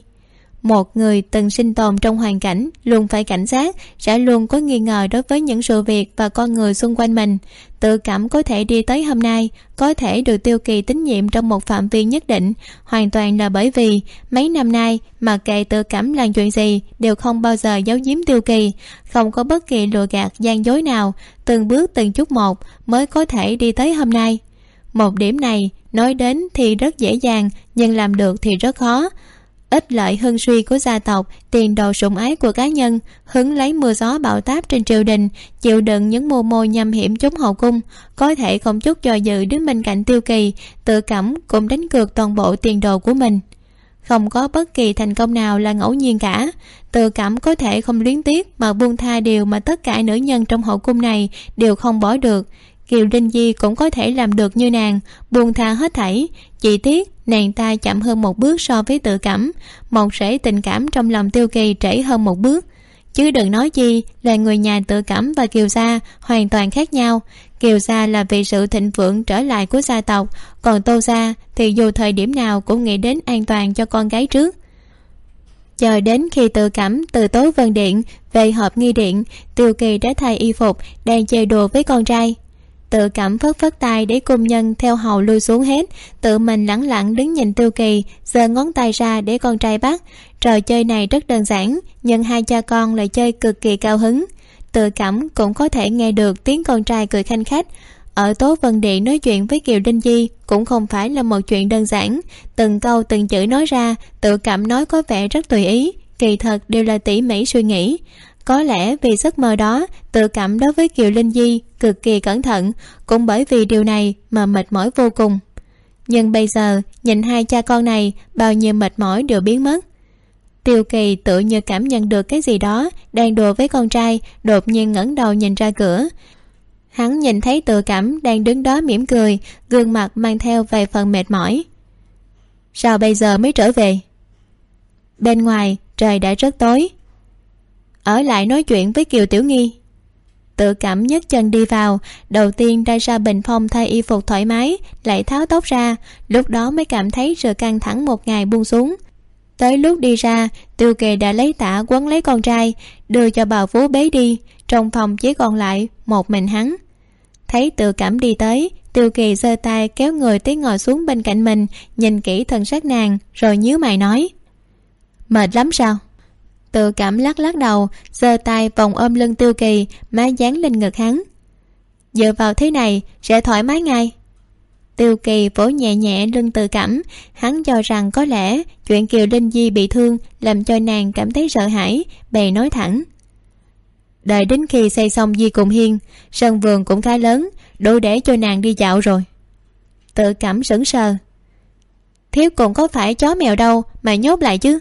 một người từng sinh tồn trong hoàn cảnh luôn phải cảnh giác, sẽ luôn có nghi ngờ đối với những sự việc và con người xung quanh mình. Tự cảm có thể đi tới hôm nay, có thể được tiêu kỳ tín nhiệm trong một phạm vi nhất định. Hoàn toàn là bởi vì mấy năm nay mà kệ tự cảm làm chuyện gì đều không bao giờ giấu giếm tiêu kỳ, không có bất kỳ lừa gạt gian dối nào, từng bước từng chút một mới có thể đi tới hôm nay. Một điểm này nói đến thì rất dễ dàng, nhưng làm được thì rất khó ích lợi hưng suy của gia tộc, tiền đồ sủng ái của cá nhân, hứng lấy mưa gió bão táp trên triều đình, chịu đựng những mưu mô nhằm hiểm chống hậu cung, có thể không chút do dự đứng bên cạnh tiêu kỳ, tự cảm cũng đánh cược toàn bộ tiền đồ của mình. Không có bất kỳ thành công nào là ngẫu nhiên cả, tự cảm có thể không luyến tiếc mà buông tha điều mà tất cả nữ nhân trong hậu cung này đều không bỏ được. Kiều linh di cũng có thể làm được như nàng, buông tha hết thảy, chỉ tiếc nàng ta chậm hơn một bước so với tự cảm một rễ tình cảm trong lòng tiêu kỳ trễ hơn một bước. Chứ đừng nói chi, là người nhà tự cảm và kiều gia hoàn toàn khác nhau. Kiều gia là vì sự thịnh vượng trở lại của gia tộc, còn tô gia thì dù thời điểm nào cũng nghĩ đến an toàn cho con gái trước. Chờ đến khi tự cảm từ tối vân điện về họp nghi điện, tiêu kỳ đã thay y phục, đang chơi đùa với con trai tự cảm phất phất tay để cung nhân theo hầu lui xuống hết. Tự mình lẳng lặng đứng nhìn tiêu kỳ, giơ ngón tay ra để con trai bắt. Trò chơi này rất đơn giản, nhưng hai cha con lại chơi cực kỳ cao hứng. Tự cảm cũng có thể nghe được tiếng con trai cười khanh khách. Ở tố vân điện nói chuyện với kiều đinh di cũng không phải là một chuyện đơn giản. Từng câu từng chữ nói ra, tự cảm nói có vẻ rất tùy ý. Kỳ thật đều là tỉ mỉ suy nghĩ có lẽ vì giấc mơ đó, tự cảm đối với kiều linh di cực kỳ cẩn thận, cũng bởi vì điều này mà mệt mỏi vô cùng. Nhưng bây giờ, nhìn hai cha con này, bao nhiêu mệt mỏi đều biến mất. Tiêu kỳ tự như cảm nhận được cái gì đó đang đùa với con trai, đột nhiên ngẩng đầu nhìn ra cửa. Hắn nhìn thấy tự cảm đang đứng đó mỉm cười, gương mặt mang theo vài phần mệt mỏi. Sao bây giờ mới trở về? Bên ngoài, trời đã rất tối ở lại nói chuyện với kiều tiểu nghi. Tự cảm nhấc chân đi vào, đầu tiên ra ra bình phong thay y phục thoải mái, lại tháo tóc ra, lúc đó mới cảm thấy sự căng thẳng một ngày buông xuống. Tới lúc đi ra, tiêu kỳ đã lấy tả quấn lấy con trai, đưa cho bà vú bế đi, trong phòng chỉ còn lại một mình hắn. Thấy tự cảm đi tới, tiêu kỳ giơ tay kéo người tiến ngồi xuống bên cạnh mình, nhìn kỹ thân sắc nàng, rồi nhíu mày nói, mệt lắm sao? Tự cảm lắc lắc đầu, giơ tay vòng ôm lưng tiêu kỳ, má dán lên ngực hắn. Dựa vào thế này, sẽ thoải mái ngay. Tiêu kỳ vỗ nhẹ nhẹ lưng tự cảm, hắn cho rằng có lẽ chuyện kiều linh di bị thương làm cho nàng cảm thấy sợ hãi, bèn nói thẳng. Đợi đến khi xây xong di cùng hiên, sân vườn cũng khá lớn, đủ để cho nàng đi dạo rồi. Tự cảm sững sờ. Thiếu cũng có phải chó mèo đâu mà nhốt lại chứ?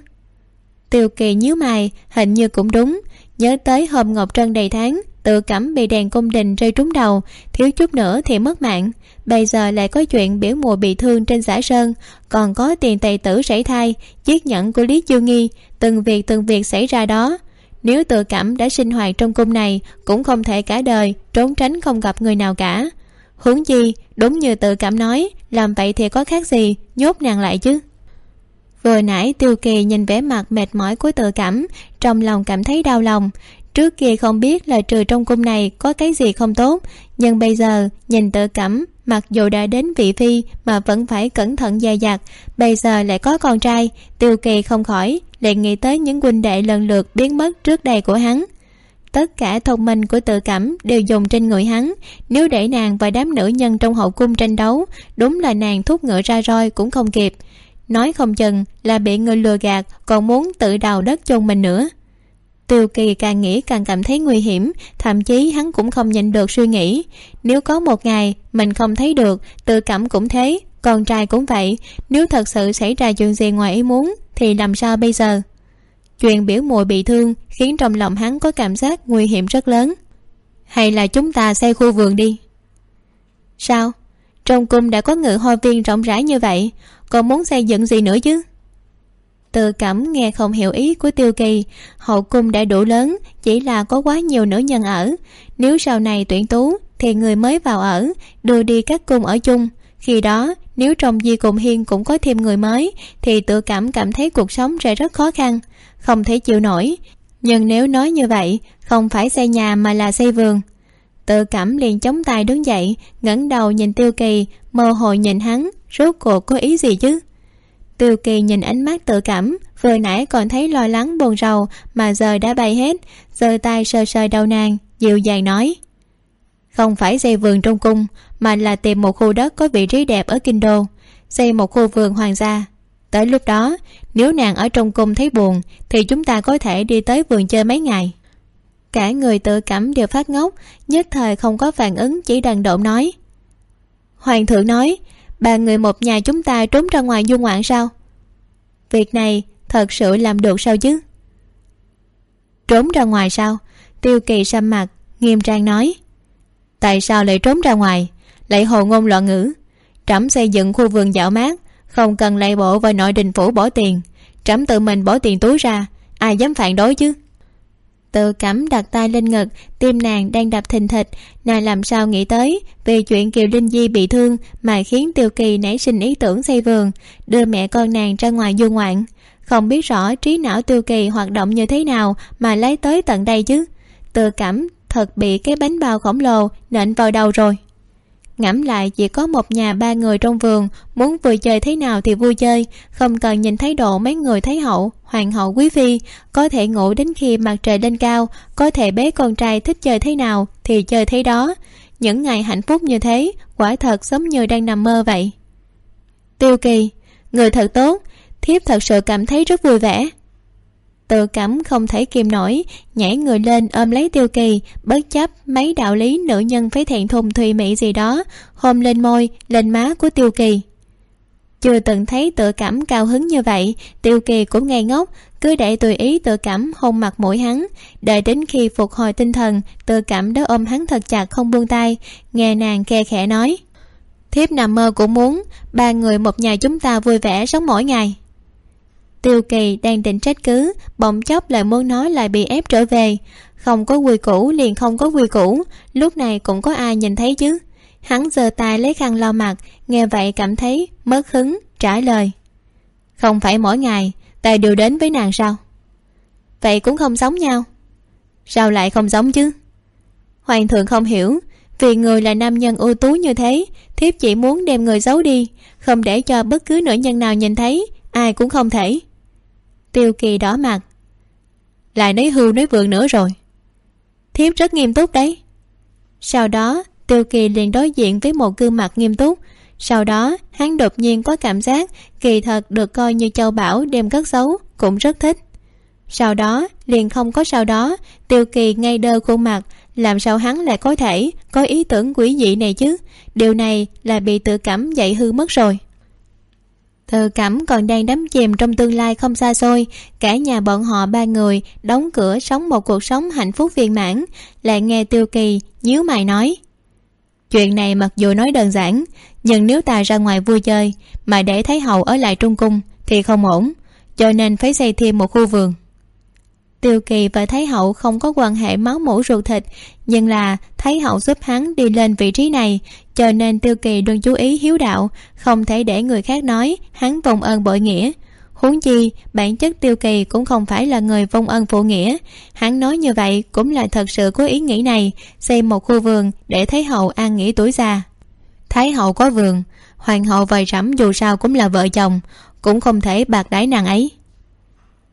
Tiêu kỳ nhíu mày, hình như cũng đúng. Nhớ tới hôm ngọc trân đầy tháng, tự cảm bị đèn cung đình rơi trúng đầu, thiếu chút nữa thì mất mạng. Bây giờ lại có chuyện biểu mùa bị thương trên xã sơn, còn có tiền tài tử sảy thai, chiếc nhẫn của lý chiêu nghi, từng việc từng việc xảy ra đó. Nếu tự cảm đã sinh hoạt trong cung này, cũng không thể cả đời, trốn tránh không gặp người nào cả. Huống chi, đúng như tự cảm nói, làm vậy thì có khác gì, nhốt nàng lại chứ? Vừa nãy tiêu kỳ nhìn vẻ mặt mệt mỏi của tự cảm, trong lòng cảm thấy đau lòng. Trước kia không biết là trừ trong cung này có cái gì không tốt, nhưng bây giờ nhìn tự cảm, mặc dù đã đến vị phi mà vẫn phải cẩn thận dè dặt, bây giờ lại có con trai, tiêu kỳ không khỏi liền nghĩ tới những huynh đệ lần lượt biến mất trước đây của hắn. Tất cả thông minh của tự cảm đều dùng trên người hắn, nếu để nàng và đám nữ nhân trong hậu cung tranh đấu, đúng là nàng thúc ngựa ra roi cũng không kịp nói không chừng là bị người lừa gạt còn muốn tự đào đất chôn mình nữa. Tiêu kỳ càng nghĩ càng cảm thấy nguy hiểm, thậm chí hắn cũng không nhìn được suy nghĩ. Nếu có một ngày mình không thấy được, tự cảm cũng thế, con trai cũng vậy. Nếu thật sự xảy ra chuyện gì ngoài ý muốn, thì làm sao bây giờ? Chuyện biểu mùi bị thương khiến trong lòng hắn có cảm giác nguy hiểm rất lớn. Hay là chúng ta xây khu vườn đi. Sao? Trong cung đã có ngự hoa viên rộng rãi như vậy còn muốn xây dựng gì nữa chứ? Tự cảm nghe không hiểu ý của tiêu kỳ, hậu cung đã đủ lớn, chỉ là có quá nhiều nữ nhân ở. Nếu sau này tuyển tú, thì người mới vào ở, đưa đi các cung ở chung. Khi đó, nếu trong di cùng hiên cũng có thêm người mới, thì tự cảm cảm thấy cuộc sống sẽ rất khó khăn, không thể chịu nổi. Nhưng nếu nói như vậy, không phải xây nhà mà là xây vườn tự cảm liền chống tay đứng dậy, ngẩng đầu nhìn tiêu kỳ, mơ hồ nhìn hắn, rốt cuộc có ý gì chứ? Tiêu kỳ nhìn ánh mắt tự cảm, vừa nãy còn thấy lo lắng buồn rầu, mà giờ đã bay hết, giơ tay sờ sờ đầu nàng, dịu dàng nói. Không phải xây vườn trong cung, mà là tìm một khu đất có vị trí đẹp ở kinh đô, xây một khu vườn hoàng gia. Tới lúc đó, nếu nàng ở trong cung thấy buồn, thì chúng ta có thể đi tới vườn chơi mấy ngày cả người tự cảm đều phát ngốc, nhất thời không có phản ứng, chỉ đàn độn nói. Hoàng thượng nói, ba người một nhà chúng ta trốn ra ngoài du ngoạn sao? Việc này thật sự làm được sao chứ? Trốn ra ngoài sao? Tiêu kỳ sầm mặt, nghiêm trang nói. Tại sao lại trốn ra ngoài? Lại hồ ngôn loạn ngữ. Trẫm xây dựng khu vườn dạo mát, không cần lay bộ và nội đình phủ bỏ tiền. Trẫm tự mình bỏ tiền túi ra, ai dám phản đối chứ? Tự cảm đặt tay lên ngực, tim nàng đang đập thình thịch. Nàng làm sao nghĩ tới vì chuyện kiều linh di bị thương mà khiến tiêu kỳ nảy sinh ý tưởng xây vườn, đưa mẹ con nàng ra ngoài du ngoạn. Không biết rõ trí não tiêu kỳ hoạt động như thế nào mà lấy tới tận đây chứ. Tự cảm thật bị cái bánh bao khổng lồ nện vào đầu rồi ngẫm lại chỉ có một nhà ba người trong vườn, muốn vui chơi thế nào thì vui chơi. Không cần nhìn thái độ mấy người thái hậu, hoàng hậu quý phi. Có thể ngủ đến khi mặt trời lên cao, có thể bế con trai thích chơi thế nào thì chơi thế đó. Những ngày hạnh phúc như thế, quả thật giống như đang nằm mơ vậy. Tiêu kỳ, người thật tốt, thiếp thật sự cảm thấy rất vui vẻ tự cảm không thể kìm nổi, nhảy người lên ôm lấy tiêu kỳ. Bất chấp mấy đạo lý nữ nhân phải thẹn thùng thùy mị gì đó, hôn lên môi, lên má của tiêu kỳ. Chưa từng thấy tự cảm cao hứng như vậy, tiêu kỳ cũng ngây ngốc, cứ để tùy ý tự cảm hôn mặt mũi hắn. Đợi đến khi phục hồi tinh thần, tự cảm đã ôm hắn thật chặt không buông tay, nghe nàng khe khẽ nói, thiếp nằm mơ cũng muốn, ba người một nhà chúng ta vui vẻ sống mỗi ngày tiêu kỳ đang định trách cứ, bỗng chốc lại muốn nói lại bị ép trở về. Không có quy cũ liền không có quy cũ. lúc này cũng có ai nhìn thấy chứ? Hắn giơ tay lấy khăn lau mặt, nghe vậy cảm thấy mất hứng, trả lời. Không phải mỗi ngày, ta đều đến với nàng sao? Vậy cũng không giống nhau. Sao lại không giống chứ? Hoàng thượng không hiểu, vì người là nam nhân ưu tú như thế, thiếp chỉ muốn đem người giấu đi, không để cho bất cứ nữ nhân nào nhìn thấy, ai cũng không thể tiêu kỳ đỏ mặt. Lại nói hưu nói vượng nữa rồi. Thiếp rất nghiêm túc đấy. Sau đó, tiêu kỳ liền đối diện với một gương mặt nghiêm túc. Sau đó, hắn đột nhiên có cảm giác kỳ thật được coi như châu bảo đem cất giấu, cũng rất thích. Sau đó, liền không có sau đó, tiêu kỳ ngay đơ khuôn mặt, làm sao hắn lại có thể có ý tưởng quỷ dị này chứ? Điều này là bị tự cảm dạy hư mất rồi thờ cảm còn đang đắm chìm trong tương lai không xa xôi. Cả nhà bọn họ ba người đóng cửa sống một cuộc sống hạnh phúc viên mãn. Lại nghe tiêu kỳ nhíu mày nói, chuyện này mặc dù nói đơn giản, nhưng nếu ta ra ngoài vui chơi mà để thấy hậu ở lại trung cung thì không ổn, cho nên phải xây thêm một khu vườn. Tiêu kỳ và thái hậu không có quan hệ máu mủ ruột thịt, nhưng là thái hậu giúp hắn đi lên vị trí này cho nên tiêu kỳ luôn chú ý hiếu đạo, không thể để người khác nói, hắn vong ơn bội nghĩa. Huống chi, bản chất tiêu kỳ cũng không phải là người vong ân phụ nghĩa. Hắn nói như vậy cũng là thật sự có ý nghĩ này, xây một khu vườn để thái hậu an nghỉ tuổi già. Thái hậu có vườn, hoàng hậu vời rẫm dù sao cũng là vợ chồng, cũng không thể bạc đái nàng ấy.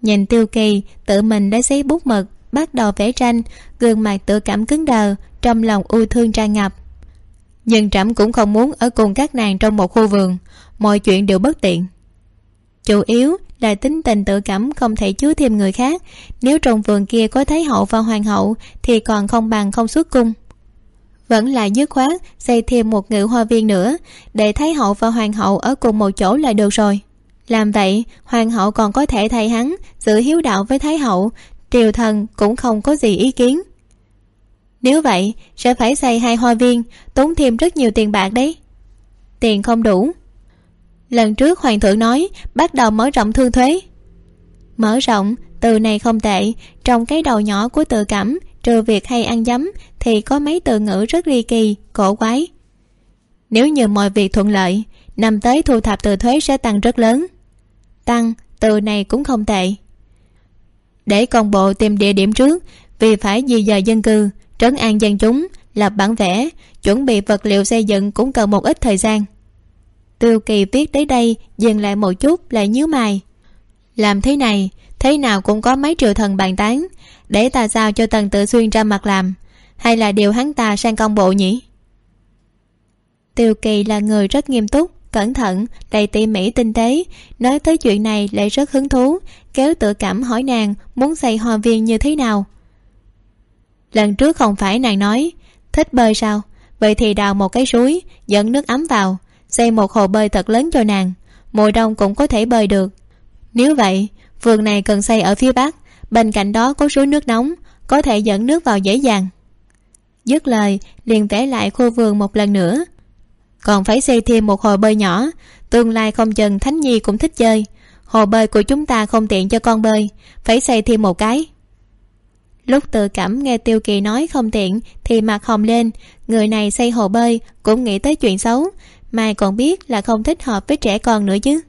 Nhìn tiêu kỳ, tự mình đã giấy bút mực, bắt đầu vẽ tranh, gương mặt tự cảm cứng đờ, trong lòng ưu thương tràn ngập nhưng trẫm cũng không muốn ở cùng các nàng trong một khu vườn. Mọi chuyện đều bất tiện. Chủ yếu là tính tình tự cảm không thể chứa thêm người khác. Nếu trong vườn kia có thái hậu và hoàng hậu, thì còn không bằng không xuất cung. Vẫn là dứt khoát, xây thêm một ngự hoa viên nữa. Để thái hậu và hoàng hậu ở cùng một chỗ là được rồi. Làm vậy, hoàng hậu còn có thể thay hắn, giữ hiếu đạo với thái hậu. Triều thần cũng không có gì ý kiến nếu vậy, sẽ phải xây hai hoa viên, tốn thêm rất nhiều tiền bạc đấy. Tiền không đủ. Lần trước hoàng thượng nói, bắt đầu mở rộng thương thuế. Mở rộng, từ này không tệ, trong cái đầu nhỏ của tự cảm, trừ việc hay ăn dấm, thì có mấy từ ngữ rất ly kỳ, cổ quái. Nếu như mọi việc thuận lợi, năm tới thu thập từ thuế sẽ tăng rất lớn. Tăng, từ này cũng không tệ. Để công bộ tìm địa điểm trước, vì phải di dời dân cư trấn an dân chúng, lập bản vẽ, chuẩn bị vật liệu xây dựng cũng cần một ít thời gian. Tiêu kỳ viết tới đây, dừng lại một chút lại nhíu mày. Làm thế này, thế nào cũng có mấy triệu thần bàn tán, để ta sao cho tần tự xuyên ra mặt làm, hay là điều hắn ta sang công bộ nhỉ? Tiêu kỳ là người rất nghiêm túc, cẩn thận, đầy tỉ mỉ tinh tế, nói tới chuyện này lại rất hứng thú, kéo tự cảm hỏi nàng muốn xây hoa viên như thế nào lần trước không phải nàng nói, thích bơi sao? Vậy thì đào một cái suối, dẫn nước ấm vào, xây một hồ bơi thật lớn cho nàng, mùa đông cũng có thể bơi được. Nếu vậy, vườn này cần xây ở phía bắc, bên cạnh đó có suối nước nóng, có thể dẫn nước vào dễ dàng. Dứt lời, liền vẽ lại khu vườn một lần nữa. Còn phải xây thêm một hồ bơi nhỏ, tương lai không chừng thánh nhi cũng thích chơi. Hồ bơi của chúng ta không tiện cho con bơi, phải xây thêm một cái lúc tự cảm nghe tiêu kỳ nói không tiện, thì mặt hồng lên. Người này xây hồ bơi, cũng nghĩ tới chuyện xấu. Mai còn biết là không thích hợp với trẻ con nữa chứ.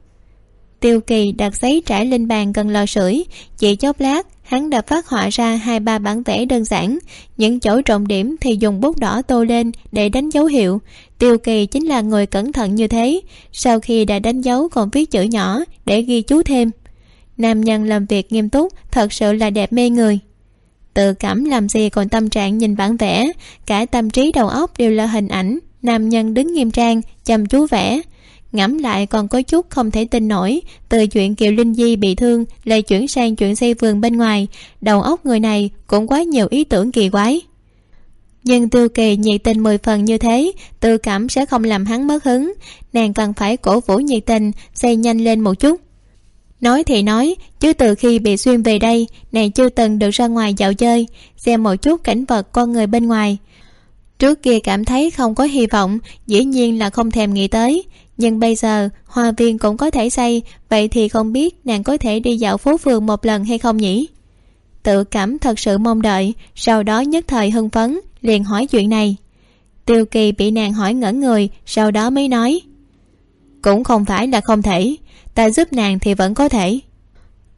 Tiêu kỳ đặt giấy trải lên bàn gần lò sưởi. Chỉ chốc lát, hắn đã phát họa ra hai ba bản vẽ đơn giản. Những chỗ trọng điểm thì dùng bút đỏ tô lên để đánh dấu hiệu. Tiêu kỳ chính là người cẩn thận như thế. Sau khi đã đánh dấu còn viết chữ nhỏ để ghi chú thêm. Nam nhân làm việc nghiêm túc thật sự là đẹp mê người tự cảm làm gì còn tâm trạng nhìn bản vẽ. Cả tâm trí đầu óc đều là hình ảnh. Nam nhân đứng nghiêm trang, chăm chú vẽ. Ngẫm lại còn có chút không thể tin nổi. Từ chuyện kiều linh di bị thương, lại chuyển sang chuyện xây vườn bên ngoài. Đầu óc người này cũng quá nhiều ý tưởng kỳ quái. Nhưng tiêu kỳ nhiệt tình mười phần như thế, tự cảm sẽ không làm hắn mất hứng. Nàng cần phải cổ vũ nhiệt tình, xây nhanh lên một chút nói thì nói, chứ từ khi bị xuyên về đây nàng chưa từng được ra ngoài dạo chơi. Xem một chút cảnh vật con người bên ngoài. Trước kia cảm thấy không có hy vọng, dĩ nhiên là không thèm nghĩ tới. Nhưng bây giờ, hoa viên cũng có thể xây vậy thì không biết nàng có thể đi dạo phố phường một lần hay không nhỉ? Tự cảm thật sự mong đợi, sau đó nhất thời hưng phấn, liền hỏi chuyện này. Tiêu kỳ bị nàng hỏi ngẩn người, sau đó mới nói cũng không phải là không thể. Ta giúp nàng thì vẫn có thể.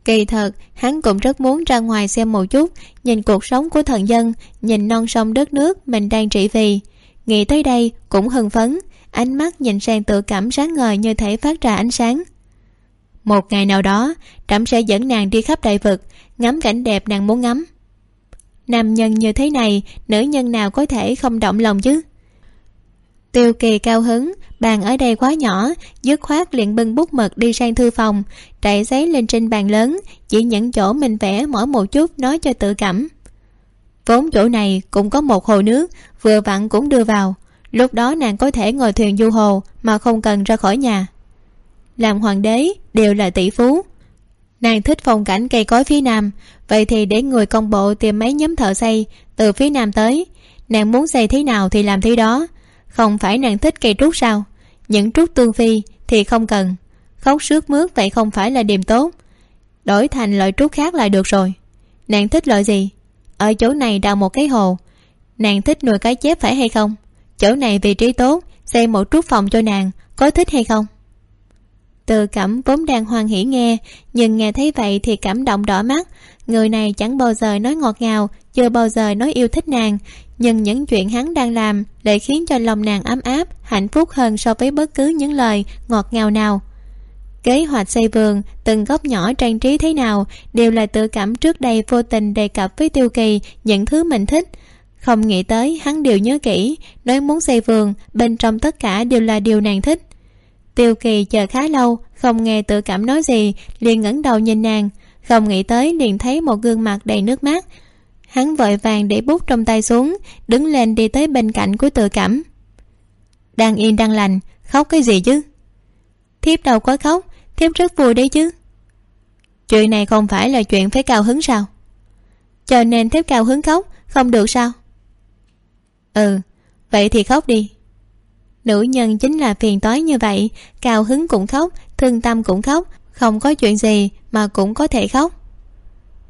Kỳ thật, hắn cũng rất muốn ra ngoài xem một chút, nhìn cuộc sống của thần dân, nhìn non sông đất nước mình đang trị vì. Nghĩ tới đây cũng hưng phấn, ánh mắt nhìn sang tự cảm sáng ngời như thể phát ra ánh sáng. Một ngày nào đó, trẫm sẽ dẫn nàng đi khắp đại vực, ngắm cảnh đẹp nàng muốn ngắm. Nam nhân như thế này, nữ nhân nào có thể không động lòng chứ? Tiêu kỳ cao hứng, bàn ở đây quá nhỏ, dứt khoát liền bưng bút mực đi sang thư phòng. Trải giấy lên trên bàn lớn, chỉ những chỗ mình vẽ mỗi một chút nói cho tự cảm. Vốn chỗ này cũng có một hồ nước, vừa vặn cũng đưa vào. Lúc đó nàng có thể ngồi thuyền du hồ mà không cần ra khỏi nhà. Làm hoàng đế đều là tỷ phú. Nàng thích phong cảnh cây cối phía nam, vậy thì để người công bộ tìm mấy nhóm thợ xây từ phía nam tới. Nàng muốn xây thế nào thì làm thế đó không phải nàng thích cây trúc sao? Những trúc tương phi thì không cần. Khóc sướt mướt vậy không phải là điềm tốt. Đổi thành loại trúc khác là được rồi. Nàng thích loại gì? Ở chỗ này đào một cái hồ. Nàng thích nuôi cá chép phải hay không? Chỗ này vị trí tốt, xây một trúc phòng cho nàng, có thích hay không? Từ cẩm vốn đang hoan hỉ nghe, nhưng nghe thấy vậy thì cảm động đỏ mắt. Người này chẳng bao giờ nói ngọt ngào, chưa bao giờ nói yêu thích nàng nhưng những chuyện hắn đang làm lại khiến cho lòng nàng ấm áp, hạnh phúc hơn so với bất cứ những lời ngọt ngào nào. Kế hoạch xây vườn, từng góc nhỏ trang trí thế nào, đều là tự cảm trước đây vô tình đề cập với tiêu kỳ những thứ mình thích. Không nghĩ tới, hắn đều nhớ kỹ, nói muốn xây vườn, bên trong tất cả đều là điều nàng thích. Tiêu kỳ chờ khá lâu, không nghe tự cảm nói gì, liền ngẩng đầu nhìn nàng. Không nghĩ tới liền thấy một gương mặt đầy nước mắt hắn vội vàng để bút trong tay xuống, đứng lên đi tới bên cạnh của tự cảm. Đang yên, đang lành, khóc cái gì chứ? Thiếp đâu có khóc, thiếp rất vui đấy chứ. Chuyện này không phải là chuyện phải cao hứng sao? Cho nên thiếp cao hứng khóc, không được sao? Ừ vậy thì khóc đi. Nữ nhân chính là phiền toái như vậy, cao hứng cũng khóc, thương tâm cũng khóc, không có chuyện gì mà cũng có thể khóc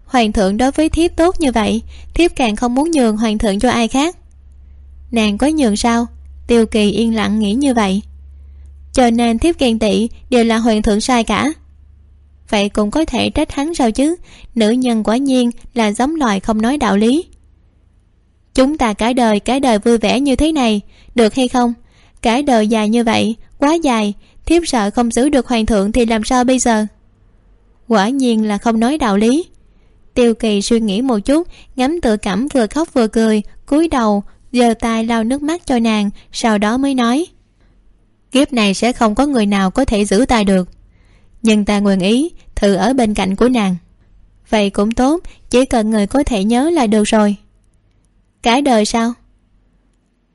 hoàng thượng đối với thiếp tốt như vậy, thiếp càng không muốn nhường hoàng thượng cho ai khác. Nàng có nhường sao? Tiêu kỳ yên lặng nghĩ như vậy. Cho nên thiếp ghen tị đều là hoàng thượng sai cả. Vậy cũng có thể trách hắn sao chứ? Nữ nhân quả nhiên là giống loài không nói đạo lý. Chúng ta cả đời cả đời vui vẻ như thế này, được hay không? Cả đời dài như vậy, quá dài, thiếp sợ không giữ được hoàng thượng thì làm sao bây giờ? Quả nhiên là không nói đạo lý tiêu kỳ suy nghĩ một chút, ngắm tự cảm vừa khóc vừa cười, cúi đầu, giơ tay lau nước mắt cho nàng, sau đó mới nói, kiếp này sẽ không có người nào có thể giữ tay được. Nhưng ta nguyện ý, thử ở bên cạnh của nàng. Vậy cũng tốt, chỉ cần người có thể nhớ là được rồi. Cả đời sao?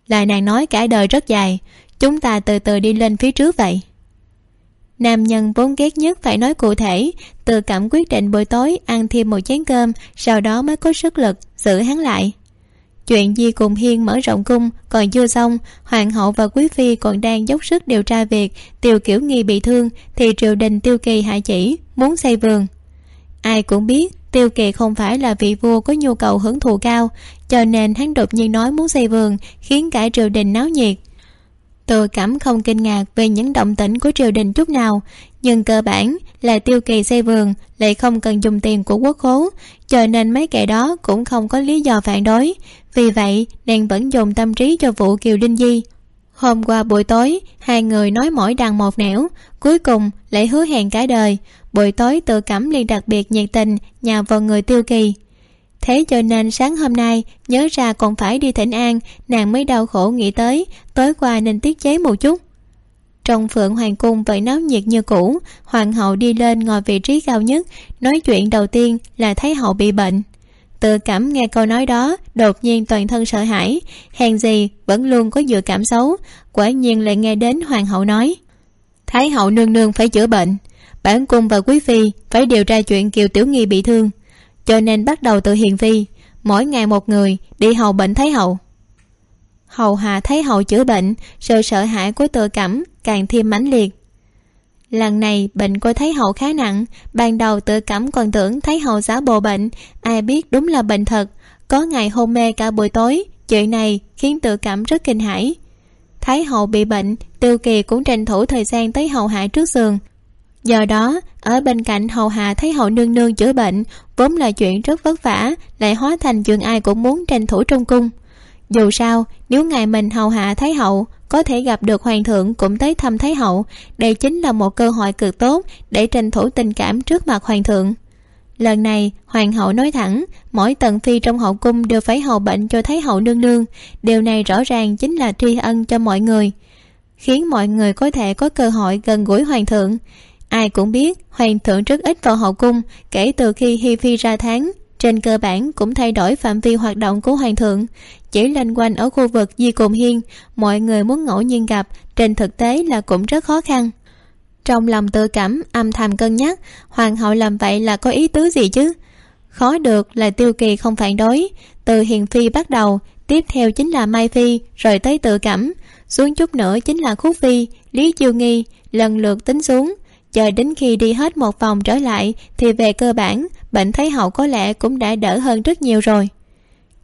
Lại nàng nói cả đời rất dài, chúng ta từ từ đi lên phía trước vậy nam nhân vốn ghét nhất phải nói cụ thể. Từ cảm quyết định buổi tối ăn thêm một chén cơm, sau đó mới có sức lực giữ hắn lại. Chuyện di cùng hiên mở rộng cung còn chưa xong, hoàng hậu và quý phi còn đang dốc sức điều tra việc tiều kiểu nghi bị thương thì triều đình tiêu kỳ hạ chỉ, muốn xây vườn. Ai cũng biết tiêu kỳ không phải là vị vua có nhu cầu hưởng thụ cao, cho nên hắn đột nhiên nói muốn xây vườn, khiến cả triều đình náo nhiệt tôi cảm không kinh ngạc về những động tĩnh của triều đình chút nào, nhưng cơ bản là tiêu kỳ xây vườn lại không cần dùng tiền của quốc khố, cho nên mấy kẻ đó cũng không có lý do phản đối. Vì vậy, nàng vẫn dùng tâm trí cho vụ kiều đinh di. Hôm qua buổi tối, hai người nói mỗi đằng một nẻo, cuối cùng lại hứa hẹn cả đời. Buổi tối tự cảm liền đặc biệt nhiệt tình nhào vào người tiêu kỳ thế cho nên sáng hôm nay, nhớ ra còn phải đi thỉnh an, nàng mới đau khổ nghĩ tới, tối qua nên tiết chế một chút. Trong phượng hoàng cung vẫn náo nhiệt như cũ, hoàng hậu đi lên ngồi vị trí cao nhất, nói chuyện đầu tiên là thấy hậu bị bệnh. Tự cảm nghe câu nói đó, đột nhiên toàn thân sợ hãi, hèn gì vẫn luôn có dự cảm xấu, quả nhiên lại nghe đến hoàng hậu nói. Thái hậu nương nương phải chữa bệnh, bản cung và quý phi phải điều tra chuyện kiều tiểu nghi bị thương cho nên bắt đầu từ hiền phi mỗi ngày một người, đi hầu bệnh thái hậu. Hầu hạ thái hậu chữa bệnh, sự sợ hãi của tự cảm càng thêm mãnh liệt. Lần này, bệnh của thái hậu khá nặng. Ban đầu tự cảm còn tưởng thái hậu giả bộ bệnh. Ai biết đúng là bệnh thật. Có ngày hôn mê cả buổi tối. Chuyện này khiến tự cảm rất kinh hãi. Thái hậu bị bệnh, tiêu kỳ cũng tranh thủ thời gian tới hầu hạ trước giường do đó, ở bên cạnh hầu hạ thấy hậu nương nương chữa bệnh, vốn là chuyện rất vất vả, lại hóa thành chuyện ai cũng muốn tranh thủ trong cung. Dù sao, nếu ngài mình hầu hạ thái hậu, có thể gặp được hoàng thượng cũng tới thăm thái hậu, đây chính là một cơ hội cực tốt để tranh thủ tình cảm trước mặt hoàng thượng. Lần này, hoàng hậu nói thẳng, mỗi tần phi trong hậu cung đều phải hầu bệnh cho thái hậu nương nương, điều này rõ ràng chính là tri ân cho mọi người, khiến mọi người có thể có cơ hội gần gũi hoàng thượng ai cũng biết, hoàng thượng rất ít vào hậu cung, kể từ khi hi phi ra tháng, trên cơ bản cũng thay đổi phạm vi hoạt động của hoàng thượng. Chỉ lanh quanh ở khu vực di cồn hiên, mọi người muốn ngẫu nhiên gặp, trên thực tế là cũng rất khó khăn. Trong lòng tự cảm, âm thầm cân nhắc, hoàng hậu làm vậy là có ý tứ gì chứ? Khó được là tiêu kỳ không phản đối. Từ hiền phi bắt đầu, tiếp theo chính là mai phi, rồi tới tự cảm. Xuống chút nữa chính là khúc phi, lý chiêu nghi, lần lượt tính xuống chờ đến khi đi hết một vòng trở lại, thì về cơ bản, bệnh thấy hậu có lẽ cũng đã đỡ hơn rất nhiều rồi.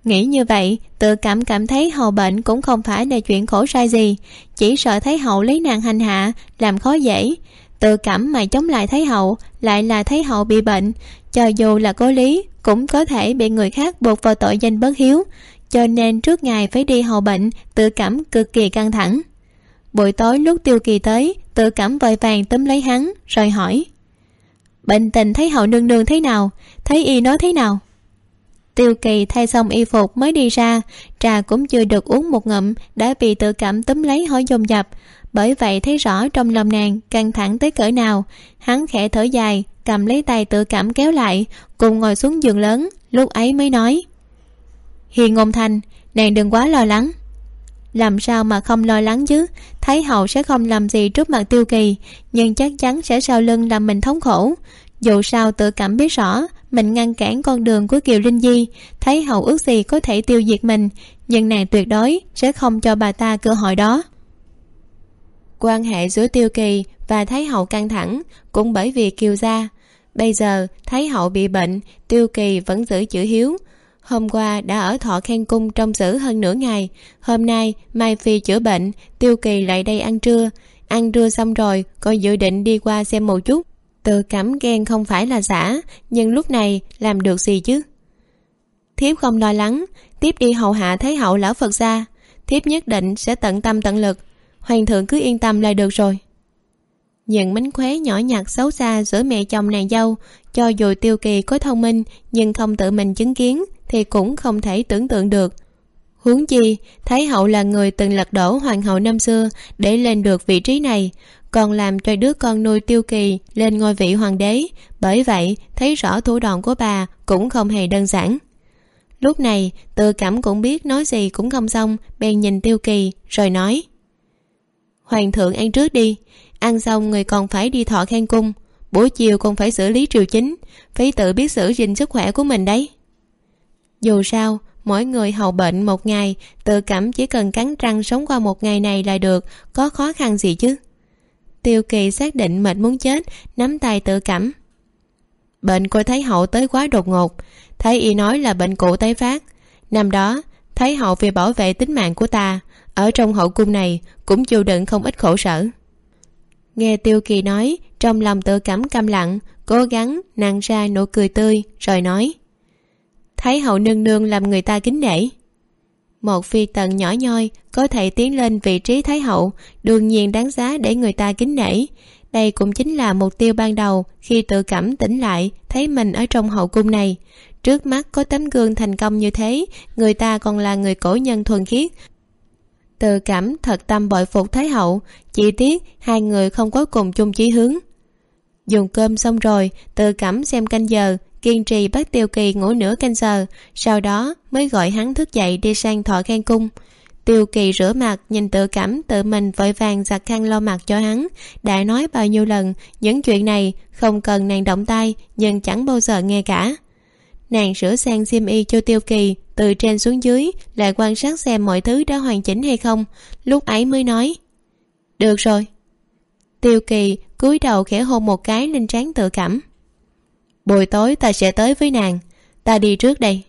Nghĩ như vậy, tự cảm cảm thấy hầu bệnh cũng không phải là chuyện khổ sai gì. Chỉ sợ thấy hậu lấy nàng hành hạ, làm khó dễ. Tự cảm mà chống lại thấy hậu, lại là thấy hậu bị bệnh. Cho dù là có lý, cũng có thể bị người khác buộc vào tội danh bất hiếu. Cho nên trước ngày phải đi hầu bệnh, tự cảm cực kỳ căng thẳng. Buổi tối lúc tiêu kỳ tới tự cảm vội vàng túm lấy hắn rồi hỏi. Bệnh tình thấy hậu nương nương thế nào? Thấy y nói thế nào? Tiêu kỳ thay xong y phục mới đi ra trà cũng chưa được uống một ngụm đã bị tự cảm túm lấy hỏi dồn dập. Bởi vậy thấy rõ trong lòng nàng căng thẳng tới cỡ nào. Hắn khẽ thở dài cầm lấy tay tự cảm kéo lại cùng ngồi xuống giường lớn lúc ấy mới nói. Hiền ngôn thành, nàng đừng quá lo lắng làm sao mà không lo lắng chứ? Thái hậu sẽ không làm gì trước mặt tiêu kỳ, nhưng chắc chắn sẽ sau lưng làm mình thống khổ. Dù sao tự cảm biết rõ, mình ngăn cản con đường của kiều linh di Thái hậu ước gì có thể tiêu diệt mình, nhưng nàng tuyệt đối sẽ không cho bà ta cơ hội đó. Quan hệ giữa tiêu kỳ và thái hậu căng thẳng cũng bởi vì kiều gia. Bây giờ, thái hậu bị bệnh, tiêu kỳ vẫn giữ chữ hiếu hôm qua đã ở thọ khen cung trong giữ hơn nửa ngày. Hôm nay, mai phi chữa bệnh, tiêu kỳ lại đây ăn trưa. Ăn trưa xong rồi còn dự định đi qua xem một chút. Tự cảm ghen không phải là giả, nhưng lúc này làm được gì chứ? Thiếp không lo lắng, tiếp đi hầu hạ thấy hậu lão phật gia thiếp nhất định sẽ tận tâm tận lực. Hoàng thượng cứ yên tâm là được rồi. Những mánh khóe nhỏ nhặt xấu xa giữa mẹ chồng nàng dâu, cho dù tiêu kỳ có thông minh, nhưng không tự mình chứng kiến thì cũng không thể tưởng tượng được. Huống chi, thái hậu là người từng lật đổ hoàng hậu năm xưa để lên được vị trí này, còn làm cho đứa con nuôi tiêu kỳ lên ngôi vị hoàng đế. Bởi vậy, thấy rõ thủ đoạn của bà cũng không hề đơn giản. Lúc này tự cảm cũng biết nói gì cũng không xong, bèn nhìn tiêu kỳ rồi nói, hoàng thượng ăn trước đi, ăn xong người còn phải đi thọ khen cung, buổi chiều còn phải xử lý triều chính phải tự biết giữ gìn sức khỏe của mình đấy dù sao, mỗi người hầu bệnh một ngày, tự cảm chỉ cần cắn răng sống qua một ngày này là được, có khó khăn gì chứ? Tiêu kỳ xác định mệt muốn chết, nắm tay tự cảm. Bệnh cô thấy hậu tới quá đột ngột, thấy y nói là bệnh cũ tái phát. Năm đó thấy hậu vì bảo vệ tính mạng của ta, ở trong hậu cung này cũng chịu đựng không ít khổ sở. Nghe tiêu kỳ nói, trong lòng tự cảm câm lặng, cố gắng nặn ra nụ cười tươi, rồi nói thấy hậu nương nương làm người ta kính nể. Một phi tần nhỏ nhoi có thể tiến lên vị trí thái hậu, đương nhiên đáng giá để người ta kính nể. Đây cũng chính là mục tiêu ban đầu khi tự cảm tỉnh lại, thấy mình ở trong hậu cung này. Trước mắt có tấm gương thành công như thế, người ta còn là người cổ nhân thuần khiết. Tự cảm thật tâm bội phục thái hậu, chỉ tiếc hai người không có cùng chung chí hướng. Dùng cơm xong rồi, tự cảm xem canh giờ kiên trì bắt tiêu kỳ ngủ nửa canh giờ, sau đó mới gọi hắn thức dậy đi sang thọ khen cung. Tiêu kỳ rửa mặt, nhìn tự cảm tự mình vội vàng giặt khăn lau mặt cho hắn. Đã nói bao nhiêu lần, những chuyện này không cần nàng động tay, nhưng chẳng bao giờ nghe cả. Nàng sửa sang xiêm y cho tiêu kỳ, từ trên xuống dưới, lại quan sát xem mọi thứ đã hoàn chỉnh hay không. Lúc ấy mới nói, được rồi. Tiêu kỳ cúi đầu khẽ hôn một cái lên trán tự cảm buổi tối ta sẽ tới với nàng. Ta đi trước đây.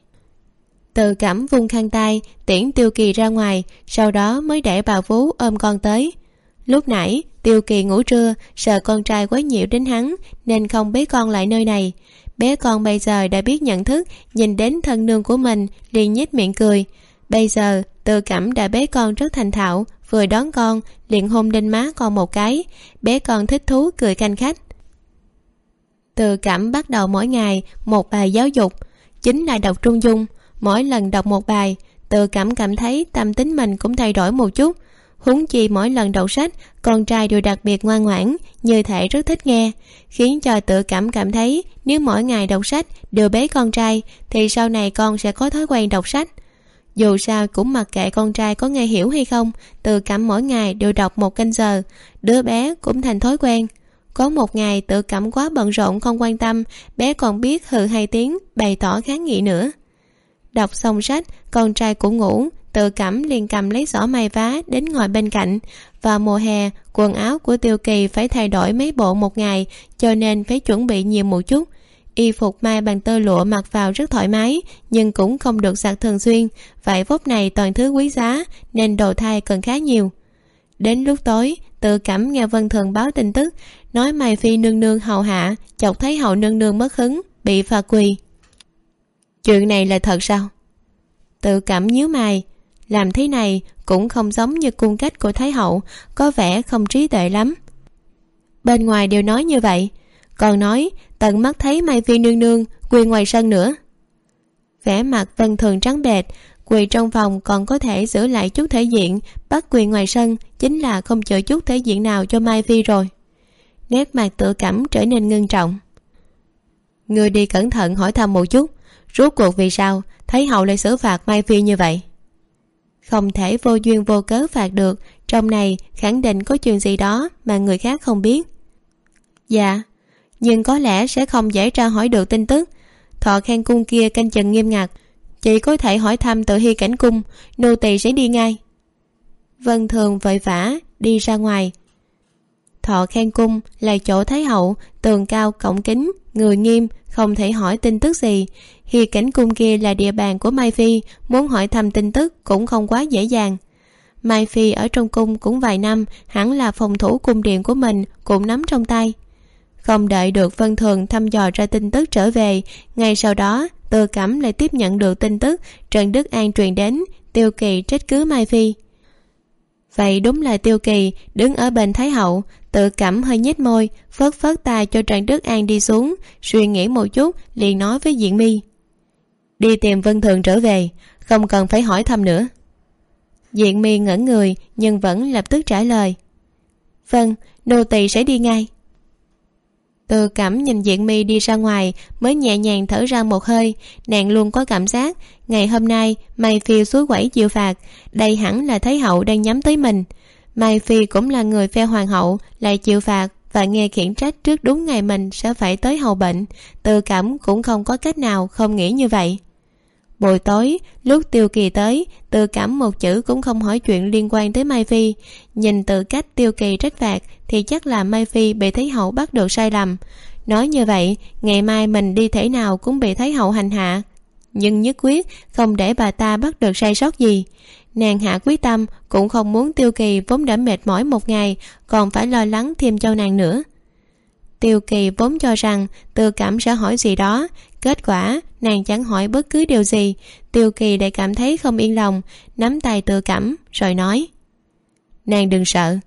Tự cảm vung khăn tay, tiễn tiêu kỳ ra ngoài, sau đó mới để bà vú ôm con tới. Lúc nãy, tiêu kỳ ngủ trưa, sợ con trai quấy nhiễu đến hắn, nên không bế con lại nơi này. Bé con bây giờ đã biết nhận thức, nhìn đến thân nương của mình, liền nhếch miệng cười. Bây giờ tự cẩm đã bế con rất thành thạo, vừa đón con, liền hôn lên má con một cái. Bé con thích thú cười canh khách tự cảm bắt đầu mỗi ngày một bài giáo dục. Chính là đọc trung dung. Mỗi lần đọc một bài, tự cảm cảm thấy tâm tính mình cũng thay đổi một chút. Huống chi mỗi lần đọc sách, con trai đều đặc biệt ngoan ngoãn, như thể rất thích nghe, khiến cho tự cảm cảm thấy nếu mỗi ngày đọc sách đều bế con trai, thì sau này con sẽ có thói quen đọc sách. Dù sao cũng mặc kệ con trai có nghe hiểu hay không, tự cảm mỗi ngày đều đọc một canh giờ, đứa bé cũng thành thói quen có một ngày tự cảm quá bận rộn không quan tâm, bé còn biết hừ hai tiếng, bày tỏ kháng nghị nữa. Đọc xong sách, con trai cũng ngủ, tự cảm liền cầm lấy giỏ may vá đến ngồi bên cạnh. Vào mùa hè, quần áo của tiêu kỳ phải thay đổi mấy bộ một ngày, cho nên phải chuẩn bị nhiều một chút. Y phục may bằng tơ lụa mặc vào rất thoải mái, nhưng cũng không được giặt thường xuyên. Vải vóc này toàn thứ quý giá, nên đồ thai cần khá nhiều. Đến lúc tối, tự cảm nghe vân thường báo tin tức nói mai phi nương nương hầu hạ, chọc thấy hậu nương nương mất hứng, bị phạt quỳ. Chuyện này là thật sao? Tự cảm nhíu mày, làm thế này cũng không giống như cung cách của thái hậu, có vẻ không trí tuệ lắm. Bên ngoài đều nói như vậy, còn nói tận mắt thấy mai phi nương nương quỳ ngoài sân nữa. Vẻ mặt vân thường trắng bệt quỳ trong phòng còn có thể giữ lại chút thể diện, bắt quỳ ngoài sân chính là không chờ chút thể diện nào cho mai phi rồi nét mặt tự cảm trở nên ngưng trọng. Người đi cẩn thận hỏi thăm một chút, rốt cuộc vì sao thấy hậu lại xử phạt mai phi như vậy? Không thể vô duyên vô cớ phạt được, trong này khẳng định có chuyện gì đó mà người khác không biết. Dạ nhưng có lẽ sẽ không dễ tra hỏi được tin tức. Thọ khen cung kia canh chừng nghiêm ngặt, chỉ có thể hỏi thăm tự hy cảnh cung, nô tỳ sẽ đi ngay. Vân thường vội vã đi ra ngoài thọ khen cung là chỗ thái hậu, tường cao cổng kính, người nghiêm, không thể hỏi tin tức gì. Hi cảnh cung kia là địa bàn của mai phi, muốn hỏi thăm tin tức cũng không quá dễ dàng. Mai phi ở trong cung cũng vài năm, hẳn là phòng thủ cung điện của mình cũng nắm trong tay. Không đợi được vân thường thăm dò ra tin tức trở về, ngay sau đó, tư cẩm lại tiếp nhận được tin tức trần đức an truyền đến, tiêu kỳ trách cứ mai phi vậy đúng là tiêu kỳ, đứng ở bên thái hậu, tự cảm hơi nhếch môi, phớt phớt tay cho trần đức an đi xuống, suy nghĩ một chút, liền nói với diện mi đi tìm vân thường trở về, không cần phải hỏi thăm nữa. Diện mi ngẩn người, nhưng vẫn lập tức trả lời. Vâng nô tỳ sẽ đi ngay từ cẩm nhìn diện mi đi ra ngoài, mới nhẹ nhàng thở ra một hơi. Nàng luôn có cảm giác, ngày hôm nay mai phi suối quẩy chịu phạt đây hẳn là thấy hậu đang nhắm tới mình. Mai phi cũng là người phe hoàng hậu, lại chịu phạt và nghe khiển trách trước đúng ngày mình sẽ phải tới hầu bệnh. Từ cẩm cũng không có cách nào không nghĩ như vậy buổi tối, lúc tiêu kỳ tới tự cảm một chữ cũng không hỏi chuyện liên quan tới mai phi. Nhìn từ cách tiêu kỳ trách phạt, thì chắc là mai phi bị thấy hậu bắt được sai lầm. Nói như vậy, ngày mai mình đi thể nào cũng bị thấy hậu hành hạ. Nhưng nhất quyết, không để bà ta bắt được sai sót gì. Nàng hạ quyết tâm, cũng không muốn tiêu kỳ vốn đã mệt mỏi một ngày, còn phải lo lắng thêm cho nàng nữa. Tiêu kỳ vốn cho rằng tư cảm sẽ hỏi gì đó, kết quả nàng chẳng hỏi bất cứ điều gì. Tiêu kỳ lại cảm thấy không yên lòng, nắm tay tự cảm, rồi nói. Nàng đừng sợ,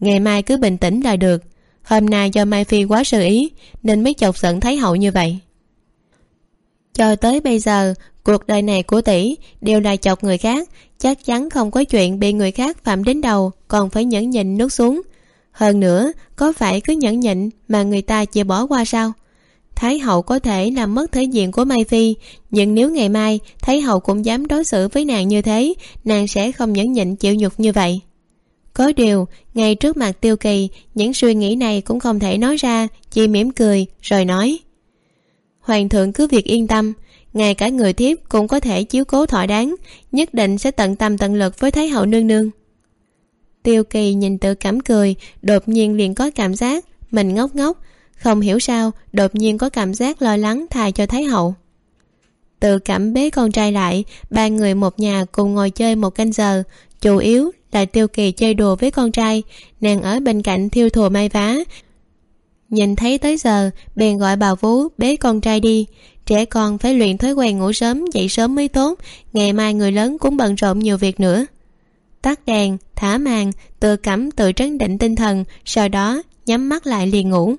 ngày mai cứ bình tĩnh là được. Hôm nay do mai phi quá sơ ý, nên mới chọc giận thấy hậu như vậy. Cho tới bây giờ, cuộc đời này của tỷ đều là chọc người khác, chắc chắn không có chuyện bị người khác phạm đến đầu, còn phải nhẫn nhịn nuốt xuống. Hơn nữa, có phải cứ nhẫn nhịn mà người ta chỉ bỏ qua sao? Thái hậu có thể làm mất thể diện của mai phi, nhưng nếu ngày mai thái hậu cũng dám đối xử với nàng như thế, nàng sẽ không nhẫn nhịn chịu nhục như vậy. Có điều, ngay trước mặt tiêu kỳ, những suy nghĩ này cũng không thể nói ra, chỉ mỉm cười, rồi nói. Hoàng thượng cứ việc yên tâm, ngay cả người thiếp cũng có thể chiếu cố thỏa đáng, nhất định sẽ tận tâm tận lực với thái hậu nương nương. Tiêu kỳ nhìn tự cảm cười, đột nhiên liền có cảm giác mình ngốc ngốc không hiểu sao, đột nhiên có cảm giác lo lắng thà cho thái hậu. Tự cảm bế con trai lại, ba người một nhà cùng ngồi chơi một canh giờ. Chủ yếu là tiêu kỳ chơi đùa với con trai, nàng ở bên cạnh thiêu thùa may vá. Nhìn thấy tới giờ, bèn gọi bà vú bế con trai đi. Trẻ con phải luyện thói quen ngủ sớm, dậy sớm mới tốt, ngày mai người lớn cũng bận rộn nhiều việc nữa. Tắt đèn, thả màn tự cảm tự trấn định tinh thần, sau đó nhắm mắt lại liền ngủ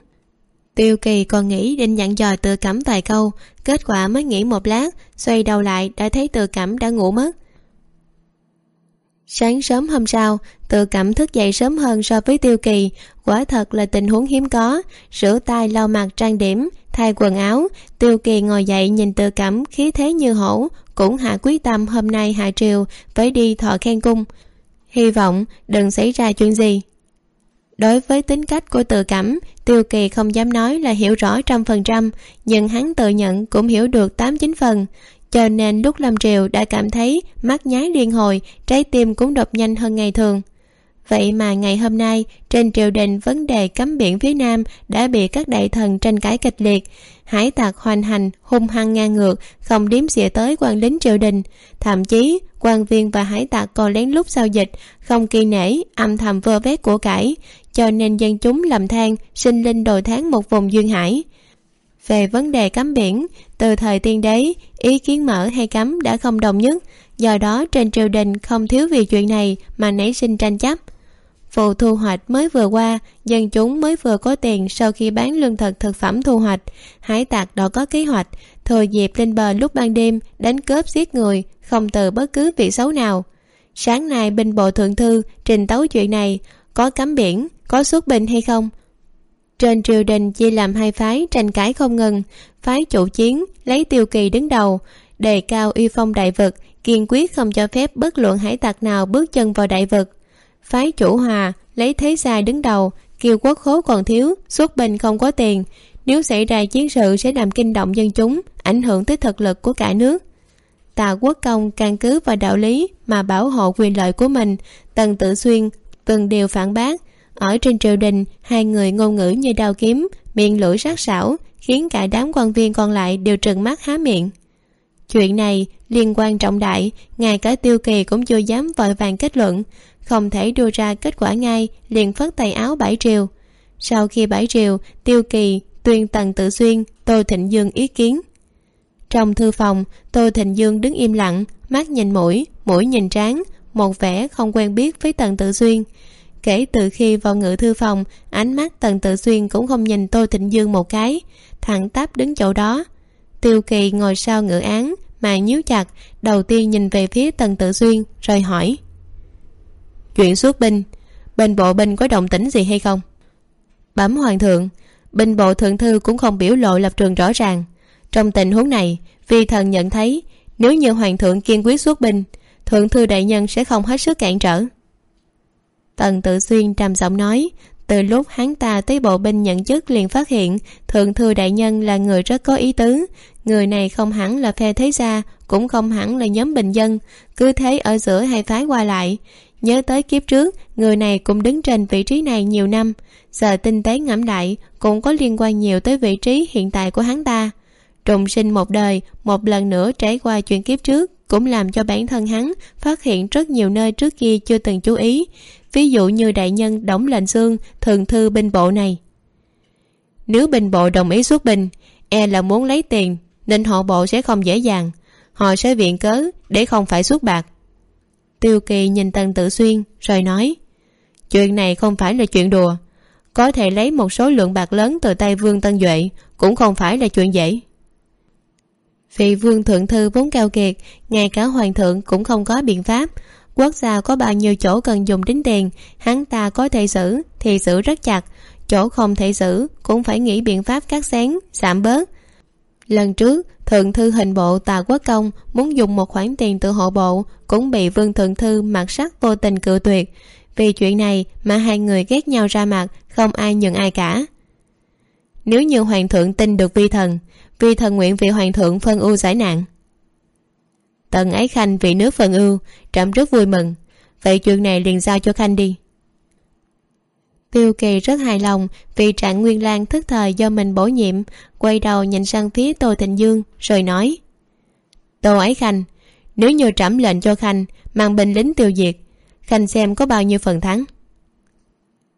tiêu kỳ còn nghĩ định dặn dò tự cẩm vài câu, kết quả mới nghĩ một lát, xoay đầu lại đã thấy tự cẩm đã ngủ mất. Sáng sớm hôm sau tự cẩm thức dậy sớm hơn so với tiêu kỳ. Quả thật là tình huống hiếm có. Rửa tay, lau mặt, trang điểm, thay quần áo, tiêu kỳ ngồi dậy nhìn tự cẩm, khí thế như hổ, cũng hạ quyết tâm hôm nay hạ triều phải đi thọ khen cung. Hy vọng đừng xảy ra chuyện gì đối với tính cách của tự cảm tiêu kỳ không dám nói là hiểu rõ trăm phần trăm, nhưng hắn tự nhận cũng hiểu được tám chín phần. Cho nên lúc lâm triều đã cảm thấy mắt nháy liên hồi, trái tim cũng đập nhanh hơn ngày thường. Vậy mà ngày hôm nay, trên triều đình vấn đề cấm biển phía nam đã bị các đại thần tranh cãi kịch liệt. Hải tặc hoành hành, hung hăng ngang ngược, không điếm xỉa tới quan lính triều đình. Thậm chí, quan viên và hải tặc còn lén lút giao dịch, không kỳ nể, âm thầm vơ vét của cải cho nên dân chúng lầm than, sinh linh đồ tháng một vùng duyên hải. Về vấn đề cấm biển, từ thời tiên đế, ý kiến mở hay cấm đã không đồng nhất. Do đó, trên triều đình không thiếu vì chuyện này mà nảy sinh tranh chấp. Vụ thu hoạch mới vừa qua, dân chúng mới vừa có tiền sau khi bán lương thực thực phẩm thu hoạch. Hải tặc đã có kế hoạch, thừa dịp lên bờ lúc ban đêm, đánh cướp giết người, không từ bất cứ việc xấu nào. Sáng nay binh bộ thượng thư trình tấu chuyện này có cắm biển, có xuất binh hay không? Trên triều đình chia làm hai phái tranh cãi không ngừng, phái chủ chiến lấy tiêu kỳ đứng đầu, đề cao uy phong đại vực, kiên quyết không cho phép bất luận hải tặc nào bước chân vào đại vực. Phái chủ hòa lấy thế gia đứng đầu kêu quốc khố còn thiếu, xuất binh không có tiền. Nếu xảy ra chiến sự sẽ làm kinh động dân chúng, ảnh hưởng tới thực lực của cả nước. Tà quốc công căn cứ vào đạo lý mà bảo hộ quyền lợi của mình, tần tự xuyên từng điều phản bác. Ở trên triều đình, hai người ngôn ngữ như đao kiếm, miệng lưỡi sắc sảo, khiến cả đám quan viên còn lại đều trừng mắt há miệng. Chuyện này, liên quan trọng đại ngay cả tiêu kỳ cũng chưa dám vội vàng kết luận. Không thể đưa ra kết quả ngay, liền phất tay áo bảy triều. Sau khi bảy triều, tiêu kỳ, tuyên tần tự xuyên, tô thịnh dương ý kiến. Trong thư phòng, tô thịnh dương đứng im lặng, mắt nhìn mũi mũi nhìn trán một vẻ không quen biết với tần tự xuyên. Kể từ khi vào ngự thư phòng, ánh mắt tần tự xuyên cũng không nhìn tôi thịnh dương một cái, thẳng tắp đứng chỗ đó. Tiêu kỳ ngồi sau ngự án mà nhíu chặt, đầu tiên nhìn về phía tần tự xuyên, rồi hỏi. Chuyện xuất binh bên bộ binh có động tĩnh gì hay không? Bẩm hoàng thượng binh bộ thượng thư cũng không biểu lộ lập trường rõ ràng. Trong tình huống này Vi thần nhận thấy, nếu như hoàng thượng kiên quyết xuất binh thượng thư đại nhân sẽ không hết sức cản trở. Tần tự xuyên trầm giọng nói, từ lúc hắn ta tới bộ binh nhận chức liền phát hiện thượng thư đại nhân là người rất có ý tứ. Người này không hẳn là phe thế gia, cũng không hẳn là nhóm bình dân, cứ thế ở giữa hai phái qua lại. Nhớ tới kiếp trước, người này cũng đứng trên vị trí này nhiều năm. Giờ tinh tế ngẫm lại, cũng có liên quan nhiều tới vị trí hiện tại của hắn ta. Trùng sinh một đời, một lần nữa trải qua chuyện kiếp trước cũng làm cho bản thân hắn phát hiện rất nhiều nơi trước kia chưa từng chú ý. Ví dụ như đại nhân đóng lệnh xương, thường thư binh bộ này. Nếu binh bộ đồng ý xuất binh e là muốn lấy tiền, nên họ bộ sẽ không dễ dàng. Họ sẽ viện cớ để không phải xuất bạc. Tiêu kỳ nhìn tần tự xuyên, rồi nói, chuyện này không phải là chuyện đùa. Có thể lấy một số lượng bạc lớn từ tay vương tân duệ cũng không phải là chuyện dễ vì vương thượng thư vốn cao kiệt, ngay cả hoàng thượng cũng không có biện pháp. Quốc gia có bao nhiêu chỗ cần dùng đến tiền hắn ta có thể xử thì xử rất chặt. Chỗ không thể xử cũng phải nghĩ biện pháp cắt xén, giảm bớt. Lần trước, thượng thư hình bộ tà quốc công muốn dùng một khoản tiền từ hộ bộ, cũng bị vương thượng thư mặt sắc vô tình cự tuyệt. Vì chuyện này mà hai người ghét nhau ra mặt, không ai nhường ai cả. Nếu như hoàng thượng tin được vi thần vì thần nguyện vị hoàng thượng phân ưu giải nạn. Tần ấy khanh vì nước phân ưu, trẫm rất vui mừng. Vậy chuyện này liền giao cho khanh đi. Tiêu kỳ rất hài lòng vì trạng nguyên lan thức thời do mình bổ nhiệm, quay đầu nhìn sang phía tô thịnh dương, rồi nói, tô ấy khanh, nếu như trẫm lệnh cho khanh, mang binh lính tiêu diệt, khanh xem có bao nhiêu phần thắng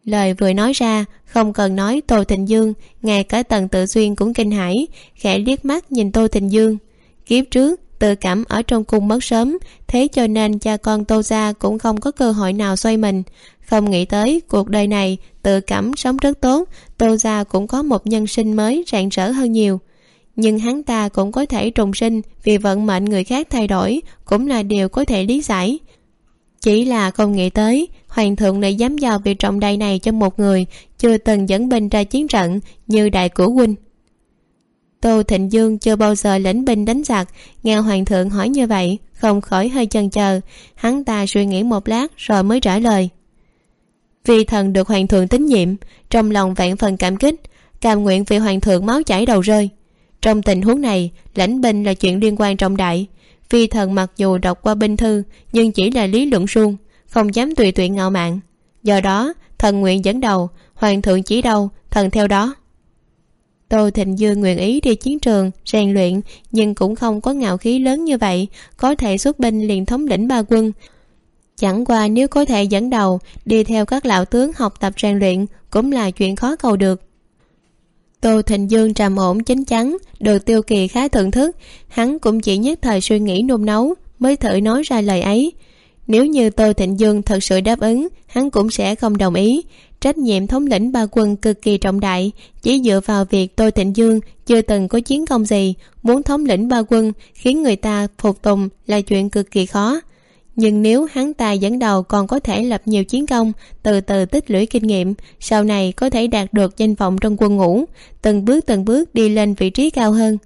lời vừa nói ra, không cần nói tô thịnh dương, ngay cả tần tự xuyên cũng kinh hãi, khẽ liếc mắt nhìn tô thịnh dương. Kiếp trước, tự cảm ở trong cung mất sớm, thế cho nên cha con tô gia cũng không có cơ hội nào xoay mình. Không nghĩ tới cuộc đời này, tự cảm sống rất tốt, tô gia cũng có một nhân sinh mới rạng rỡ hơn nhiều. Nhưng hắn ta cũng có thể trùng sinh vì vận mệnh người khác thay đổi, cũng là điều có thể lý giải chỉ là không nghĩ tới, hoàng thượng lại dám giao việc trọng đại này cho một người chưa từng dẫn binh ra chiến trận như đại cửu huynh. Tô thịnh dương chưa bao giờ lĩnh binh đánh giặc, nghe hoàng thượng hỏi như vậy, không khỏi hơi chần chờ hắn ta suy nghĩ một lát rồi mới trả lời. Vì thần được hoàng thượng tín nhiệm, trong lòng vạn phần cảm kích, cam nguyện vì hoàng thượng máu chảy đầu rơi. Trong tình huống này lãnh binh là chuyện liên quan trọng đại phi thần mặc dù đọc qua binh thư, nhưng chỉ là lý luận suông, không dám tùy tiện ngạo mạn. Do đó, thần nguyện dẫn đầu, hoàng thượng chỉ đâu thần theo đó. Tô thịnh dương nguyện ý đi chiến trường, rèn luyện, nhưng cũng không có ngạo khí lớn như vậy, có thể xuất binh liền thống lĩnh ba quân. Chẳng qua nếu có thể dẫn đầu, đi theo các lão tướng học tập rèn luyện cũng là chuyện khó cầu được tô thịnh dương trầm ổn chính chắn được tiêu kỳ khá thưởng thức. Hắn cũng chỉ nhất thời suy nghĩ nôn nấu, mới thử nói ra lời ấy. Nếu như tô thịnh dương thật sự đáp ứng, hắn cũng sẽ không đồng ý. Trách nhiệm thống lĩnh ba quân cực kỳ trọng đại, chỉ dựa vào việc tô thịnh dương chưa từng có chiến công gì. Muốn thống lĩnh ba quân khiến người ta phục tùng là chuyện cực kỳ khó nhưng nếu hắn ta dẫn đầu còn có thể lập nhiều chiến công, từ từ tích lũy kinh nghiệm, sau này có thể đạt được danh vọng trong quân ngũ, từng bước từng bước đi lên vị trí cao hơn.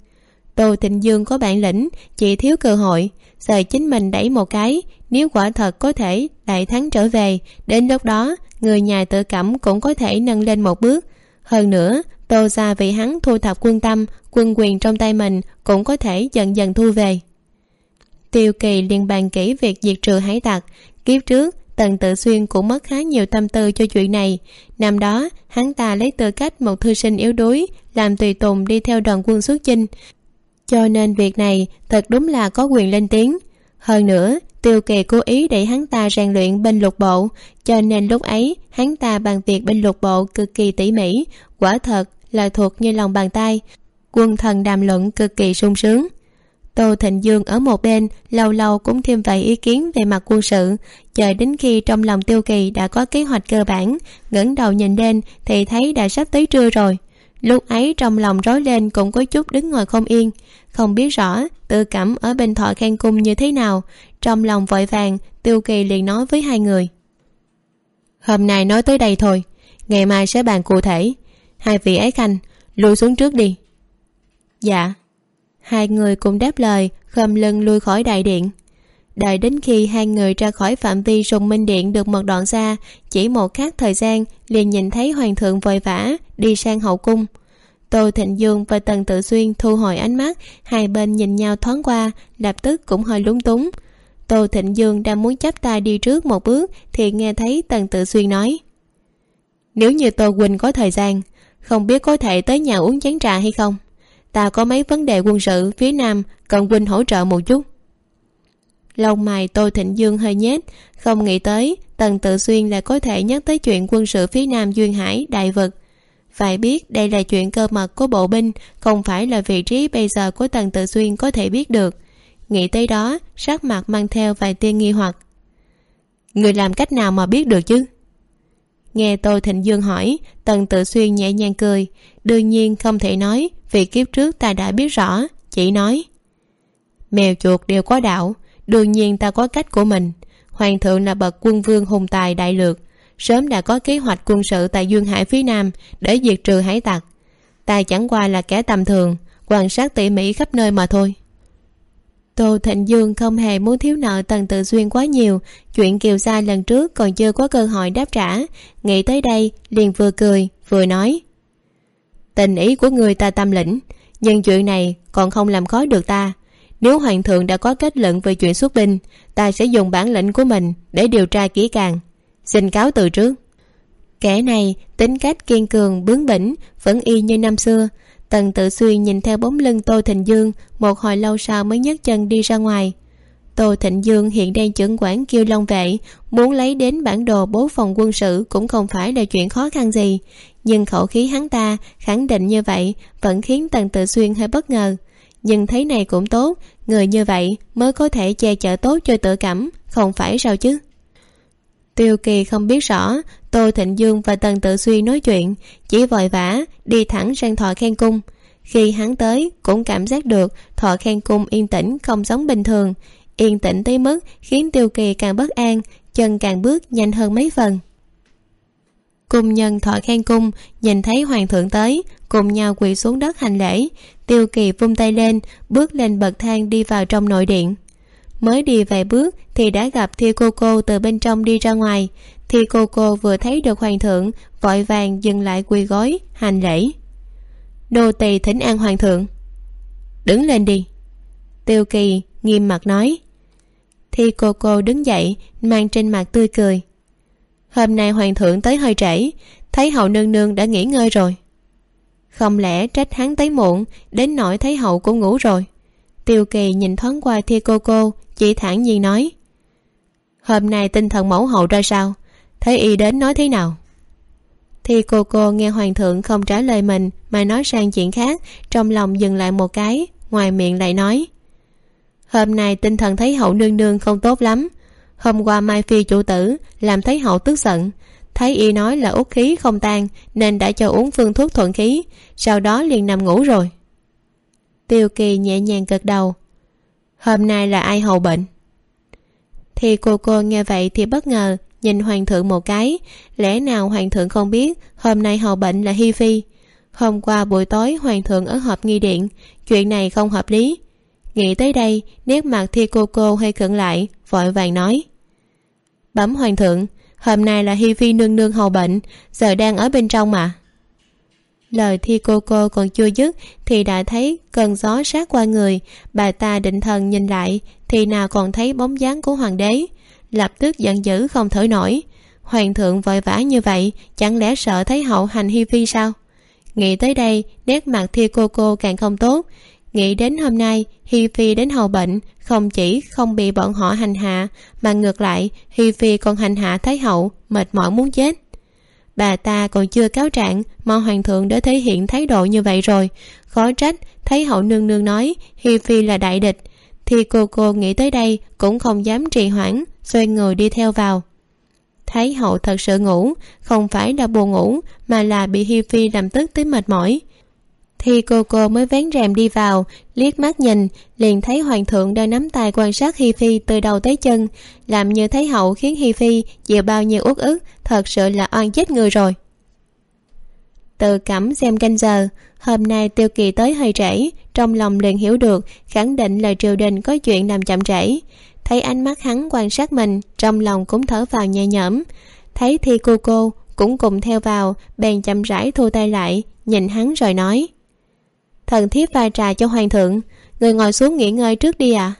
Tô thịnh dương có bản lĩnh, chỉ thiếu cơ hội giờ chính mình đẩy một cái, nếu quả thật có thể, đại thắng trở về, đến lúc đó, người nhà tự cảm cũng có thể nâng lên một bước. Hơn nữa, tô ra vì hắn thu thập quân tâm, quân quyền trong tay mình cũng có thể dần dần thu về tiêu kỳ liền bàn kỹ việc diệt trừ hải tặc. Kiếp trước, tần tự xuyên cũng mất khá nhiều tâm tư cho chuyện này. Năm đó, hắn ta lấy tư cách một thư sinh yếu đuối, làm tùy tùng đi theo đoàn quân xuất chinh. Cho nên việc này thật đúng là có quyền lên tiếng. Hơn nữa, tiêu kỳ cố ý để hắn ta rèn luyện bên lục bộ, cho nên lúc ấy, hắn ta bàn việc bên lục bộ cực kỳ tỉ mỉ, quả thật là thuộc như lòng bàn tay. Quân thần đàm luận cực kỳ sung sướng tô thịnh dương ở một bên, lâu lâu cũng thêm vài ý kiến về mặt quân sự, chờ đến khi trong lòng tiêu kỳ đã có kế hoạch cơ bản, ngẩng đầu nhìn lên thì thấy đã sắp tới trưa rồi. Lúc ấy trong lòng rối lên cũng có chút đứng ngồi không yên, không biết rõ tự cảm ở bên thọ khen cung như thế nào. Trong lòng vội vàng, tiêu kỳ liền nói với hai người. Hôm nay nói tới đây thôi, ngày mai sẽ bàn cụ thể. Hai vị ấy khanh, lui xuống trước đi. Dạ hai người cùng đáp lời, khom lưng lui khỏi đại điện. Đợi đến khi hai người ra khỏi phạm vi sùng minh điện được một đoạn xa, chỉ một khắc thời gian, liền nhìn thấy hoàng thượng vội vã đi sang hậu cung. Tô thịnh dương và tần tự xuyên thu hồi ánh mắt, hai bên nhìn nhau thoáng qua, lập tức cũng hơi lúng túng. Tô thịnh dương đang muốn chắp tay đi trước một bước thì nghe thấy tần tự xuyên nói, nếu như tô quỳnh có thời gian, không biết có thể tới nhà uống chén trà hay không? Ta có mấy vấn đề quân sự phía nam, cần huynh hỗ trợ một chút. Lông mày tôi thịnh dương hơi nhét không nghĩ tới tần tự xuyên lại có thể nhắc tới chuyện quân sự phía nam duyên hải, đại vực. Phải biết, đây là chuyện cơ mật của bộ binh, không phải là vị trí bây giờ của tần tự xuyên có thể biết được. Nghĩ tới đó, sắc mặt mang theo vài tia nghi hoặc. Người làm cách nào mà biết được chứ? Nghe tôi thịnh dương hỏi, tần tự xuyên nhẹ nhàng cười. Đương nhiên không thể nói, vì kiếp trước ta đã biết rõ, chỉ nói. Mèo chuột đều có đạo, đương nhiên ta có cách của mình. Hoàng thượng là bậc quân vương hùng tài đại lược, sớm đã có kế hoạch quân sự tại duyên hải phía nam để diệt trừ hải tặc. Ta chẳng qua là kẻ tầm thường, quan sát tỉ mỉ khắp nơi mà thôi tô thịnh dương không hề muốn thiếu nợ tần tự Xuyên quá nhiều. Chuyện kiều gia lần trước còn chưa có cơ hội đáp trả. Nghĩ tới đây, liền vừa cười, vừa nói. Tình ý của người ta tâm lĩnh, nhưng chuyện này còn không làm khó được ta. Nếu hoàng thượng đã có kết luận về chuyện xuất binh, ta sẽ dùng bản lĩnh của mình để điều tra kỹ càng. Xin cáo từ trước. Kẻ này tính cách kiên cường, bướng bỉnh, vẫn y như năm xưa tần tự suy nhìn theo bóng lưng tô thịnh dương, một hồi lâu sau mới nhấc chân đi ra ngoài. Tô thịnh dương hiện đang trưởng quản kiêu long vệ, muốn lấy đến bản đồ bố phòng quân sự cũng không phải là chuyện khó khăn gì. Nhưng khẩu khí hắn ta khẳng định như vậy vẫn khiến tần tự xuyên hơi bất ngờ. Nhưng thấy này cũng tốt, người như vậy mới có thể che chở tốt cho tự cảm, không phải sao chứ? Tiêu kỳ không biết rõ, tô thịnh dương và tần tự xuyên nói chuyện, chỉ vội vã đi thẳng sang thọ khen cung. Khi hắn tới, cũng cảm giác được thọ khen cung yên tĩnh, không giống bình thường. Yên tĩnh tới mức khiến tiêu kỳ càng bất an, chân càng bước nhanh hơn mấy phần. Cung nhân thọ khen cung nhìn thấy hoàng thượng tới, cùng nhau quỳ xuống đất hành lễ. Tiêu kỳ vung tay lên, bước lên bậc thang đi vào trong nội điện mới đi vài bước thì đã gặp thi cô cô từ bên trong đi ra ngoài. Thi cô cô vừa thấy được hoàng thượng, vội vàng dừng lại quỳ gối, hành lễ. Đô tỳ thỉnh an hoàng thượng. Đứng lên đi. Tiêu kỳ nghiêm mặt nói. Thi cô cô đứng dậy, mang trên mặt tươi cười. Hôm nay hoàng thượng tới hơi trễ, thấy hậu nương nương đã nghỉ ngơi rồi. Không lẽ trách hắn tới muộn, đến nỗi thấy hậu cũng ngủ rồi? Tiêu kỳ nhìn thoáng qua thi cô cô, chỉ thản nhiên nói, hôm nay tinh thần mẫu hậu ra sao? Thấy y đến nói thế nào? Thi cô cô nghe hoàng thượng không trả lời mình mà nói sang chuyện khác, trong lòng dừng lại một cái, ngoài miệng lại nói, hôm nay tinh thần thấy hậu nương nương không tốt lắm. Hôm qua mai phi chủ tử làm thấy hậu tức giận. Thấy y nói là út khí không tan nên đã cho uống phương thuốc thuận khí, sau đó liền nằm ngủ rồi tiêu kỳ nhẹ nhàng gật đầu. Hôm nay là ai hầu bệnh? Thì cô cô nghe vậy thì bất ngờ, nhìn hoàng thượng một cái. Lẽ nào hoàng thượng không biết hôm nay hầu bệnh là hi phi? Hôm qua buổi tối hoàng thượng ở họp nghi điện. Chuyện này không hợp lý. Nghĩ tới đây, nét mặt thi cô cô hơi cận lại, vội vàng nói. Bấm hoàng thượng, hôm nay là hi phi nương nương hầu bệnh, giờ đang ở bên trong mà lời thi cô cô còn chưa dứt, thì đã thấy cơn gió sát qua người. Bà ta định thần nhìn lại, thì nào còn thấy bóng dáng của hoàng đế. Lập tức giận dữ không thở nổi. Hoàng thượng vội vã như vậy, chẳng lẽ sợ thấy hậu hành hi phi sao? Nghĩ tới đây, nét mặt thi cô cô càng không tốt. Nghĩ đến hôm nay, hi phi đến hầu bệnh, không chỉ không bị bọn họ hành hạ, mà ngược lại, hi phi còn hành hạ thái hậu, mệt mỏi muốn chết bà ta còn chưa cáo trạng mà hoàng thượng đã thể hiện thái độ như vậy rồi. Khó trách, thấy hậu nương nương nói, hi phi là đại địch, thì cô cô nghĩ tới đây cũng không dám trì hoãn, xoay người đi theo vào. Thấy hậu thật sự ngủ, không phải là buồn ngủ mà là bị hi phi làm tức tới mệt mỏi thì cô cô mới vén rèm đi vào, liếc mắt nhìn, liền thấy hoàng thượng đang nắm tay quan sát hi phi từ đầu tới chân. Làm như thấy hậu khiến hi phi chịu bao nhiêu uất ức, thật sự là oan chết người rồi. Từ cẩm xem canh giờ, hôm nay tiêu kỳ tới hơi trễ, trong lòng liền hiểu được, khẳng định là triều đình có chuyện làm chậm trễ. Thấy ánh mắt hắn quan sát mình, trong lòng cũng thở vào nhẹ nhõm. Thấy thi cô cô cũng cùng theo vào, bèn chậm rãi thu tay lại, nhìn hắn rồi nói thần thiếp pha trà cho hoàng thượng. Người ngồi xuống nghỉ ngơi trước đi ạ. À.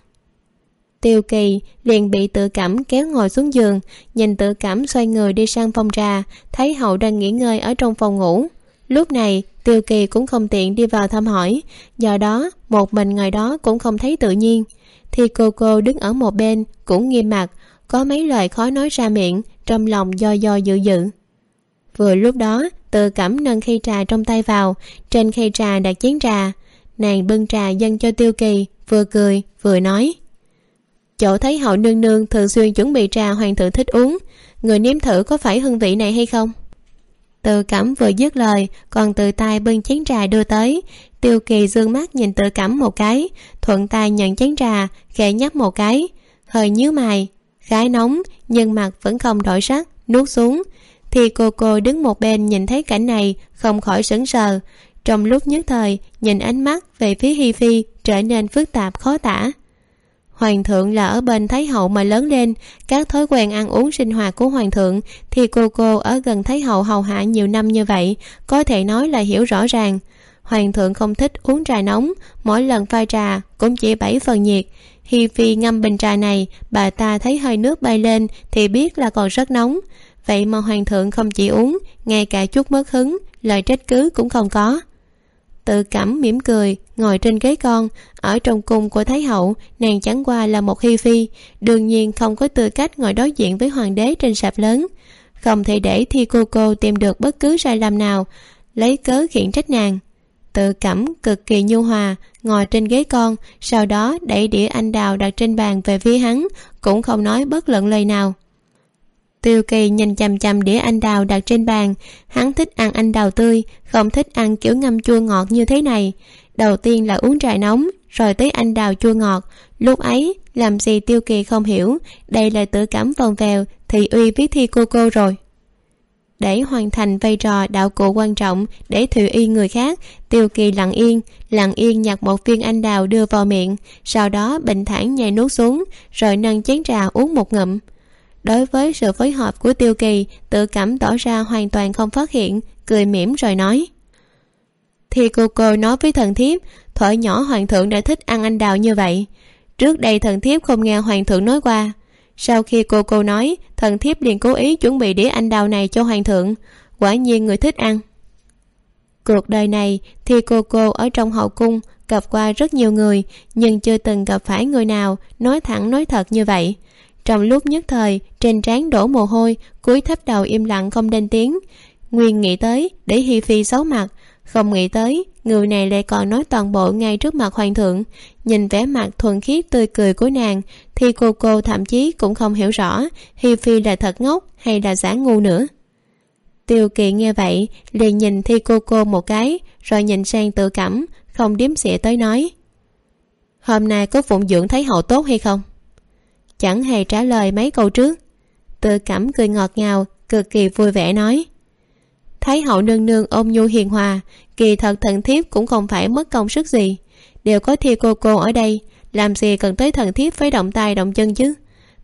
tiêu kỳ liền bị tự cảm kéo ngồi xuống giường, nhìn tự cảm xoay người đi sang phòng trà, thấy hậu đang nghỉ ngơi ở trong phòng ngủ. Lúc này, tiêu kỳ cũng không tiện đi vào thăm hỏi, do đó một mình ngồi đó cũng không thấy tự nhiên. Thì cô cô đứng ở một bên, cũng nghiêm mặt, có mấy lời khó nói ra miệng, trong lòng do do dự dự. Vừa lúc đó tự cẩm nâng khay trà trong tay vào. Trên khay trà đặt chén trà. Nàng bưng trà dâng cho tiêu kỳ, vừa cười, vừa nói. Chỗ thấy hậu nương nương thường xuyên chuẩn bị trà hoàng thượng thích uống. Người nếm thử có phải hương vị này hay không? Tự cẩm vừa dứt lời, còn tự tay bưng chén trà đưa tới. Tiêu kỳ d ư ơ n g mắt nhìn tự cẩm một cái, thuận tay nhận chén trà, khẽ nhấp một cái. Hơi nhíu mày, khá nóng, nhưng mặt vẫn không đổi sắc, nuốt xuống thì cô cô đứng một bên nhìn thấy cảnh này, không khỏi sững sờ. Trong lúc nhất thời, nhìn ánh mắt về phía hi phi trở nên phức tạp khó tả. Hoàng thượng là ở bên thái hậu mà lớn lên, các thói quen ăn uống sinh hoạt của hoàng thượng thì cô cô ở gần thái hậu hầu hạ nhiều năm như vậy, có thể nói là hiểu rõ ràng. Hoàng thượng không thích uống trà nóng, mỗi lần pha trà cũng chỉ bảy phần nhiệt. Hi phi ngâm bình trà này, bà ta thấy hơi nước bay lên thì biết là còn rất nóng vậy mà hoàng thượng không chỉ uống, ngay cả chút mất hứng, lời trách cứ cũng không có. Tự cảm mỉm cười, ngồi trên ghế con, ở trong cung của thái hậu, nàng chẳng qua là một hi phi, đương nhiên không có tư cách ngồi đối diện với hoàng đế trên sạp lớn. Không thể để thi cô cô tìm được bất cứ sai lầm nào, lấy cớ khiển trách nàng. Tự cảm cực kỳ nhu hòa, ngồi trên ghế con, sau đó đẩy đĩa anh đào đặt trên bàn về phía hắn, cũng không nói bất luận lời nào tiêu kỳ nhìn chằm chằm đĩa anh đào đặt trên bàn. Hắn thích ăn anh đào tươi, không thích ăn kiểu ngâm chua ngọt như thế này. Đầu tiên là uống trà nóng, rồi tới anh đào chua ngọt. Lúc ấy, làm gì tiêu kỳ không hiểu, đây là tự cảm vòng vèo, thì uy viết thi cô cô rồi. Để hoàn thành vai trò đạo cụ quan trọng, để thùy y người khác, tiêu kỳ lặng yên lặng yên nhặt một viên anh đào đưa vào miệng. Sau đó bình thản nhai nuốt xuống, rồi nâng chén trà uống một ngụm đối với sự phối hợp của tiêu kỳ, tự cảm tỏ ra hoàn toàn không phát hiện, cười mỉm rồi nói. Thì cô cô nói với thần thiếp, thuở nhỏ hoàng thượng đã thích ăn anh đào như vậy. Trước đây thần thiếp không nghe hoàng thượng nói qua. Sau khi cô cô nói, thần thiếp liền cố ý chuẩn bị đĩa anh đào này cho hoàng thượng. Quả nhiên người thích ăn. Cuộc đời này thì cô cô ở trong hậu cung gặp qua rất nhiều người, nhưng chưa từng gặp phải người nào nói thẳng nói thật như vậy trong lúc nhất thời, trên trán đổ mồ hôi, cúi thấp đầu im lặng không lên tiếng. Nguyên nghĩ tới, để hi phi xấu mặt. Không nghĩ tới, người này lại còn nói toàn bộ ngay trước mặt hoàng thượng. Nhìn vẻ mặt thuần khiết tươi cười của nàng, thì cô cô thậm chí cũng không hiểu rõ hi phi là thật ngốc hay là giả ngu nữa. Tiêu kỳ nghe vậy, liền nhìn thi cô cô một cái, rồi nhìn sang tự cảm không điếm xỉa tới nói, hôm nay có phụng dưỡng thấy hậu tốt hay không? Chẳng hề trả lời mấy câu trước. Tự cảm cười ngọt ngào, cực kỳ vui vẻ nói. Thấy hậu nương nương ôm nhu hiền hòa, kỳ thật thần thiếp cũng không phải mất công sức gì. Đều có thi cô cô ở đây, làm gì cần tới thần thiếp phải động tay động chân chứ?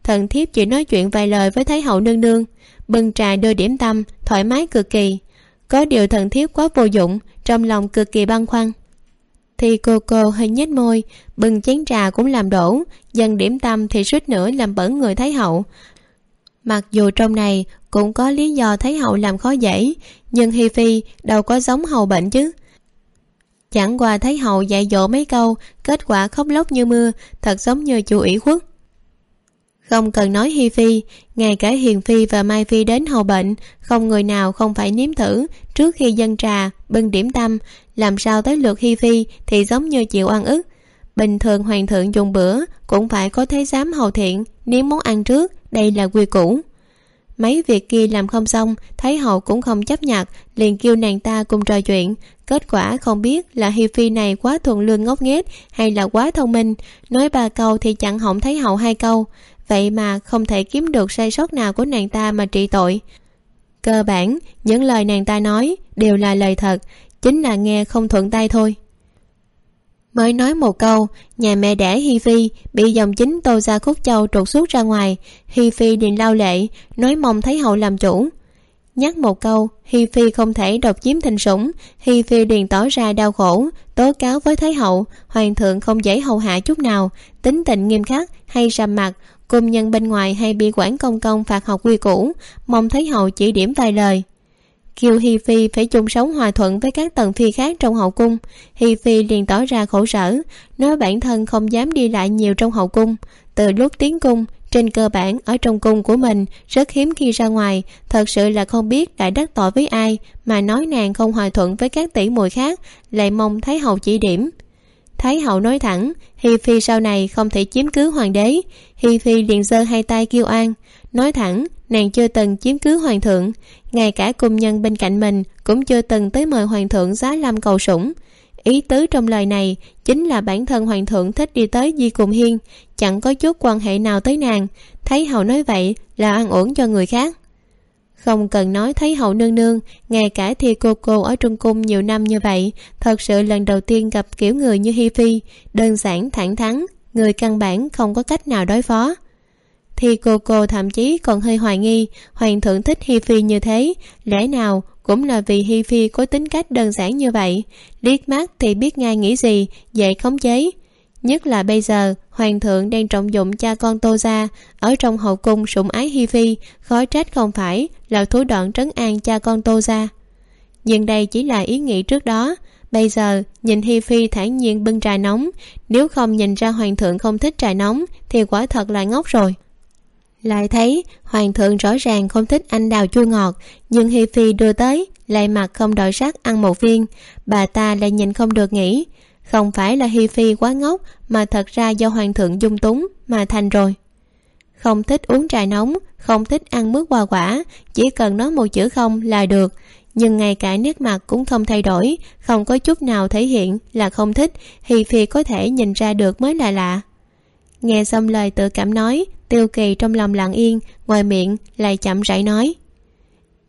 Thần thiếp chỉ nói chuyện vài lời với thái hậu nương nương, bưng trà đưa điểm tâm, thoải mái cực kỳ. Có điều thần thiếp quá vô dụng, trong lòng cực kỳ băn khoăn thì cô cô hơi nhếch môi bưng chén trà cũng làm đổ, dần điểm tâm thì suýt nữa làm bẩn người thái hậu. Mặc dù trong này cũng có lý do thái hậu làm khó dễ, nhưng hi phi đâu có giống hầu bệnh chứ. Chẳng qua thái hậu dạy dỗ mấy câu, kết quả khóc lóc như mưa, thật giống như chủ ủy khuất. Không cần nói hi phi, ngay cả hiền phi và mai phi đến hầu bệnh, không người nào không phải nếm thử trước khi dân trà bưng điểm tâm. Làm sao tới lượt hi phi thì giống như chịu oan ức. Bình thường hoàng thượng dùng bữa cũng phải có thấy giám hầu thiện nếm món ăn trước, đây là quy củ. Mấy việc kia làm không xong, thấy hậu cũng không chấp nhận liền kêu nàng ta cùng trò chuyện. Kết quả không biết là hi phi này quá thuần lương ngốc nghếch hay là quá thông minh. Nói ba câu thì chẳng hỏng thấy hậu hai câu. Vậy mà không thể kiếm được sai sót nào của nàng ta mà trị tội cơ bản, những lời nàng ta nói đều là lời thật, chính là nghe không thuận tay thôi. Mới nói một câu, nhà mẹ đẻ hi phi bị dòng chính tô ra khúc châu trục xuất ra ngoài. Hi phi liền lao lệ, nói mong thấy hậu làm chủ. Nhắc một câu, hi phi không thể độc chiếm thịnh sủng. Hi phi liền tỏ ra đau khổ, tố cáo với thái hậu, hoàng thượng không dễ hầu hạ chút nào, tính tình nghiêm khắc hay sầm mặt cung nhân bên ngoài hay bị quản công công phạt học quy củ, mong thấy hậu chỉ điểm vài lời. Kiều hi phi phải chung sống hòa thuận với các tầng phi khác trong hậu cung. Hi phi liền tỏ ra khổ sở, nói bản thân không dám đi lại nhiều trong hậu cung. Từ lúc tiến cung, trên cơ bản ở trong cung của mình rất hiếm khi ra ngoài. Thật sự là không biết đã đắc tội với ai, mà nói nàng không hòa thuận với các tỷ muội khác, lại mong thấy hậu chỉ điểm thái hậu nói thẳng, hi phi sau này không thể chiếm cứ hoàng đế. Hi phi liền giơ hai tay kêu an, nói thẳng, nàng chưa từng chiếm cứ hoàng thượng. Ngay cả cung nhân bên cạnh mình cũng chưa từng tới mời hoàng thượng giá lâm cầu sủng. Ý tứ trong lời này chính là bản thân hoàng thượng thích đi tới di cùng hiên, chẳng có chút quan hệ nào tới nàng. Thấy hậu nói vậy là an ổn cho người khác không cần nói thấy hậu nương nương, ngay cả thi cô cô ở trung cung nhiều năm như vậy, thật sự lần đầu tiên gặp kiểu người như hi phi, đơn giản, thẳng thắn, người căn bản không có cách nào đối phó. Thì cô cô thậm chí còn hơi hoài nghi, hoàng thượng thích hi phi như thế, lẽ nào cũng là vì hi phi có tính cách đơn giản như vậy, liếc mắt thì biết ngay nghĩ gì, dễ khống chế. Nhất là bây giờ, hoàng thượng đang trọng dụng cha con tô gia, ở trong hậu cung sủng ái hi phi, khó trách không phải là thủ đoạn trấn an cha con tô ra, nhưng đây chỉ là ý nghĩ trước đó. Bây giờ nhìn hi phi thản nhiên bưng trà nóng. Nếu không nhìn ra hoàng thượng không thích trà nóng thì quả thật là ngốc rồi. Lại thấy hoàng thượng rõ ràng không thích anh đào chua ngọt nhưng hi phi đưa tới lại mặt không đổi sắc ăn một viên. Bà ta lại nhìn không được nghĩ không phải là hi phi quá ngốc mà thật ra do hoàng thượng dung túng mà thành rồi. Không thích uống trà nóng không thích ăn mướt hoa quả, chỉ cần nói một chữ không là được. Nhưng ngay cả nét mặt cũng không thay đổi, không có chút nào thể hiện là không thích thì phi có thể nhìn ra được mới là lạ. Nghe xong lời tự cảm nói, tiêu kỳ trong lòng lặng yên, ngoài miệng lại chậm rãi nói.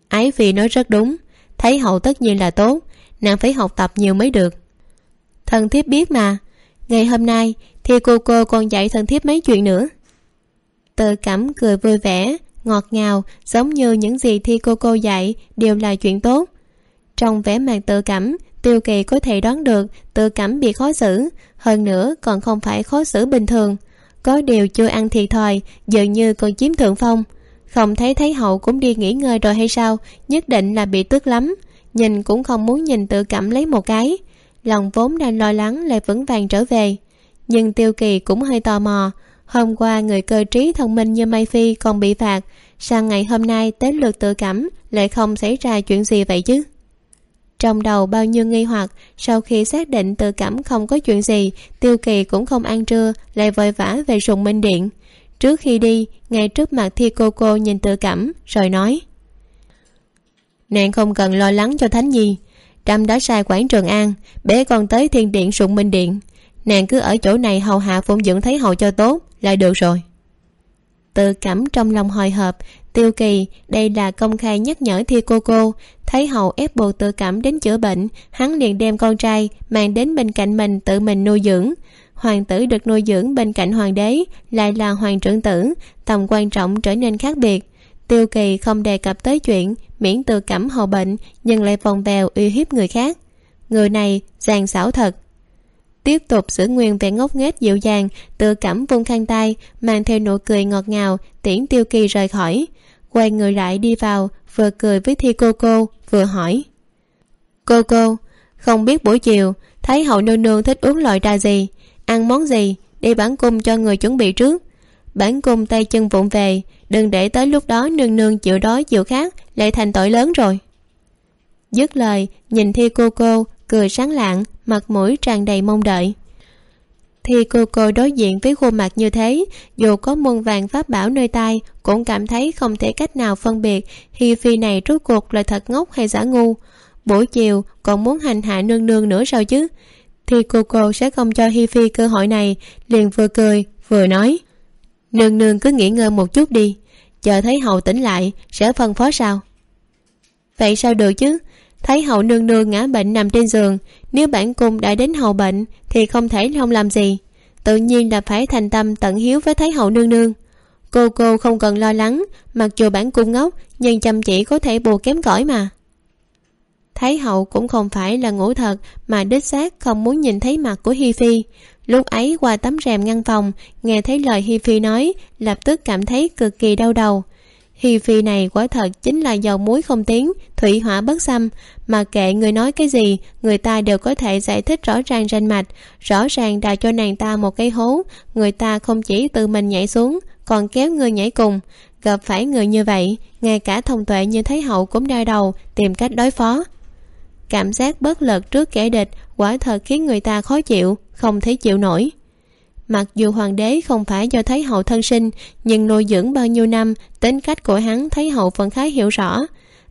Ái phi nói rất đúng, thấy hậu tất nhiên là tốt, nàng phải học tập nhiều mới được. Thần thiếp biết mà, ngày hôm nay thì cô cô còn dạy thần thiếp mấy chuyện nữa tự cảm cười vui vẻ, ngọt ngào, giống như những gì thi cô cô dạy đều là chuyện tốt. Trong vẻ mặt tự cảm tiêu kỳ có thể đoán được tự cảm bị khó xử, hơn nữa còn không phải khó xử bình thường. Có điều chưa ăn thiệt thòi dường như còn chiếm thượng phong. Không thấy thấy hậu cũng đi nghỉ ngơi rồi hay sao, nhất định là bị tức lắm. Nhìn cũng không muốn nhìn tự cảm lấy một cái. Lòng vốn đang lo lắng lại vững vàng trở về. Nhưng tiêu kỳ cũng hơi tò mò hôm qua, người cơ trí thông minh như mai phi còn bị phạt. Sang ngày hôm nay tới lượt tự cảm, lại không xảy ra chuyện gì vậy chứ? Trong đầu bao nhiêu nghi hoặc, sau khi xác định tự cảm không có chuyện gì, tiêu kỳ cũng không ăn trưa, lại vội vã về sùng minh điện. Trước khi đi, ngay trước mặt thi cô cô nhìn tự cảm, rồi nói, nàng không cần lo lắng cho thánh nhi. Trâm đã sai quản trường an bé con tới thiên điện sùng minh điện. Nàng cứ ở chỗ này hầu hạ phụng dưỡng thấy hậu cho tốt là được rồi. Tự cảm trong lòng hồi hộp, tiêu kỳ đây là công khai nhắc nhở thi cô cô. Thấy hậu ép buộc tự cảm đến chữa bệnh, hắn liền đem con trai mang đến bên cạnh mình tự mình nuôi dưỡng. Hoàng tử được nuôi dưỡng bên cạnh hoàng đế, lại là hoàng trưởng tử, tầm quan trọng trở nên khác biệt. Tiêu kỳ không đề cập tới chuyện miễn tự cảm hầu bệnh, nhưng lại vòng vèo uy hiếp người khác. Người này giàn xảo thật tiếp tục giữ nguyên vẻ ngốc nghếch dịu dàng, tự cảm vung khăn tay, mang theo nụ cười ngọt ngào, tiễn tiêu kỳ rời khỏi. Quay người lại đi vào, vừa cười với thi cô cô, vừa hỏi. Cô cô, không biết buổi chiều thấy hậu nương nương thích uống loại trà gì? Ăn món gì? Đi bản cung cho người chuẩn bị trước. Bản cung tay chân vụng về, đừng để tới lúc đó nương nương chịu đói chịu khát, lại thành tội lớn rồi. Dứt lời, nhìn thi cô cô cười sáng lạng, mặt mũi tràn đầy mong đợi. Thì cô cô đối diện với khuôn mặt như thế, dù có muôn vàng pháp bảo nơi tai, cũng cảm thấy không thể cách nào phân biệt hi phi này rốt cuộc là thật ngốc hay giả ngu. Buổi chiều, còn muốn hành hạ nương nương nữa sao chứ? Thì cô cô sẽ không cho hi phi cơ hội này, liền vừa cười, vừa nói. Nương nương cứ nghỉ ngơi một chút đi, chờ thấy hậu tỉnh lại, sẽ phân phó sao? Vậy sao được chứ? Thấy hậu nương nương ngã bệnh nằm trên giường. Nếu bản cung đã đến hậu bệnh, thì không thể không làm gì. Tự nhiên là phải thành tâm tận hiếu với thái hậu nương nương. Cô cô không cần lo lắng, mặc dù bản cung ngốc, nhưng chăm chỉ có thể bù kém cỏi mà. Thái hậu cũng không phải là ngủ thật mà đích xác không muốn nhìn thấy mặt của hi phi. Lúc ấy qua tấm rèm ngăn phòng, nghe thấy lời hi phi nói, lập tức cảm thấy cực kỳ đau đầu hi phi này quả thật chính là dầu muối không tiếng thủy hỏa bất xâm. Mà kệ người nói cái gì, người ta đều có thể giải thích rõ ràng ranh mạch. Rõ ràng đào cho nàng ta một cái hố, người ta không chỉ tự mình nhảy xuống, còn kéo người nhảy cùng. Gặp phải người như vậy, ngay cả thông tuệ như thấy hậu cũng đau đầu, tìm cách đối phó. Cảm giác bất lực trước kẻ địch quả thật khiến người ta khó chịu, không thấy chịu nổi mặc dù hoàng đế không phải do thấy hậu thân sinh, nhưng nuôi dưỡng bao nhiêu năm, tính cách của hắn thấy hậu vẫn khá hiểu rõ.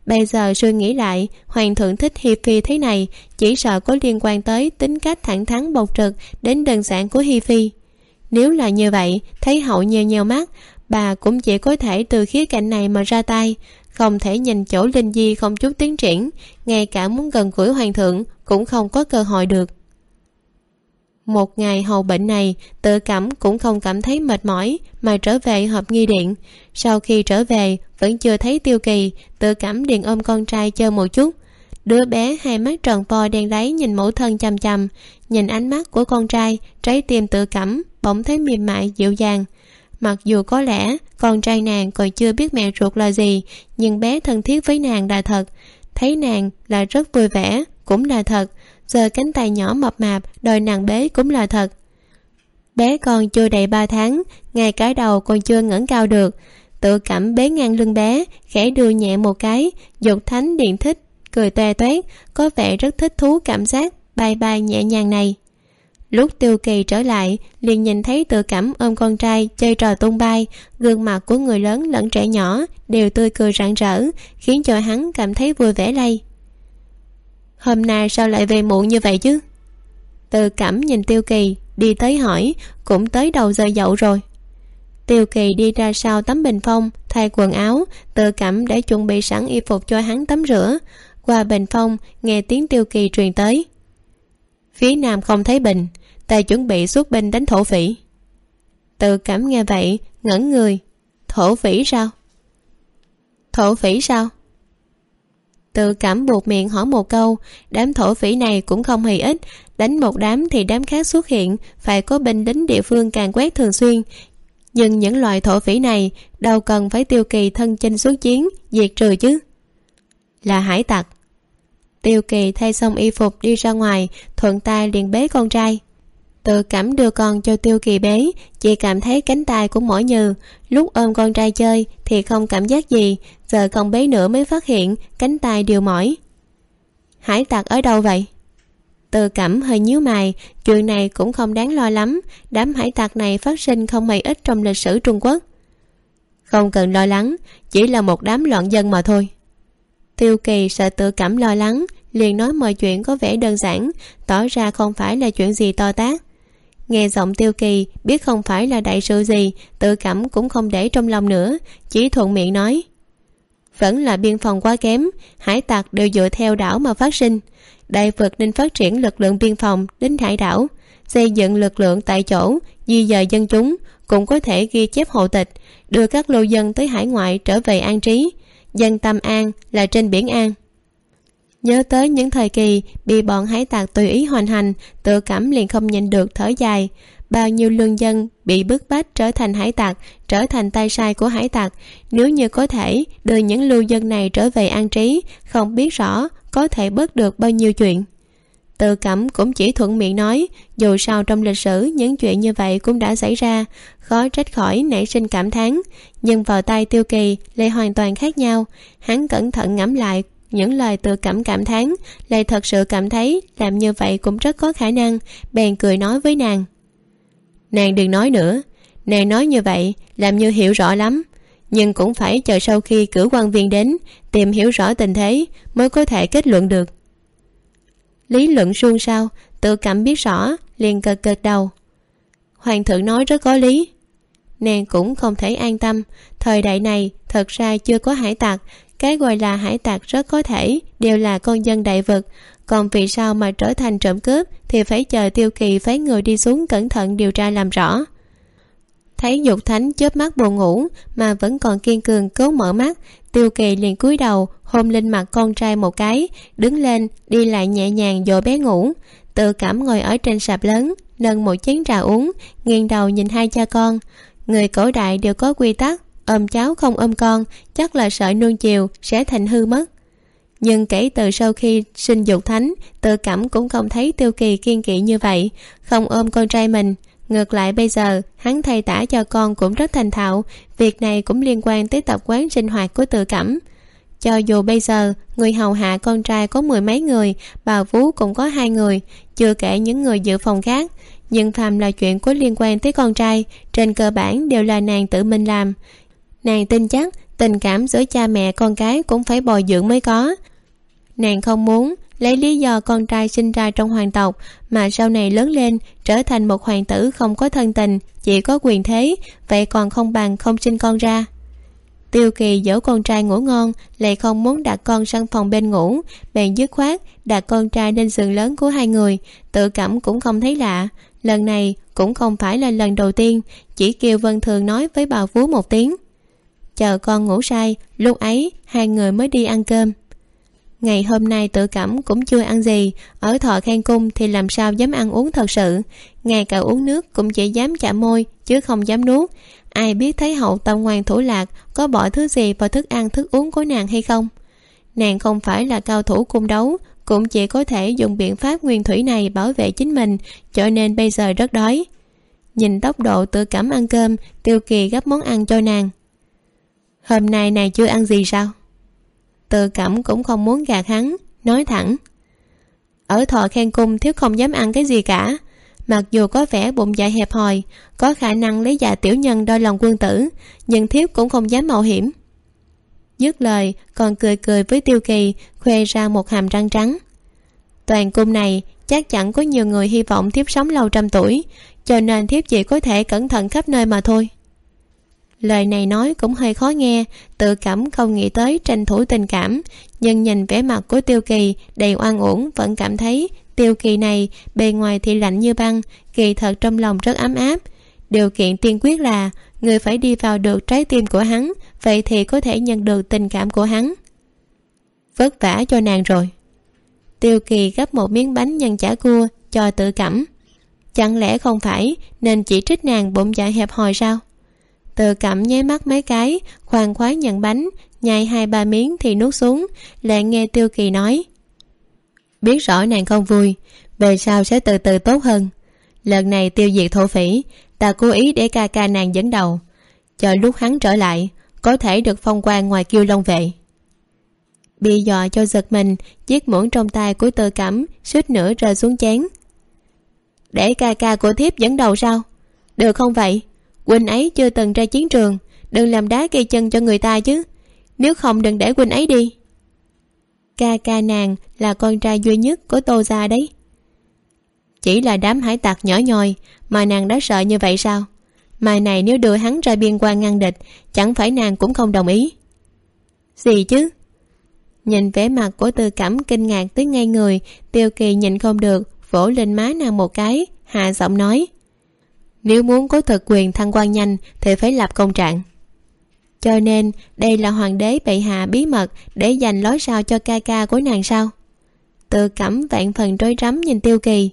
Bây giờ suy nghĩ lại, hoàng thượng thích hi phi thế này, chỉ sợ có liên quan tới tính cách thẳng thắn bộc trực đến đơn giản của hi phi. Nếu là như vậy thấy hậu nheo nheo mắt, bà cũng chỉ có thể từ khía cạnh này mà ra tay, không thể nhìn chỗ linh di không chút tiến triển, ngay cả muốn gần gũi hoàng thượng cũng không có cơ hội được một ngày hầu bệnh này, tự cảm cũng không cảm thấy mệt mỏi, mà trở về hợp nghi điện. Sau khi trở về, vẫn chưa thấy tiêu kỳ, tự cảm điện ôm con trai chơi một chút. Đứa bé hai mắt tròn vo đen láy nhìn mẫu thân chằm chằm, nhìn ánh mắt của con trai, trái tim tự cảm, bỗng thấy mềm mại, dịu dàng. Mặc dù có lẽ con trai nàng còn chưa biết mẹ ruột là gì, nhưng bé thân thiết với nàng là thật. Thấy nàng là rất vui vẻ, cũng là thật giờ cánh tay nhỏ mập mạp, đòi nàng bế cũng là thật. Bé con chưa đầy ba tháng, ngay cái đầu còn chưa ngẩng cao được. Tự cảm bế ngang lưng bé, khẽ đưa nhẹ một cái, dục thánh điện thích, cười toe toét, có vẻ rất thích thú cảm giác bay bay nhẹ nhàng này. Lúc tiêu kỳ trở lại, liền nhìn thấy tự cảm ôm con trai chơi trò tung bay, gương mặt của người lớn lẫn trẻ nhỏ đều tươi cười rạng rỡ, khiến cho hắn cảm thấy vui vẻ lây hôm nay sao lại về muộn như vậy chứ? Tự cảm nhìn tiêu kỳ, đi tới hỏi, cũng tới đầu giờ dậu rồi. Tiêu kỳ đi ra sau tấm bình phong, thay quần áo. Tự cảm để chuẩn bị sẵn y phục cho hắn tắm rửa. Qua bình phong, nghe tiếng tiêu kỳ truyền tới. Phía nam không thấy bình, ta chuẩn bị xuất binh đánh thổ phỉ. Tự cảm nghe vậy, ngẩn người. Thổ phỉ sao? Thổ phỉ sao? Tự cảm buộc miệng hỏi một câu, đám thổ phỉ này cũng không hề ít. Đánh một đám thì đám khác xuất hiện, phải có binh lính địa phương càng quét thường xuyên. Nhưng những loại thổ phỉ này đâu cần phải tiêu kỳ thân chinh xuất chiến, diệt trừ chứ. Là hải tặc. Tiêu kỳ thay xong y phục đi ra ngoài, thuận tay liền bế con trai tự cảm đưa con cho tiêu kỳ bế chị cảm thấy cánh tay cũng mỏi nhừ. Lúc ôm con trai chơi thì không cảm giác gì, giờ không bế nữa mới phát hiện cánh tay đều mỏi. Hải tặc ở đâu vậy? Tự cảm hơi nhíu mày, chuyện này cũng không đáng lo lắm, đám hải tặc này phát sinh không hề ít trong lịch sử trung quốc. Không cần lo lắng, chỉ là một đám loạn dân mà thôi. Tiêu kỳ sợ tự cảm lo lắng, liền nói mọi chuyện có vẻ đơn giản, tỏ ra không phải là chuyện gì to tát nghe giọng tiêu kỳ, biết không phải là đại sự gì, tự cảm cũng không để trong lòng nữa, chỉ thuận miệng nói. Vẫn là biên phòng quá kém, hải tặc đều dựa theo đảo mà phát sinh. Đại vực nên phát triển lực lượng biên phòng, đến hải đảo. Xây dựng lực lượng tại chỗ, di dời dân chúng, cũng có thể ghi chép hộ tịch, đưa các lưu dân tới hải ngoại trở về an trí. Dân tâm an là trên biển an nhớ tới những thời kỳ bị bọn hải tặc tùy ý hoành hành, tự cảm liền không nhìn được thở dài. Bao nhiêu lương dân bị bức bách trở thành hải tặc, trở thành tay sai của hải tặc. Nếu như có thể đưa những lưu dân này trở về an trí, không biết rõ có thể bớt được bao nhiêu chuyện. Tự cảm cũng chỉ thuận miệng nói, dù sao trong lịch sử những chuyện như vậy cũng đã xảy ra, khó trách khỏi nảy sinh cảm thán. Nhưng vào tay tiêu kỳ lại hoàn toàn khác nhau. Hắn cẩn thận ngẫm lại những lời tự cảm cảm thán, lại thật sự cảm thấy làm như vậy cũng rất có khả năng, bèn cười nói với nàng. Nàng đừng nói nữa, nàng nói như vậy làm như hiểu rõ lắm, nhưng cũng phải chờ sau khi cử quan viên đến, tìm hiểu rõ tình thế mới có thể kết luận được. Lý luận suông sao, tự cảm biết rõ, liền cật cật đầu. Hoàng thượng nói rất có lý. Nàng cũng không thể an tâm, thời đại này thật ra chưa có hải tặc cái gọi là hải tặc rất có thể đều là con dân đại vực. Còn vì sao mà trở thành trộm cướp thì phải chờ tiêu kỳ phái người đi xuống cẩn thận điều tra làm rõ. Thấy dục thánh chớp mắt buồn ngủ mà vẫn còn kiên cường cố mở mắt, tiêu kỳ liền cúi đầu, hôn lên mặt con trai một cái, đứng lên, đi lại nhẹ nhàng dỗ bé ngủ. Tự cảm ngồi ở trên sạp lớn, nâng một chén trà uống, nghiêng đầu nhìn hai cha con. Người cổ đại đều có quy tắc ôm cháu không ôm con, chắc là sợ nuông chiều sẽ thành hư mất. Nhưng kể từ sau khi sinh dục thánh, tự cảm cũng không thấy tiêu kỳ kiên kỵ như vậy. Không ôm con trai mình, ngược lại bây giờ, hắn thay tả cho con cũng rất thành thạo. Việc này cũng liên quan tới tập quán sinh hoạt của tự cảm. Cho dù bây giờ, người hầu hạ con trai có mười mấy người, bà vú cũng có hai người, chưa kể những người dự phòng khác. Nhưng phàm là chuyện có liên quan tới con trai, trên cơ bản đều là nàng tự mình làm nàng tin chắc, tình cảm giữa cha mẹ con cái cũng phải bồi dưỡng mới có. Nàng không muốn lấy lý do con trai sinh ra trong hoàng tộc, mà sau này lớn lên, trở thành một hoàng tử không có thân tình, chỉ có quyền thế, vậy còn không bằng không sinh con ra. Tiêu kỳ dỗ con trai ngủ ngon, lại không muốn đặt con sang phòng bên ngủ, bèn dứt khoát đặt con trai lên giường lớn của hai người, tự cảm cũng không thấy lạ. Lần này cũng không phải là lần đầu tiên, chỉ kiều vân thường nói với bà vú một tiếng chờ con ngủ say, lúc ấy hai người mới đi ăn cơm. Ngày hôm nay tự cảm cũng chưa ăn gì, ở thọ khen cung thì làm sao dám ăn uống thật sự. Ngay cả uống nước cũng chỉ dám chạm môi, chứ không dám nuốt. Ai biết thấy hậu tâm ngoan thủ lạc có bỏ thứ gì vào thức ăn, thức uống của nàng hay không? Nàng không phải là cao thủ cung đấu, cũng chỉ có thể dùng biện pháp nguyên thủy này bảo vệ chính mình, cho nên bây giờ rất đói. Nhìn tốc độ tự cảm ăn cơm, tiêu kỳ gấp món ăn cho nàng hôm nay này chưa ăn gì sao? Tự cảm cũng không muốn gạt hắn, nói thẳng. Ở thọ khen cung thiếu không dám ăn cái gì cả. Mặc dù có vẻ bụng dạ hẹp hòi, có khả năng lấy dạ tiểu nhân đôi lòng quân tử, nhưng thiếu cũng không dám mạo hiểm. Dứt lời, còn cười cười với tiêu kỳ, khoe ra một hàm răng trắng. Toàn cung này chắc chắn có nhiều người hy vọng thiếp sống lâu trăm tuổi, cho nên thiếp chỉ có thể cẩn thận khắp nơi mà thôi lời này nói cũng hơi khó nghe. Tự cảm không nghĩ tới tranh thủ tình cảm. Nhưng nhìn vẻ mặt của tiêu kỳ, đầy oan uổng, vẫn cảm thấy tiêu kỳ này bề ngoài thì lạnh như băng, kỳ thật trong lòng rất ấm áp. Điều kiện tiên quyết là người phải đi vào được trái tim của hắn, vậy thì có thể nhận được tình cảm của hắn. Vất vả cho nàng rồi. Tiêu kỳ gấp một miếng bánh nhân chả cua, cho tự cảm. Chẳng lẽ không phải nên chỉ trích nàng bụng dạ hẹp hòi sao? Tự cẩm nháy mắt mấy cái, khoan khoái nhận bánh, nhai hai ba miếng thì nuốt xuống. Lại nghe tiêu kỳ nói. Biết rõ nàng không vui, về sau sẽ từ từ tốt hơn. Lần này tiêu diệt thổ phỉ, ta cố ý để ca ca nàng dẫn đầu. Chờ lúc hắn trở lại, có thể được phong quan ngoài kiêu long vệ. Bị dọa cho giật mình chiếc muỗng trong tay của tơ cẩm suýt nữa rơi xuống chén. Để ca ca của thiếp dẫn đầu sao? Được không vậy? Huynh ấy chưa từng ra chiến trường. Đừng làm đá cây chân cho người ta chứ. Nếu không đừng để huynh ấy đi. Ca ca nàng là con trai duy nhất của tô gia đấy. Chỉ là đám hải tặc nhỏ nhoi mà nàng đã sợ như vậy sao? Mai này nếu đưa hắn ra biên quan ngăn địch, chẳng phải nàng cũng không đồng ý. Gì chứ? Nhìn vẻ mặt của tư cẩm kinh ngạc tới ngay người, tiêu kỳ nhìn không được, vỗ lên má nàng một cái, hạ giọng nói nếu muốn có thực quyền thăng quan nhanh thì phải lập công trạng. Cho nên, đây là hoàng đế bệ hạ bí mật để dành lối sao cho ca ca của nàng sao? Tự cẩm vạn phần rối rắm nhìn tiêu kỳ.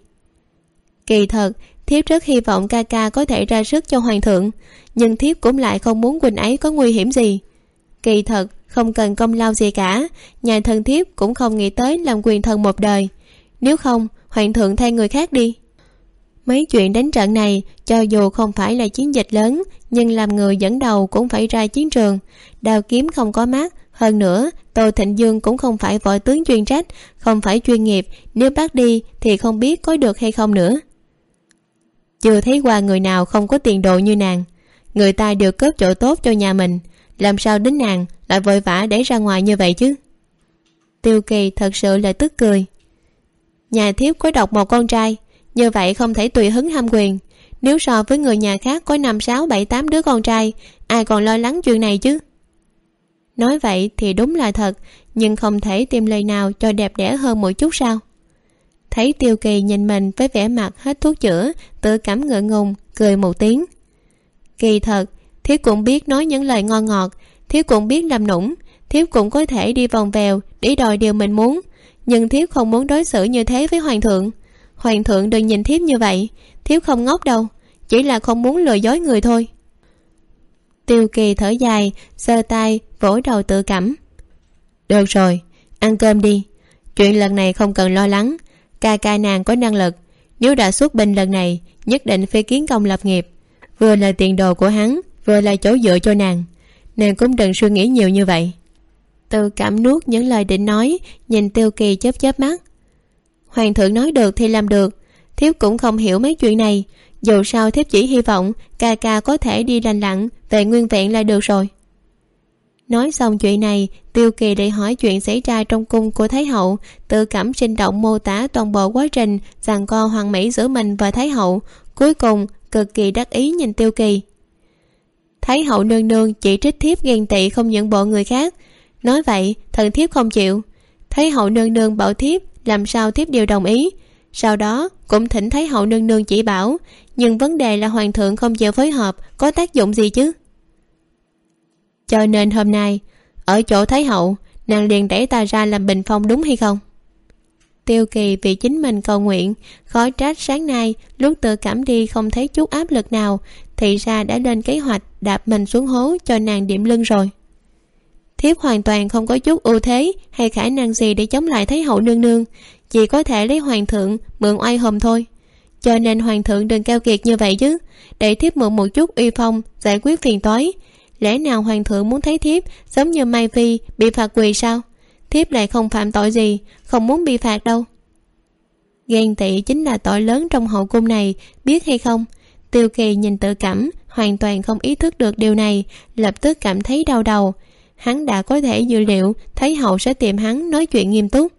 Kỳ thật, thiếp rất hy vọng ca ca có thể ra sức cho hoàng thượng, nhưng thiếp cũng lại không muốn quỳnh ấy có nguy hiểm gì. Kỳ thật, không cần công lao gì cả, nhà thần thiếp cũng không nghĩ tới làm quyền thần một đời. Nếu không, hoàng thượng thay người khác đi mấy chuyện đánh trận này, cho dù không phải là chiến dịch lớn, nhưng làm người dẫn đầu cũng phải ra chiến trường. Đào kiếm không có mát, hơn nữa, tô thịnh dương cũng không phải võ tướng chuyên trách, không phải chuyên nghiệp, nếu bác đi thì không biết có được hay không nữa. Chưa thấy qua người nào không có tiền đồ như nàng. Người ta đều cướp chỗ tốt cho nhà mình, làm sao đến nàng lại vội vã để ra ngoài như vậy chứ? Tiêu kỳ thật sự là tức cười. Nhà thiếp có độc một con trai như vậy không thể tùy hứng ham quyền. Nếu so với người nhà khác có năm, sáu, bảy, tám đứa con trai, ai còn lo lắng chuyện này chứ? Nói vậy thì đúng là thật, nhưng không thể tìm lời nào cho đẹp đẽ hơn một chút sao? Thấy tiêu kỳ nhìn mình với vẻ mặt hết thuốc chữa, tự cảm ngượng ngùng, cười một tiếng. Kỳ thật thiếu cũng biết nói những lời ngon ngọt thiếu cũng biết làm nũng thiếu cũng có thể đi vòng vèo để đòi điều mình muốn, nhưng thiếu không muốn đối xử như thế với hoàng thượng hoàng thượng đừng nhìn thiếp như vậy. Thiếp không ngốc đâu, chỉ là không muốn lừa dối người thôi. Tiêu kỳ thở dài, giơ tay, vỗ đầu tự cảm. Được rồi, ăn cơm đi. Chuyện lần này không cần lo lắng. Ca ca nàng có năng lực. Nếu đã xuất binh lần này, nhất định phải kiến công lập nghiệp. Vừa là tiền đồ của hắn, vừa là chỗ dựa cho nàng. Nàng cũng đừng suy nghĩ nhiều như vậy. Từ cảm nuốt những lời định nói, nhìn tiêu kỳ chớp chớp mắt hoàng thượng nói được thì làm được. Thiếp cũng không hiểu mấy chuyện này. Dù sao thiếp chỉ hy vọng ca ca có thể đi lành lặn, về nguyên vẹn là được rồi. Nói xong chuyện này, tiêu kỳ để hỏi chuyện xảy ra trong cung của thái hậu. Tự cảm sinh động mô tả toàn bộ quá trình rằng co hoàng mỹ giữa mình và thái hậu. Cuối cùng, cực kỳ đắc ý nhìn tiêu kỳ. Thái hậu nương nương chỉ trích thiếp ghen tị không nhận bộ người khác. Nói vậy, thần thiếp không chịu. Thái hậu nương nương bảo thiếp làm sao thiếp đều đồng ý? Sau đó, cũng thỉnh thấy hậu nương nương chỉ bảo, nhưng vấn đề là hoàng thượng không chịu phối hợp, có tác dụng gì chứ? Cho nên hôm nay, ở chỗ thái hậu, nàng liền đẩy ta ra làm bình phong đúng hay không? Tiêu kỳ vì chính mình cầu nguyện khó trách sáng nay, lúc tự cảm đi không thấy chút áp lực nào, thì ra đã lên kế hoạch đạp mình xuống hố cho nàng điểm lưng rồi thiếp hoàn toàn không có chút ưu thế hay khả năng gì để chống lại thái hậu nương nương, chỉ có thể lấy hoàng thượng mượn oai hùng thôi. Cho nên hoàng thượng đừng keo kiệt như vậy chứ. Để thiếp mượn một chút uy phong, giải quyết phiền toái. Lẽ nào hoàng thượng muốn thấy thiếp giống như mai phi bị phạt quỳ sao? Thiếp lại không phạm tội gì, không muốn bị phạt đâu. Ghen tị chính là tội lớn trong hậu cung này, biết hay không? Tiêu kỳ nhìn tự cảm, hoàn toàn không ý thức được điều này, lập tức cảm thấy đau đầu hắn đã có thể dự liệu, thấy hậu sẽ tìm hắn, nói chuyện nghiêm túc.